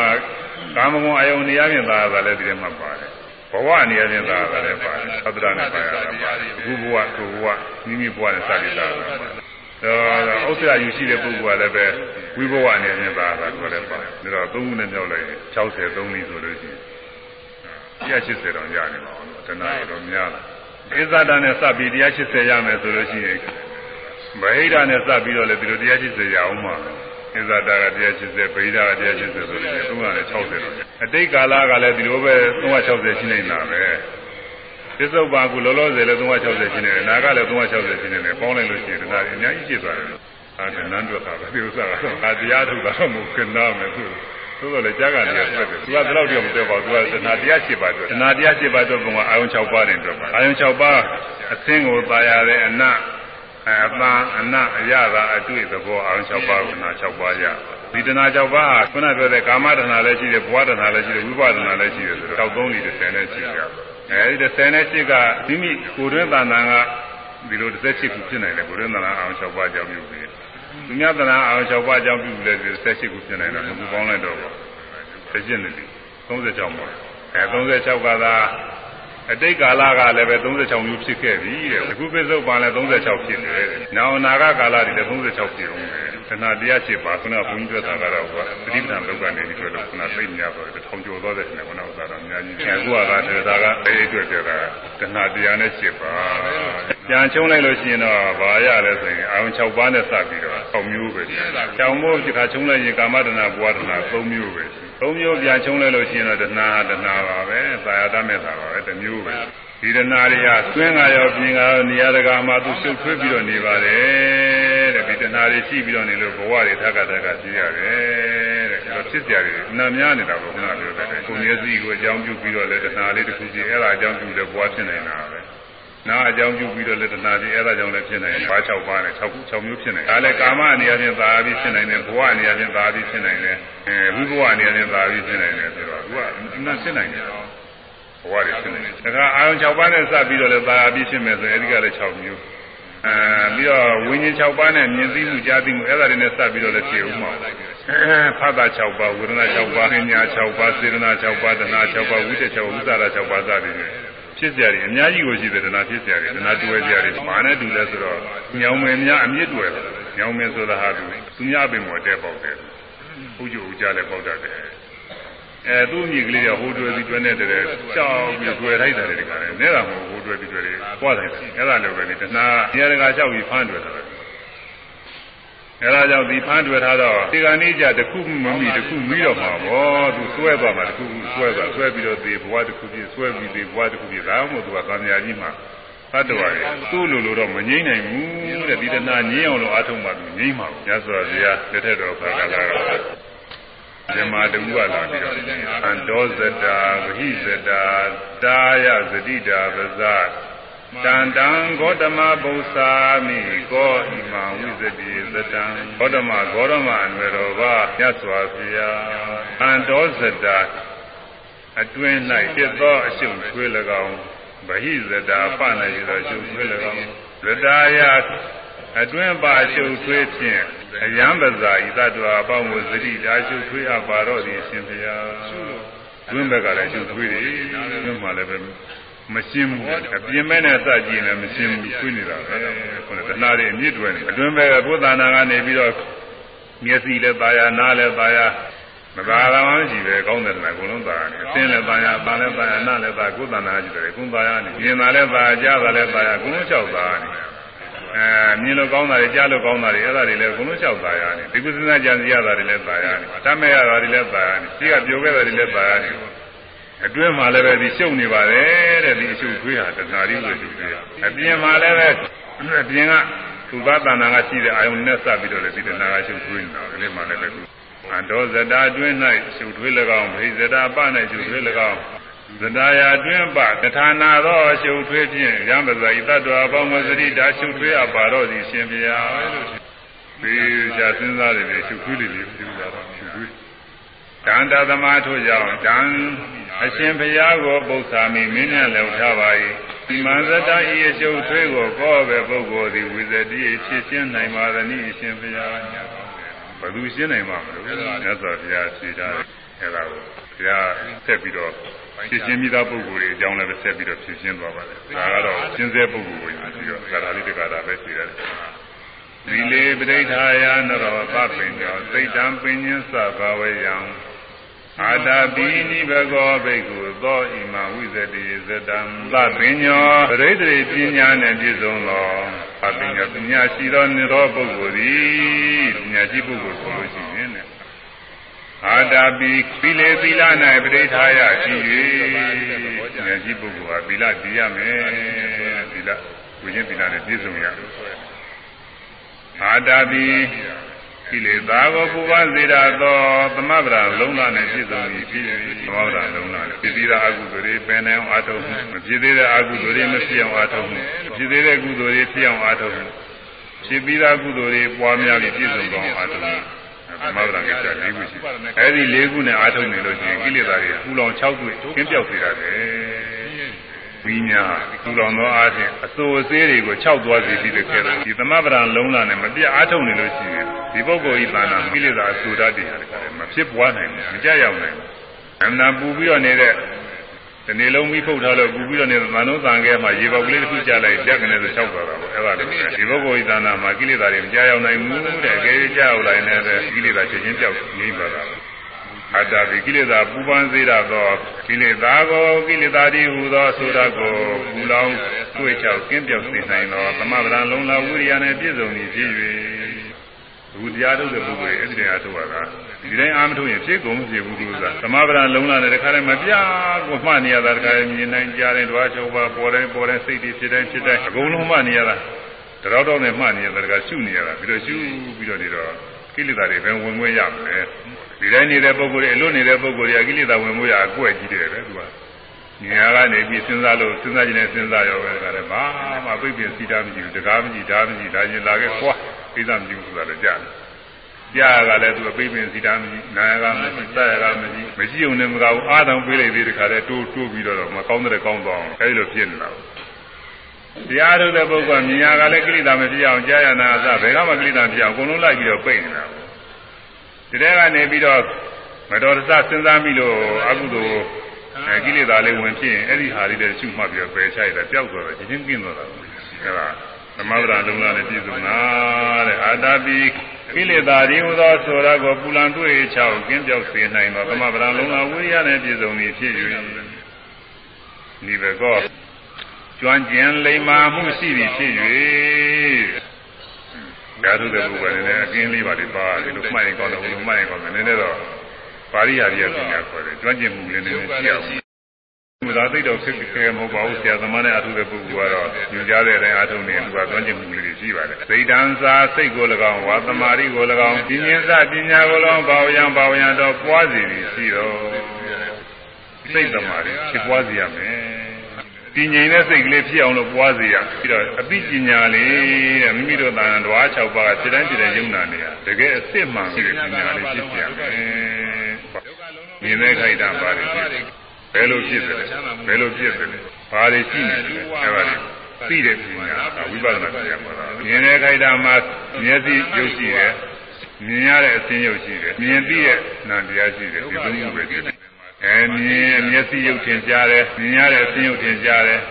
ကာမဂုဏ်အယုံနေရပြင်သာတာလည်းဒီထဲမှာပါတယ်ဘဝနေရပြင်သာတာလည်းပါတယ်သတ္တရနဲ့ပါရတာပါတယ်ဘုဘဝသူဘဝမိမိဘဝနဲ့စသည်သာတာပါတယ် ဒါဥစ္စာယူရှိတဲ့ပုဂ္ဂိုလ်ကလည်းပဲဝိဘဝအနေနဲ့ပါတာဆိုလည်းပါတယ်ဒါတော့သုံးခုနဲ့မြောက်လိုက်ရင်63နည်းဆိုလို့ရှိရင်180တောင်ရနေပါအောင်တဏှာတော့များလားဣဇဒာနဲ့စပြီး180ရမယ်ဆိုလို့ရှိရင်ဗဟိဒာနဲ့စပြီးတော့လည်းဒီလို180ရအောင်ပါဣဇဒာက180ဗဟိဒာက180ဆိုလို့ရှိရင်360တော့အတိတ်ကာလကလည်းဒီလိုပဲ360ရှိနေတာပဲ ပစ္စုပန်ကလောလောဆယ်လည်း360ရှိနေတယ်နာကလည်း360ရှိနေတယ်ပေါင်းလိုက်လို့ရှိရင်ဒါအများကြီးရှိသွားတယ်အာတဏ္ဍတွေ့တာပဲဒီဥစ္စာကတော့အာတရားထုတ်တာမဟုတ်ခင်သားမယ်သူသို့တော်လည်းကြားကနေဆွဲတယ်သူကဘယ်တော့တည်းမတွေ့ပါဘူးသူကတဏှာတရား7ပါးတွေ့တဏှာတရား7ပါးတွေ့ပုံကအာယုံ6ပါးတင်တွေ့ပါအာယုံ6ပါးအသင်းကိုပါရတဲ့အနတ်အပန်းအနတ်အရသာအတွေ့သဘောအာယုံ6ပါးကတဏှာ6ပါးရဒီတဏှာ6ပါးကခုနပြောတဲ့ကာမတဏှာလည်းရှိတယ်ဘဝတဏှာလည်းရှိတယ်ဝိပဿနာလည်းရှိတယ်ဆိုတော့6 3 4 10နဲ့ရှိကြ အဲဒီ38ကမိမိကိုယ်တွင်းတဏ္ဍာကဒီလို38ခုဖြစ်နိုင်တယ်ကိုယ်တွင်းတဏ္ဍာအောင်6ပါးကြောင့်ပြုပြီးသူများတဏ္ဍာအောင်6ပါးကြောင့်ပြုပြီးလဲ38ခုဖြစ်နိုင်တယ်ဘုပေါင်းလိုက်တော့ပေါ့38နေပြီ36ပါအဲ36ကသာအတိတ်ကာလကလည်းပဲ36မျိုးဖြစ်ခဲ့ပြီတဲ့အခုပိဿုပန်လည်း36ဖြစ်တယ်တဲ့နောက်အနာဂတ်ကာလတွေလည်း36ဖြစ်အောင်တ ယ်တဏှာတရား7ပါးခုနကဘုန်းကြီးပြောတာကတော့ကသတိပဋ္ဌာန်လောက်ကနေပြီးတော့ခုနသိညာဆိုတော့ထောင်ကျော်သွားတဲ့နေခုနကသာတော့အများကြီးအခုကကဒါကအဲ့အတွက်ပြတာတဏှာတရားနဲ့7ပါးပြန်ချုံးလိုက်လို့ရှိရင်တော့ဘာရလဲဆိုရင်အာရုံ6ပါးနဲ့စပြီးတော့6မျိုးပဲ။ကြောင်မို့ဒီခါချုံးလိုက်ရင်ကာမတဏှာဘဝတဏှာ3မျိုးပဲ။3မျိုးပြန်ချုံးလိုက်လို့ရှိရင်တော့တဏှာတဏှာပါပဲ။သာယာတမဲ့တာပါပဲတစ်မျိုးပဲ။ ဒီတဏှာတွေကသွင်းကရောပြင်ကရောနေရာတကာမှာသူရှုပ်ထွေးပြီးတော့နေပါတယ်တဲ့ဒီတဏှာတွေရှိပြီးတော့နေလို့ဘဝတွေထက်ကထက်ကရှိရတယ်တဲ့အဲတော့ဖြစ်ကြရတယ်နာများနေတာကိုခုနပြောတယ်ကိုမျက်စိကိုအကြောင်းပြုပြီးတော့လည်းတဏှာလေးတစ်ခုကြီးအဲ့ဒါအကြောင်းပြုလို့ဘဝဖြစ်နေတာပဲနာအကြောင်းပြုပြီးတော့လည်းတဏှာကြီးအဲ့ဒါကြောင့်လည်းဖြစ်နိုင်တယ်ဘာ၆ပါးနဲ့၆ခု၆မျိုးဖြစ်နိုင်တယ်ဒါလည်းကာမအနေအချင်းသာပြီးဖြစ်နိုင်တယ်ဘဝအနေအချင်းသာပြီးဖြစ်နိုင်တယ်အဲဝိဘဝအနေအချင်းသာပြီးဖြစ်နိုင်တယ်ဆိုတော့သူကအမှန်ဖြစ်နိုင်တယ်ဘ ဝတွေဖြစ်နေတယ်။ဒါကအာယုံ6ပါးနဲ့စပြီးတော့လည်းသာယာပြီးဖြစ်မယ်ဆိုရင်အဲဒီကလည်း6မျိုး။အဲပြီးတော့ဝိညာဉ်6ပါးနဲ့မြင်သိမှုကြားသိမှုအဲ့ဒါတွေနဲ့စပြီးတော့လည်းဖြစ်ဦးမှာ။ဖသ6ပါးဝေဒနာ6ပါးပညာ6ပါးစေတနာ6ပါးတဏှာ6ပါးဝိတ္တ6ပါးဥစ္စာရ6ပါးစသည်ဖြင့်ဖြစ်ကြတယ်အများကြီးကိုရှိတယ်တဏှာဖြစ်ကြတယ်တဏှာတွဲကြတယ်မာနဲ့တူလဲဆိုတော့ညောင်မင်းများအမြင့်တွယ်တယ်ညောင်မင်းဆိုတာဟာသူသူများပင်ပေါ်တဲ့ပေါက်တယ်ဥကြိုဥကြလည်းပေါက်တတ်တယ် အဲသူ့အမိကလေးကဟိုတွယ်ပြီးတွဲနေတဲ့ကြောက်ပြီးတွယ်လိုက်တယ်ဒီကနေ့နဲ့တာမဟုတ်ဟိုတွယ်ပြီးတွယ်တယ်ပွားတယ်အဲ့ဒါလည်းပဲဒီတဏှာနေရာတကာလျှောက်ပြီးဖမ်းတွယ်တယ်အဲဒါကြောင့်ဒီဖမ်းတွေ့ထားတော့ဒီကနေ့ကြတခုမမိတခုမိတော့မှာပေါ့သူဆွဲသွားမှာတခုဆွဲသွားဆွဲပြီးတော့ဒီဘဝတခုပြည့်ဆွဲပြီးဒီဘဝတခုပြည့်ဒါမှမဟုတ်သူကသံဃာကြီးမှာသတ္တဝါတွေသူ့လိုလိုတော့မငြိမ့်နိုင်ဘူးတဲ့ဒီတဏှာငြိမ့်အောင်လို့အထုံးမှသူငြိမ့်မှာဘူးညဆိုရဇေယလက်ထက်တော်ခါကလာတော့ ဓမ္မတူကလာပြီးတော့အန္တောဇတာဝဟိဇတာတာယသတိတာပဇာတန်တံဂေါတမဘုသာမိကောဣမံဝိဇတိသတံဂေါတမဂေါရမအနွယ်တော်ကမြတ်စွာဘုရားအန္တောဇတာအတွင်း၌ဖြစ်သောအရှုပ်ထွေး၎င်းဗဟိဇတာပ၌ရသောအရှုပ်ထွေး၎င်းဇတာယ အတွင်းပါအရှုပ်ထွေးဖြင့်အယံပဇာဤတတ္တဝါအပေါင်းကိုသတိတာရှုပ်ထွေးအပ်ပါတော့သည်ရှင်ဘုရားတွင်းဘက်ကလည်းရှုပ်ထွေးတယ်တွင်းမှာလည်းပဲမရှင်းဘူးအပြင်မဲ့နဲ့စကြည့်ရင်လည်းမရှင်းဘူးခွေးနေတာပဲခုနကတဏှာတွေအမြင့်တွယ်နေအတွင်းဘက်ကဘုသနာကနေပြီးတော့မျက်စိလည်းပါရနားလည်းပါရမသာလာမှရှိပဲကောင်းတယ်လားအကုန်လုံးသာရတယ်အသင်းလည်းပါရပါလည်းပါရနားလည်းပါကိုယ်သနာရှိတယ်ကုသရာနေမြင်တာလည်းပါကြားတာလည်းပါရအကုန်လုံးလျှောက်သာနေ အဲမြင်လို့ကောင်းတာတွေကြားလို့ကောင်းတာတွေအဲ့ဒါတွေလည်းအကုန်လုံးလျှောက်သာရနေဒီကုသနာကြံစီရတာတွေလည်းပါရနေတတ်မဲ့ရတာတွေလည်းပါရနေရှိကပြိုခဲ့တာတွေလည်းပါရနေအတွင်းမှာလည်းပဲဒီရှုပ်နေပါတယ်တဲ့ဒီအရှုပ်ထွေးဟာတဏှာရီလို့ရှုပ်တယ်အပြင်မှာလည်းပဲအပြင်ကသူသားတဏ္ဍာကရှိတဲ့အာယုန်နဲ့စပ်ပြီးတော့လည်းဒီတဏှာကရှုပ်ထွေးနေတာဒီနေ့မှလည်းပဲအတောဇတာအတွင်း၌ရှုပ်ထွေး၎င်းဗိဇတာပ၌ရှုပ်ထွေး၎င်း ဇတာယာအတွင်းပကထာနာသောရှုပ်ထွေးဖြင့်ရံပဇာဤတတ္တဝါပေါင်းမစရိတာရှုပ်ထွေးအပ်ပါတော့သည်ရှင်ဘုရားလို့ဒီကြစဉ်းစားတယ်ရှုပ်ထွေးတယ်ပြုတာတော့ရှုပ်ထွေးတန်တသမားထို့ကြောင့်တန်အရှင်ဘုရားကိုပု္ပ္ပာမိမင်းနဲ့လည်းထားပါ၏ဒီမန္တတဤအရှုပ်ထွေးကိုကောပဲပုဂ္ဂိုလ်သည်ဝိဇ္ဇတိဖြစ်ရှင်းနိုင်ပါသည်အရှင်ဘုရားဘယ်သူရှင်းနိုင်မှာမလို့မြတ်စွာဘုရားဖြေတာအဲ့ဒါကိုဘုရားဆက်ပြီးတော့ ဖြစ်ရှင်းမိသားပုဂ္ဂိုလ်တွေအကြောင်းလည်းဆက်ပြီးတော့ဖြစ်ရှင်းသွားပါတယ်ဒါကတော့ရှင်းစေပုဂ္ဂိုလ်ကိုပြီးတော့သာသာလေးတက္ကတာပဲရှိတယ်သီလေပဋိဌာယနရောပပင်ညောသိတံပင်ညင်းသဘာဝယံအာတာပိနိဘဂောဘိက္ခုသောဣမဝိဇတိဇတံသပင်ညောပရိသေပညာနှင့်ပြည့်စုံသောအပညာပညာရှိသောနိရောပုဂ္ဂိုလ်သည်ပညာရှိပုဂ္ဂိုလ်ဆိုလို့ရှိရင်တဲ့ အာတာပိပိလေသီလ၌ပဋိဌာယရှိ၍ဉာဏ်ရှိပုဂ္ဂိုလ်ဟာသီလတည်ရမယ်သီလဝိညာဉ်သီလနဲ့ပြည့်စုံရအာတာပိကိလေသာကိုပူပန်စေရသောသမဗရာလုံးသားနဲ့ပြည့်စုံပြီးပြီးသမဗရာလုံးသားနဲ့ပြည့်စည်သောအကုသိုလ်တွေပင်နိုင်အောင်အားထုတ်မှုမပြည့်သေးတဲ့အကုသိုလ်တွေမဖြစ်အောင်အားထုတ်မှုပြည့်သေးတဲ့ကုသိုလ်တွေဖြစ်အောင်အားထုတ်မှုဖြစ်ပြီးသားကုသိုလ်တွေပွားများပြီးပြည့်စုံသောအားထုတ်မှု သမဗရာကိစ္စ၄ခုရှိအဲဒီ၄ခုနဲ့အားထုတ်နေလို့ရှိရင်ကိလေသာတွေပူလောင်၆တွေ့ကျင်းပြောက်စေရတယ်ဝိညာပူလောင်သောအားဖြင့်အစိုးအသေးတွေကိုခြောက်သွားစေပြီးတဲ့ခဲတယ်ဒီသမဗရာလုံးလာနဲ့မပြတ်အားထုတ်နေလို့ရှိရင်ဒီပုဂ္ဂိုလ်ဤသာနာကိလေသာအစိုးတတ်တယ်မဖြစ်ပွားနိုင်ဘူးမကြရောက်နိုင်ဘူးအမှန်ပူပြီးတော့နေတဲ့ ဒီနေ့လုံးပြီးဖုတ်ထားလို့ပူပြီးတော့နေတဲ့သံလုံးသံခဲမှာရေပေါက်ကလေးတစ်ခုကျလိုက်လက်ကနေဆိုခြောက်သွားတာပေါ့အဲ့ဒါလည်းဒီပုဂ္ဂိုလ်ဤသာနာမှာကိလေသာတွေမကြရောက်နိုင်ဘူးတဲ့အကယ်၍ကြောက်လိုက်နေတဲ့ကိလေသာချက်ချင်းပြောက်ငြိမ့်ပါတာအတ္တဒီကိလေသာပူပန်စေရသောကိလေသာကိုကိလေသာတိဟူသောဆိုတာကိုပူလောင်တွေ့ချောက်ကင်းပြောက်စေနိုင်သောသမဗရံလုံးလာဝိရိယနဲ့ပြည့်စုံသည်ဖြစ်၍ ဘုရားထုတ်တဲ့ပုဂ္ဂိုလ်ရဲ့အဲ့ဒီတရားထုတ်တာဒီတိုင်းအာမထုတ်ရင်ဖြစ်ကုန်ဖြစ်ဘူးသူကသမဗရံလုံးလာနဲ့တခါတည်းမပြကိုမှတ်နေရတာတခါတည်းမြင်နိုင်ကြားတယ်တွားချုပ်ပါပေါ်တယ်ပေါ်တယ်စိတ်တွေဖြစ်တိုင်းဖြစ်တိုင်းအကုန်လုံးမှတ်နေရတာတတော်တော်နဲ့မှတ်နေရတာတခါရှုနေရတာပြီးတော့ရှုပြီးတော့နေတော့ကိလေသာတွေပဲဝင်ဝင်ရမယ်ဒီတိုင်းနေတဲ့ပုဂ္ဂိုလ်တွေအလွတ်နေတဲ့ပုဂ္ဂိုလ်တွေကကိလေသာဝင်မှုရအကွက်ကြီးတယ်ပဲသူက ဉာဏ်ကနေပြီးစဉ်းစားလို့စဉ်းစားခြင်းနဲ့စဉ်းစားရောပဲဒါလည်းဘာမှပြိပင်စီတာမရှိဘူးတကားမရှိဓာမရှိဒါချင်းလာခဲ့ခွာသိတာမရှိဘူးဆိုတာလည်းကြားတယ်ကြားကလည်းသူအပိပင်စီတာမရှိနာယကမရှိသရကမရှိမရှိုံနဲ့မကဘူးအားတောင်ပေးလိုက်သေးတဲ့ခါတည်းတိုးတိုးပြီးတော့မကောင်းတဲ့ကောင်းသွားအောင်အဲဒီလိုဖြစ်နေတာတရားထုတ်တဲ့ပုဂ္ဂိုလ်မြင်ရကလည်းကိလေသာမဖြစ်အောင်ကြားရနာအစဘယ်ကမှကိလေသာမဖြစ်အောင်အကုန်လုံးလိုက်ပြီးတော့ပိတ်နေတာဒီထဲကနေပြီးတော့မတော်တဆစဉ်းစားမိလို့အကုသိုလ် အဲကိလေသာလေးဝင်ဖြစ်ရင်အဲ့ဒီဟာလေးတွေရှုမှတ်ပြီးတော့ပယ်ချရတာပျောက်သွားတော့ချင်းချင်းကင်းသွားတာအဲ့ဒါသမဗရာလုံးလာနဲ့ပြည့်စုံတာတဲ့အာတာပိကိလေသာရင်းဟူသောဆိုတာကိုပူလံတွေ့ချောက်ကင်းပြောက်စေနိုင်သောသမဗရာလုံးလာဝိရိယနဲ့ပြည့်စုံသည်ဖြစ်၍နိဗ္ဗကောကျွမ်းကျင်လိမ္မာမှုရှိသည်ဖြစ်၍ဓာတုတဲ့ပုဂ္ဂိုလ်လည်းအကင်းလေးပါလေပါဒီလိုမှတ်ရင်ကောင်းတယ်ဘုလိုမှတ်ရင်ကောင်းတယ်နည်းနည်းတော့ ပါရိယာရိယပညာခေါ်တယ်ကျွမ်းကျင်မှုလေးနည်းနည်းရှိအောင်ဘုရားသိတော့ဖြစ်ခဲ့မဟုတ်ပါဘူးဆရာသမားနဲ့အထုတဲ့ပုဂ္ဂိုလ်ကတော့ညွှန်ကြားတဲ့အတိုင်းအထုနေသူကသွမ်းကျင်မှုတွေရှိပါတယ်စိတ်တန်စာစိတ်ကို၎င်းဝါသမာဓိကို၎င်းပညာစပညာကို၎င်းဘာဝယံဘာဝယံတော့ပွားစီပြီးရှိတော့စိတ်သမာဓိဖြစ်ပွားစီရမယ်ပညာနဲ့စိတ်ကလေးဖြစ်အောင်လို့ပွားစီရပြီးတော့အပိပညာလေးတဲ့မိမိတို့သာဓဝါ6ပါးကစိတ်တိုင်းစိတ်တိုင်းယုံနာနေရတကယ်အစ်စ်မှန်ပြီးပညာလေးဖြစ်ပြရမယ် မြင်တဲ့ခိုက်တာပါတယ်ဘယ်လိုဖြစ်တယ်ဘယ်လိုဖြစ်တယ်ဘာတွေရှိနေလဲအဲပါလေသိတဲ့ပညာဝိပဿနာတရားမှာမြင်တဲ့ခိုက်တာမှာမျက်စိရုပ်ရှိတယ်မြင်ရတဲ့အသင်းရုပ်ရှိတယ်မြင်သိတဲ့နာတရားရှိတယ်ဒီသုံးခုပဲဖြစ်တယ်အဲမြင်မျက်စိရုပ်ထင်ရှားတယ်မြင်ရတဲ့အသင်းရုပ်ထင်ရှားတယ်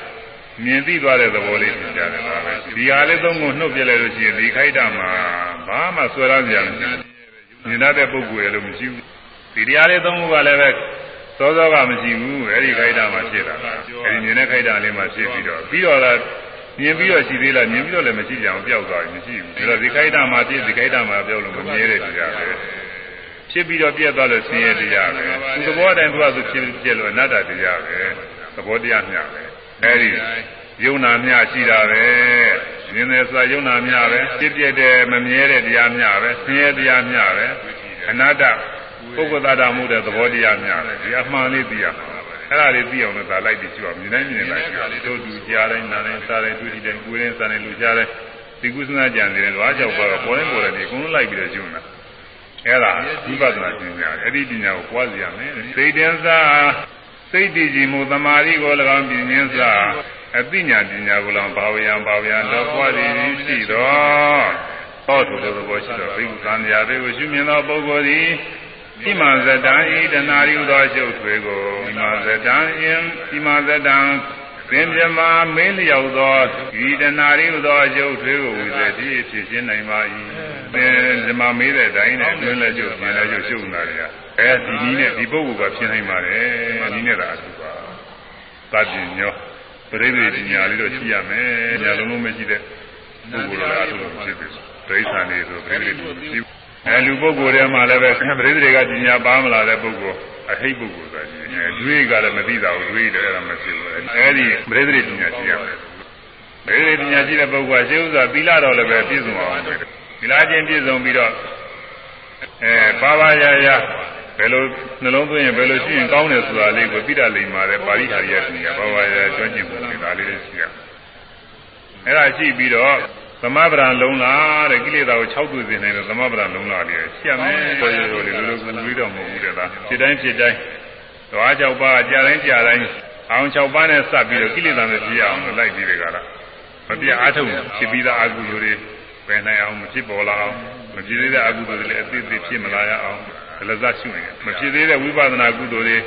မြင်သိသွားတဲ့သဘောလေးထင်ရှားတယ်ပါပဲဒီဟာလေးသုံးခုနှုတ်ပြလိုက်လို့ရှိရင်ဒီခိုက်တာမှာဘာမှဆွဲရမ်းကြမရှိဘူးမြင်တတ်တဲ့ပုဂ္ဂိုလ်ရဲ့လို့မရှိဘူး ဒီတရားလေးသုံးခုကလည်းပဲသောသောကမရှိဘူးအဲ့ဒီခိုက်တာမှဖြစ်တာအဲ့ဒီမြင်တဲ့ခိုက်တာလေးမှဖြစ်ပြီးတော့ပြီးတော့လည်းမြင်ပြီးတော့ရှိသေးလားမြင်ပြီးတော့လည်းမရှိကြအောင်ပျောက်သွားပြီမရှိဘူးဒါတော့ဒီခိုက်တာမှဖြစ်ဒီခိုက်တာမှပျောက်လို့မမြဲတဲ့တရားပဲဖြစ်ပြီးတော့ပြက်သွားလို့ဆင်းရဲတရားပဲသူသဘောတိုင်းသူကသူဖြစ်ပြက်လို့အနတ္တတရားပဲသဘောတရားမျှပဲအဲ့ဒီယုံနာမျှရှိတာပဲမြင်တယ်ဆိုတာယုံနာမျှပဲဖြစ်ပြက်တဲ့မမြဲတဲ့တရားမျှပဲဆင်းရဲတရားမျှပဲအနတ္တ ပုဂ္ဂိုလ်သားတာမှုတဲ့သဘောတရားများတယ်ဒီအမှန်လေးသိရမှာအဲ့ဒါလေးသိအောင်လို့ဒါလိုက်ပြီးကြည့်အောင်မြင်တိုင်းမြင်တိုင်းကြည့်အောင်တို့တူကြားတိုင်းနားတိုင်းစားတိုင်းတွေ့တိုင်းကိုယ်တိုင်းစားတိုင်းလူကြားတိုင်းဒီကုသနာကြံနေတယ်တော့အကြောက်ပါတော့ပေါ်တိုင်းပေါ်တိုင်းဒီအကုန်လုံးလိုက်ပြီးတော့ကျုံတာအဲ့ဒါဝိပဿနာပညာအဲ့ဒီပညာကိုပွားစီရမယ်စိတ်တင်စားစိတ်တည်ကြည်မှုသမာဓိကို၎င်းပြင်းရင်းစားအသိဉာဏ်ပညာကို၎င်းဘာဝယံဘာဝယံတော့ပွားစီရှိတော့ဟောသူတဲ့ဘောရှိတော့ဘိက္ခုသံဃာတွေကိုရှုမြင်သောပုဂ္ဂိုလ်သည် ဣမဇတံဤတနာရိဥသောရှုပ်ထွေကိုဣမဇတံယင်ဣမဇတံသင်ပြမမင်းလျောက်သောဤတနာရိဥသောရှုပ်ထွေကိုဝိသေတိဖြစ်ရှင်းနိုင်ပါ၏သင်ပြမမေးတဲ့အတိုင်းနဲ့တွင်းလက်ရှုပ်ပြင်လက်ရှုပ်ရှုပ်နေတာတွေကအဲဒီနည်းနဲ့ဒီပုဂ္ဂိုလ်ကဖြစ်နိုင်ပါတယ်ဒီနည်းသာအထူပါသတ္တိညောပရိသေပညာလေးတော့ရှိရမယ်ညာလုံးလုံးမရှိတဲ့ပုဂ္ဂိုလ်လည်းအထူးဖြစ်ပြီဒိဋ္ဌာန်လေးဆိုပရိသေပညာရှိ အဲလူပုဂ္ဂိုလ်ထဲမှာလည်းပဲပရိသေတွေကပညာပါမလာတဲ့ပုဂ္ဂိုလ်အဟိတ်ပုဂ္ဂိုလ်ဆိုတာရှိတယ်။တွေးကလည်းမသိတာကိုတွေးတယ်အဲ့ဒါမဖြစ်ဘူး။အဲဒီပရိသေပညာရှိရမယ်။ပရိသေပညာရှိတဲ့ပုဂ္ဂိုလ်ကရှင်းဥစွာသီလတော်လည်းပဲပြည့်စုံအောင်ပဲ။သီလချင်းပြည့်စုံပြီးတော့အဲပါပါရရဘယ်လိုနှလုံးသွင်းရင်ဘယ်လိုရှိရင်ကောင်းတယ်ဆိုတာလေးကိုသိတတ်လိမ့်ပါလေပါဠိဟာရီယပညာပါပါရရကျွမ်းကျင်မှုတွေဒါလေးလေးရှိရ။အဲ့ဒါရှိပြီးတော့ သမဗရာလုံးလားတဲ့ကိလေသာကို6ခုစဉ်နေတော့သမဗရာလုံးလားလေရှက်မယ်ဆိုရလို့လေလိုလိုကူပြီးတော့မဟုတ်ဘူးတဲ့လားဖြစ်တိုင်းဖြစ်တိုင်းဓဝါ6ပါးကြာတိုင်းကြာတိုင်းအောင်6ပါးနဲ့စပ်ပြီးတော့ကိလေသာနဲ့ပြည့်အောင်လိုက်ပြီးတယ်ကလားမပြအားထုတ်ဖြစ်ပြီးသားအကုသိုလ်တွေပယ်နိုင်အောင်မဖြစ်ပေါ်လာအောင်မဖြစ်သေးတဲ့အကုသိုလ်တွေလည်းအသေးသေးဖြစ်မလာရအောင်ဒလဇတ်ရှုနေမဖြစ်သေးတဲ့ဝိပဿနာကုသိုလ်တွေ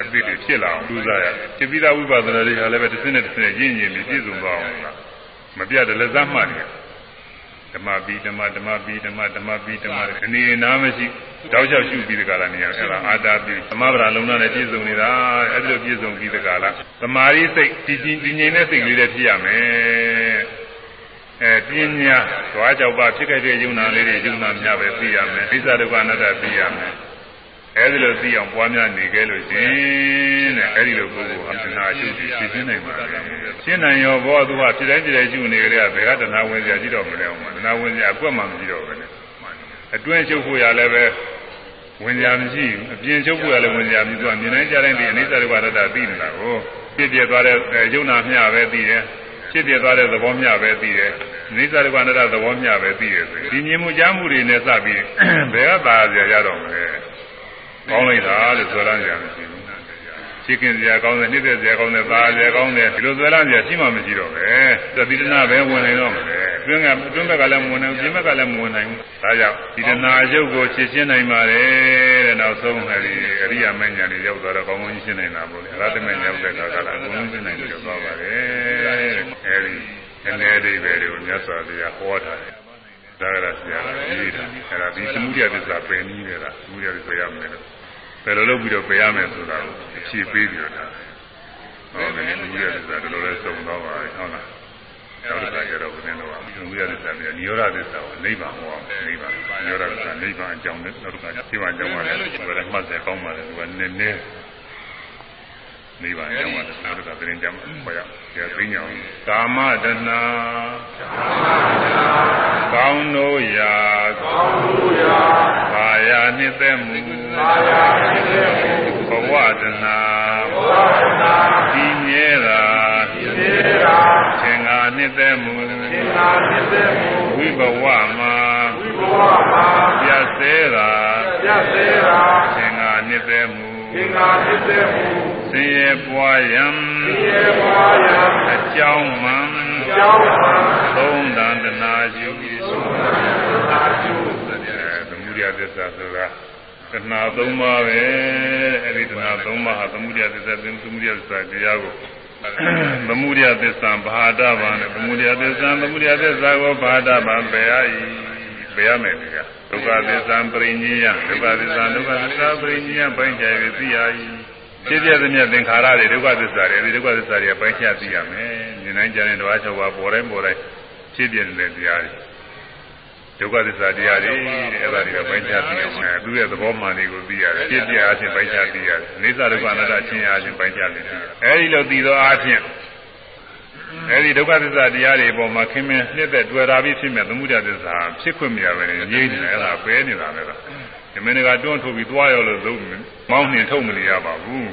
အသေးသေးဖြစ်လာအောင်ကြိုးစားရဖြစ်ပြီးသားဝိပဿနာတွေဟာလည်းပဲတစ်စင်းနဲ့တစ်စင်းရင့်ရင့်ပြီးပြည့်စုံသွားအောင်လား မပြတ်တယ်လက်သမှတ်တယ်ဓမ္မပြီးဓမ္မဓမ္မပြီးဓမ္မဓမ္မပြီးဓမ္မအနေနာမရှိတောက်လျှောက်ရှုပြီးဒီကလာနေရအဲ့ဒါအာတာပြီးသမဗရာလုံးနဲ့ပြည့်စုံနေတာအဲ့ဒီလိုပြည့်စုံပြီးဒီကလာသမာဓိစိတ်တည်ကြည်တည်ငြိမ်တဲ့စိတ်ကလေးတွေဖြစ်ရမယ်အဲပညာဓဝါကြောက်ပါဖြစ်ခဲ့တဲ့ယုံနာလေးတွေယုံနာများပဲသိရမယ်ဣဇဒုက္ခအနတ္တသိရမယ် အဲဒီလိုသိအောင်ပွားများနေခဲ့လို့ရှင်တဲ့အဲဒီလိုပုဂ္ဂိုလ်ဟာတဏှာရှုပြီးရှင်းနိုင်ပါလေရှင်းနိုင်ရောဘောသူကဖြစ်တိုင်းဖြစ်တိုင်းရှုနေကြတဲ့ဘယ်ကတဏှာဝင်စရာရှိတော့မလဲအောင်တဏှာဝင်စရာအကွက်မှမရှိတော့ဘူးလေအတွင်းရှုပ်ဖို့ရလည်းပဲဝင်စရာမရှိဘူးအပြင်ရှုပ်ဖို့ရလည်းဝင်စရာမရှိသူကမြင်တိုင်းကြားတိုင်းဒီအနိစ္စဒုက္ခအနတ္တသိနေတာကိုပြည့်ပြည့်သွားတဲ့ယုံနာမျှပဲသိတယ်ဖြစ်ပြသွားတဲ့သဘောမျှပဲသိတယ်။နိစ္စဒုက္ခအနတ္တသဘောမျှပဲသိတယ်ဆိုရင်ဒီမြင်မှုကြားမှုတွေနဲ့စပြီးဘယ်ကသာကြရတော့မလဲ။ ကောင်းလိုက်တာလို့ဆိုရမ်းကြမရှိဘူး။ရှိခင်စရာကောင်းတယ်နှိမ့်သက်စရာကောင်းတယ်သာစရာကောင်းတယ်ဒီလိုဆိုရမ်းကြရှိမှမရှိတော့ပဲ။သတိတနာပဲဝင်နေတော့မလဲ။အတွင်းကအတွင်းဘက်ကလည်းမဝင်နိုင်ဘူးပြင်ဘက်ကလည်းမဝင်နိုင်ဘူး။ဒါကြောင့်ဒီတနာရုပ်ကိုရှင်းရှင်းနိုင်ပါတယ်တဲ့နောက်ဆုံးအဲဒီအရိယာမဉ္ဇဉ်တွေရောက်သွားတော့ကောင်းကောင်းရှင်းနိုင်တာပေါ့လေ။အရဟတမေရောက်တဲ့အခါကလည်းအကုန်လုံးရှင်းနိုင်ပြီးတော့သွားပါတယ်။အဲဒီအနေအသေးပဲတွေကိုမြတ်စွာဘုရားဟောထားတယ်။ ဒါကလည်းဆရာကြီးတာ။အဲဒါဒီသမုဒိယသစ္စာပယ်နည်းပဲလား။သမုဒိယသစ္စာရမယ်လို့ဘယ်လိုလုပ်ပြီးတော့ပယ်ရမယ်ဆိုတာကိုအဖြေပေးပြီးတော့ဟုတ်တယ်သမုဒိယသစ္စာဒီလိုလဲစုံတော့ပါဟုတ်လား။နောက်တစ်ခါကျတော့ဘုရင်တော်ကသမုဒိယသစ္စာပြီးနိရောဓသစ္စာကိုနိဗ္ဗာန်ဟောအောင်နိဗ္ဗာန်နိရောဓသစ္စာနိဗ္ဗာန်အကြောင်းနဲ့နောက်တစ်ခါဒီမှာအကြောင်းကလည်းဘယ်လိုမှတ်စေကောင်းပါလဲသူကနည်းနည်းနိဗ္ဗာန်ရောက်မှာသာတို့ကပြင်းကြမှာခေါ်ရဆရာသိညာကာမတဏကောင်းတို့ ရာကောင်းတို့ရာဘာယာနှစ်သက်မှုဘာယာနှစ်သက်မှုဘဝတဏဘဝတဏဒီမြဲတာဒီမြဲတာသင်္ဃာနှစ်သက်မှုသင်္ဃာနှစ်သက်မှုဝိဘဝမှာဝိဘဝမှာပြတ်သေးတာပြတ်သေးတာသင်္ဃာနှစ်သက်မှုသင်္ဃာနှစ်သက်မှုဆင်းရဲပွားယံဆင်းရဲပွားယံအကြောင်းမှန်အကြောင်းမှန်သုံးတန်တနာယူ သုံးတန်တနာယူသမုဒိယသစ္စာဆိုတာတဏှာသုံးပါးပဲအဲ့ဒီတဏှာသုံးပါးဟာသမုဒိယသစ္စာသမုဒိယသစ္စာတရားကိုသမုဒိယသစ္စာဘာဒဗံနဲ့သမုဒိယသစ္စာသမုဒိယသစ္စာကိုဘာဒဗံပယ်ရ၏ပယ်ရမယ်တရားဒုက္ခသစ္စာပရိညေယဒုက္ခသစ္စာဒုက္ခသစ္စာပရိညေယပိုင်းခြား၍သိရ၏ဖြစ်ပြသမျှသင်္ခါရတွေဒုက္ခသစ္စာတွေအဲဒီဒုက္ခသစ္စာတွေပိုင်းခြားသိရမယ်ဉာဏ်တိုင်းကြတဲ့ဓဝါ၆ပါးပေါ်တိုင်းပေါ်တိုင်းဖြစ်ပြတဲ့တရားတွေ ဒုက္ခသစ္စာတရားတွေအဲ့ဒါတွေကပိုင်းခြားသိအောင်မယ်သူရဲ့သဘောမှန်တွေကိုသိရတယ်ဖြစ်ပြအားဖြင့်ပိုင်းခြားသိရတယ်အိသဒုက္ခအနတ္တချင်းအားဖြင့်ပိုင်းခြားသိရတယ်အဲဒီလိုသိသောအားဖြင့်အဲဒီဒုက္ခသစ္စာတရားတွေပေါ်မှာခင်မင်းနှစ်သက်တွေ့တာပြီးဖြစ်မဲ့သမှုတသစ္စာဖြစ်ခွင့်မရပဲငြိမ့်နေတယ်အဲ့ဒါပဲနေတာလေတော့ဒီမင်းကတွန်းထုတ်ပြီးသွားရောလို့သုံးမောင်းနှင်ထုတ်မနေရပါဘူး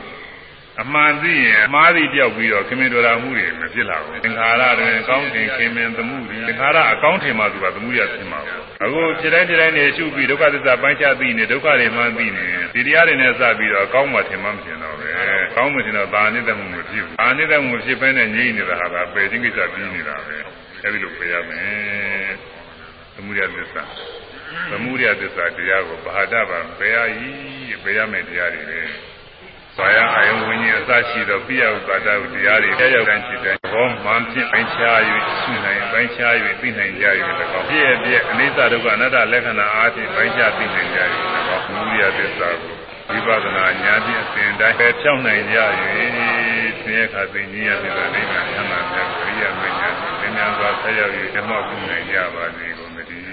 အမှန်သိရင်အမှားသိပြောက်ပြီးတော့ခင်မင်းတော်ရာမှုတွေမဖြစ်လာဘူးသင်္ခါရတွင်ကောင်းတင်ခင်မင်းသမှုတွေသင်္ခါရအကောင်းထင်မှသူကသမှုရဖြစ်မှာပေါ့အခုဖြစ်တိုင်းဖြစ်တိုင်းနေရှုပြီးဒုက္ခသစ္စာပိုင်းခြားသိနေဒုက္ခတွေမှန်းသိနေဒီတရားတွေနဲ့စပြီးတော့ကောင်းမှထင်မှမထင်တော့ပဲကောင်းမှထင်တော့ဒါအနိတ္တမှုမဖြစ်ဘူးအာနိတ္တမှုဖြစ်ပဲနဲ့ငြိမ့်နေတာဟာပယ်ခြင်းကိစ္စပြီးနေတာပဲအဲဒီလိုပယ်ရမယ်သမှုရသစ္စာသမှုရသစ္စာတရားကိုဘာဒဗံပယ်ရည်ပယ်ရမယ်တရားတွေပဲ ဘာယအာယုဝိညာဉ်အစရှိသောပြယဥပါဒဥတရားတွေတရားရောက်တိုင်းဖြစ်တဲ့ဘောမှန်ဖြင့်ပိုင်းခြား၍ရှိနိုင်ပိုင်းခြား၍သိနိုင်ကြ၍တကောဖြစ်ပြည့်အနိစ္စဒုက္ခအနတ္တလက္ခဏာအားဖြင့်ပိုင်းခြားသိနိုင်ကြ၍တကောမူရိယသစ္စာကိုဝိပဿနာဉာဏ်ဖြင့်အစဉ်တိုင်းပဲဖြောင်းနိုင်ကြ၍သင်္ခါသိဉ္ဇယဖြစ်တဲ့နိဗ္ဗာန်ချမ်းသာမြတ်ဝိရိယမဉ္ဇဉ်သင်္ညာစွာဆက်ရောက်၍ဓမ္မပြုနိုင်ကြပါစေကုန်သတည်း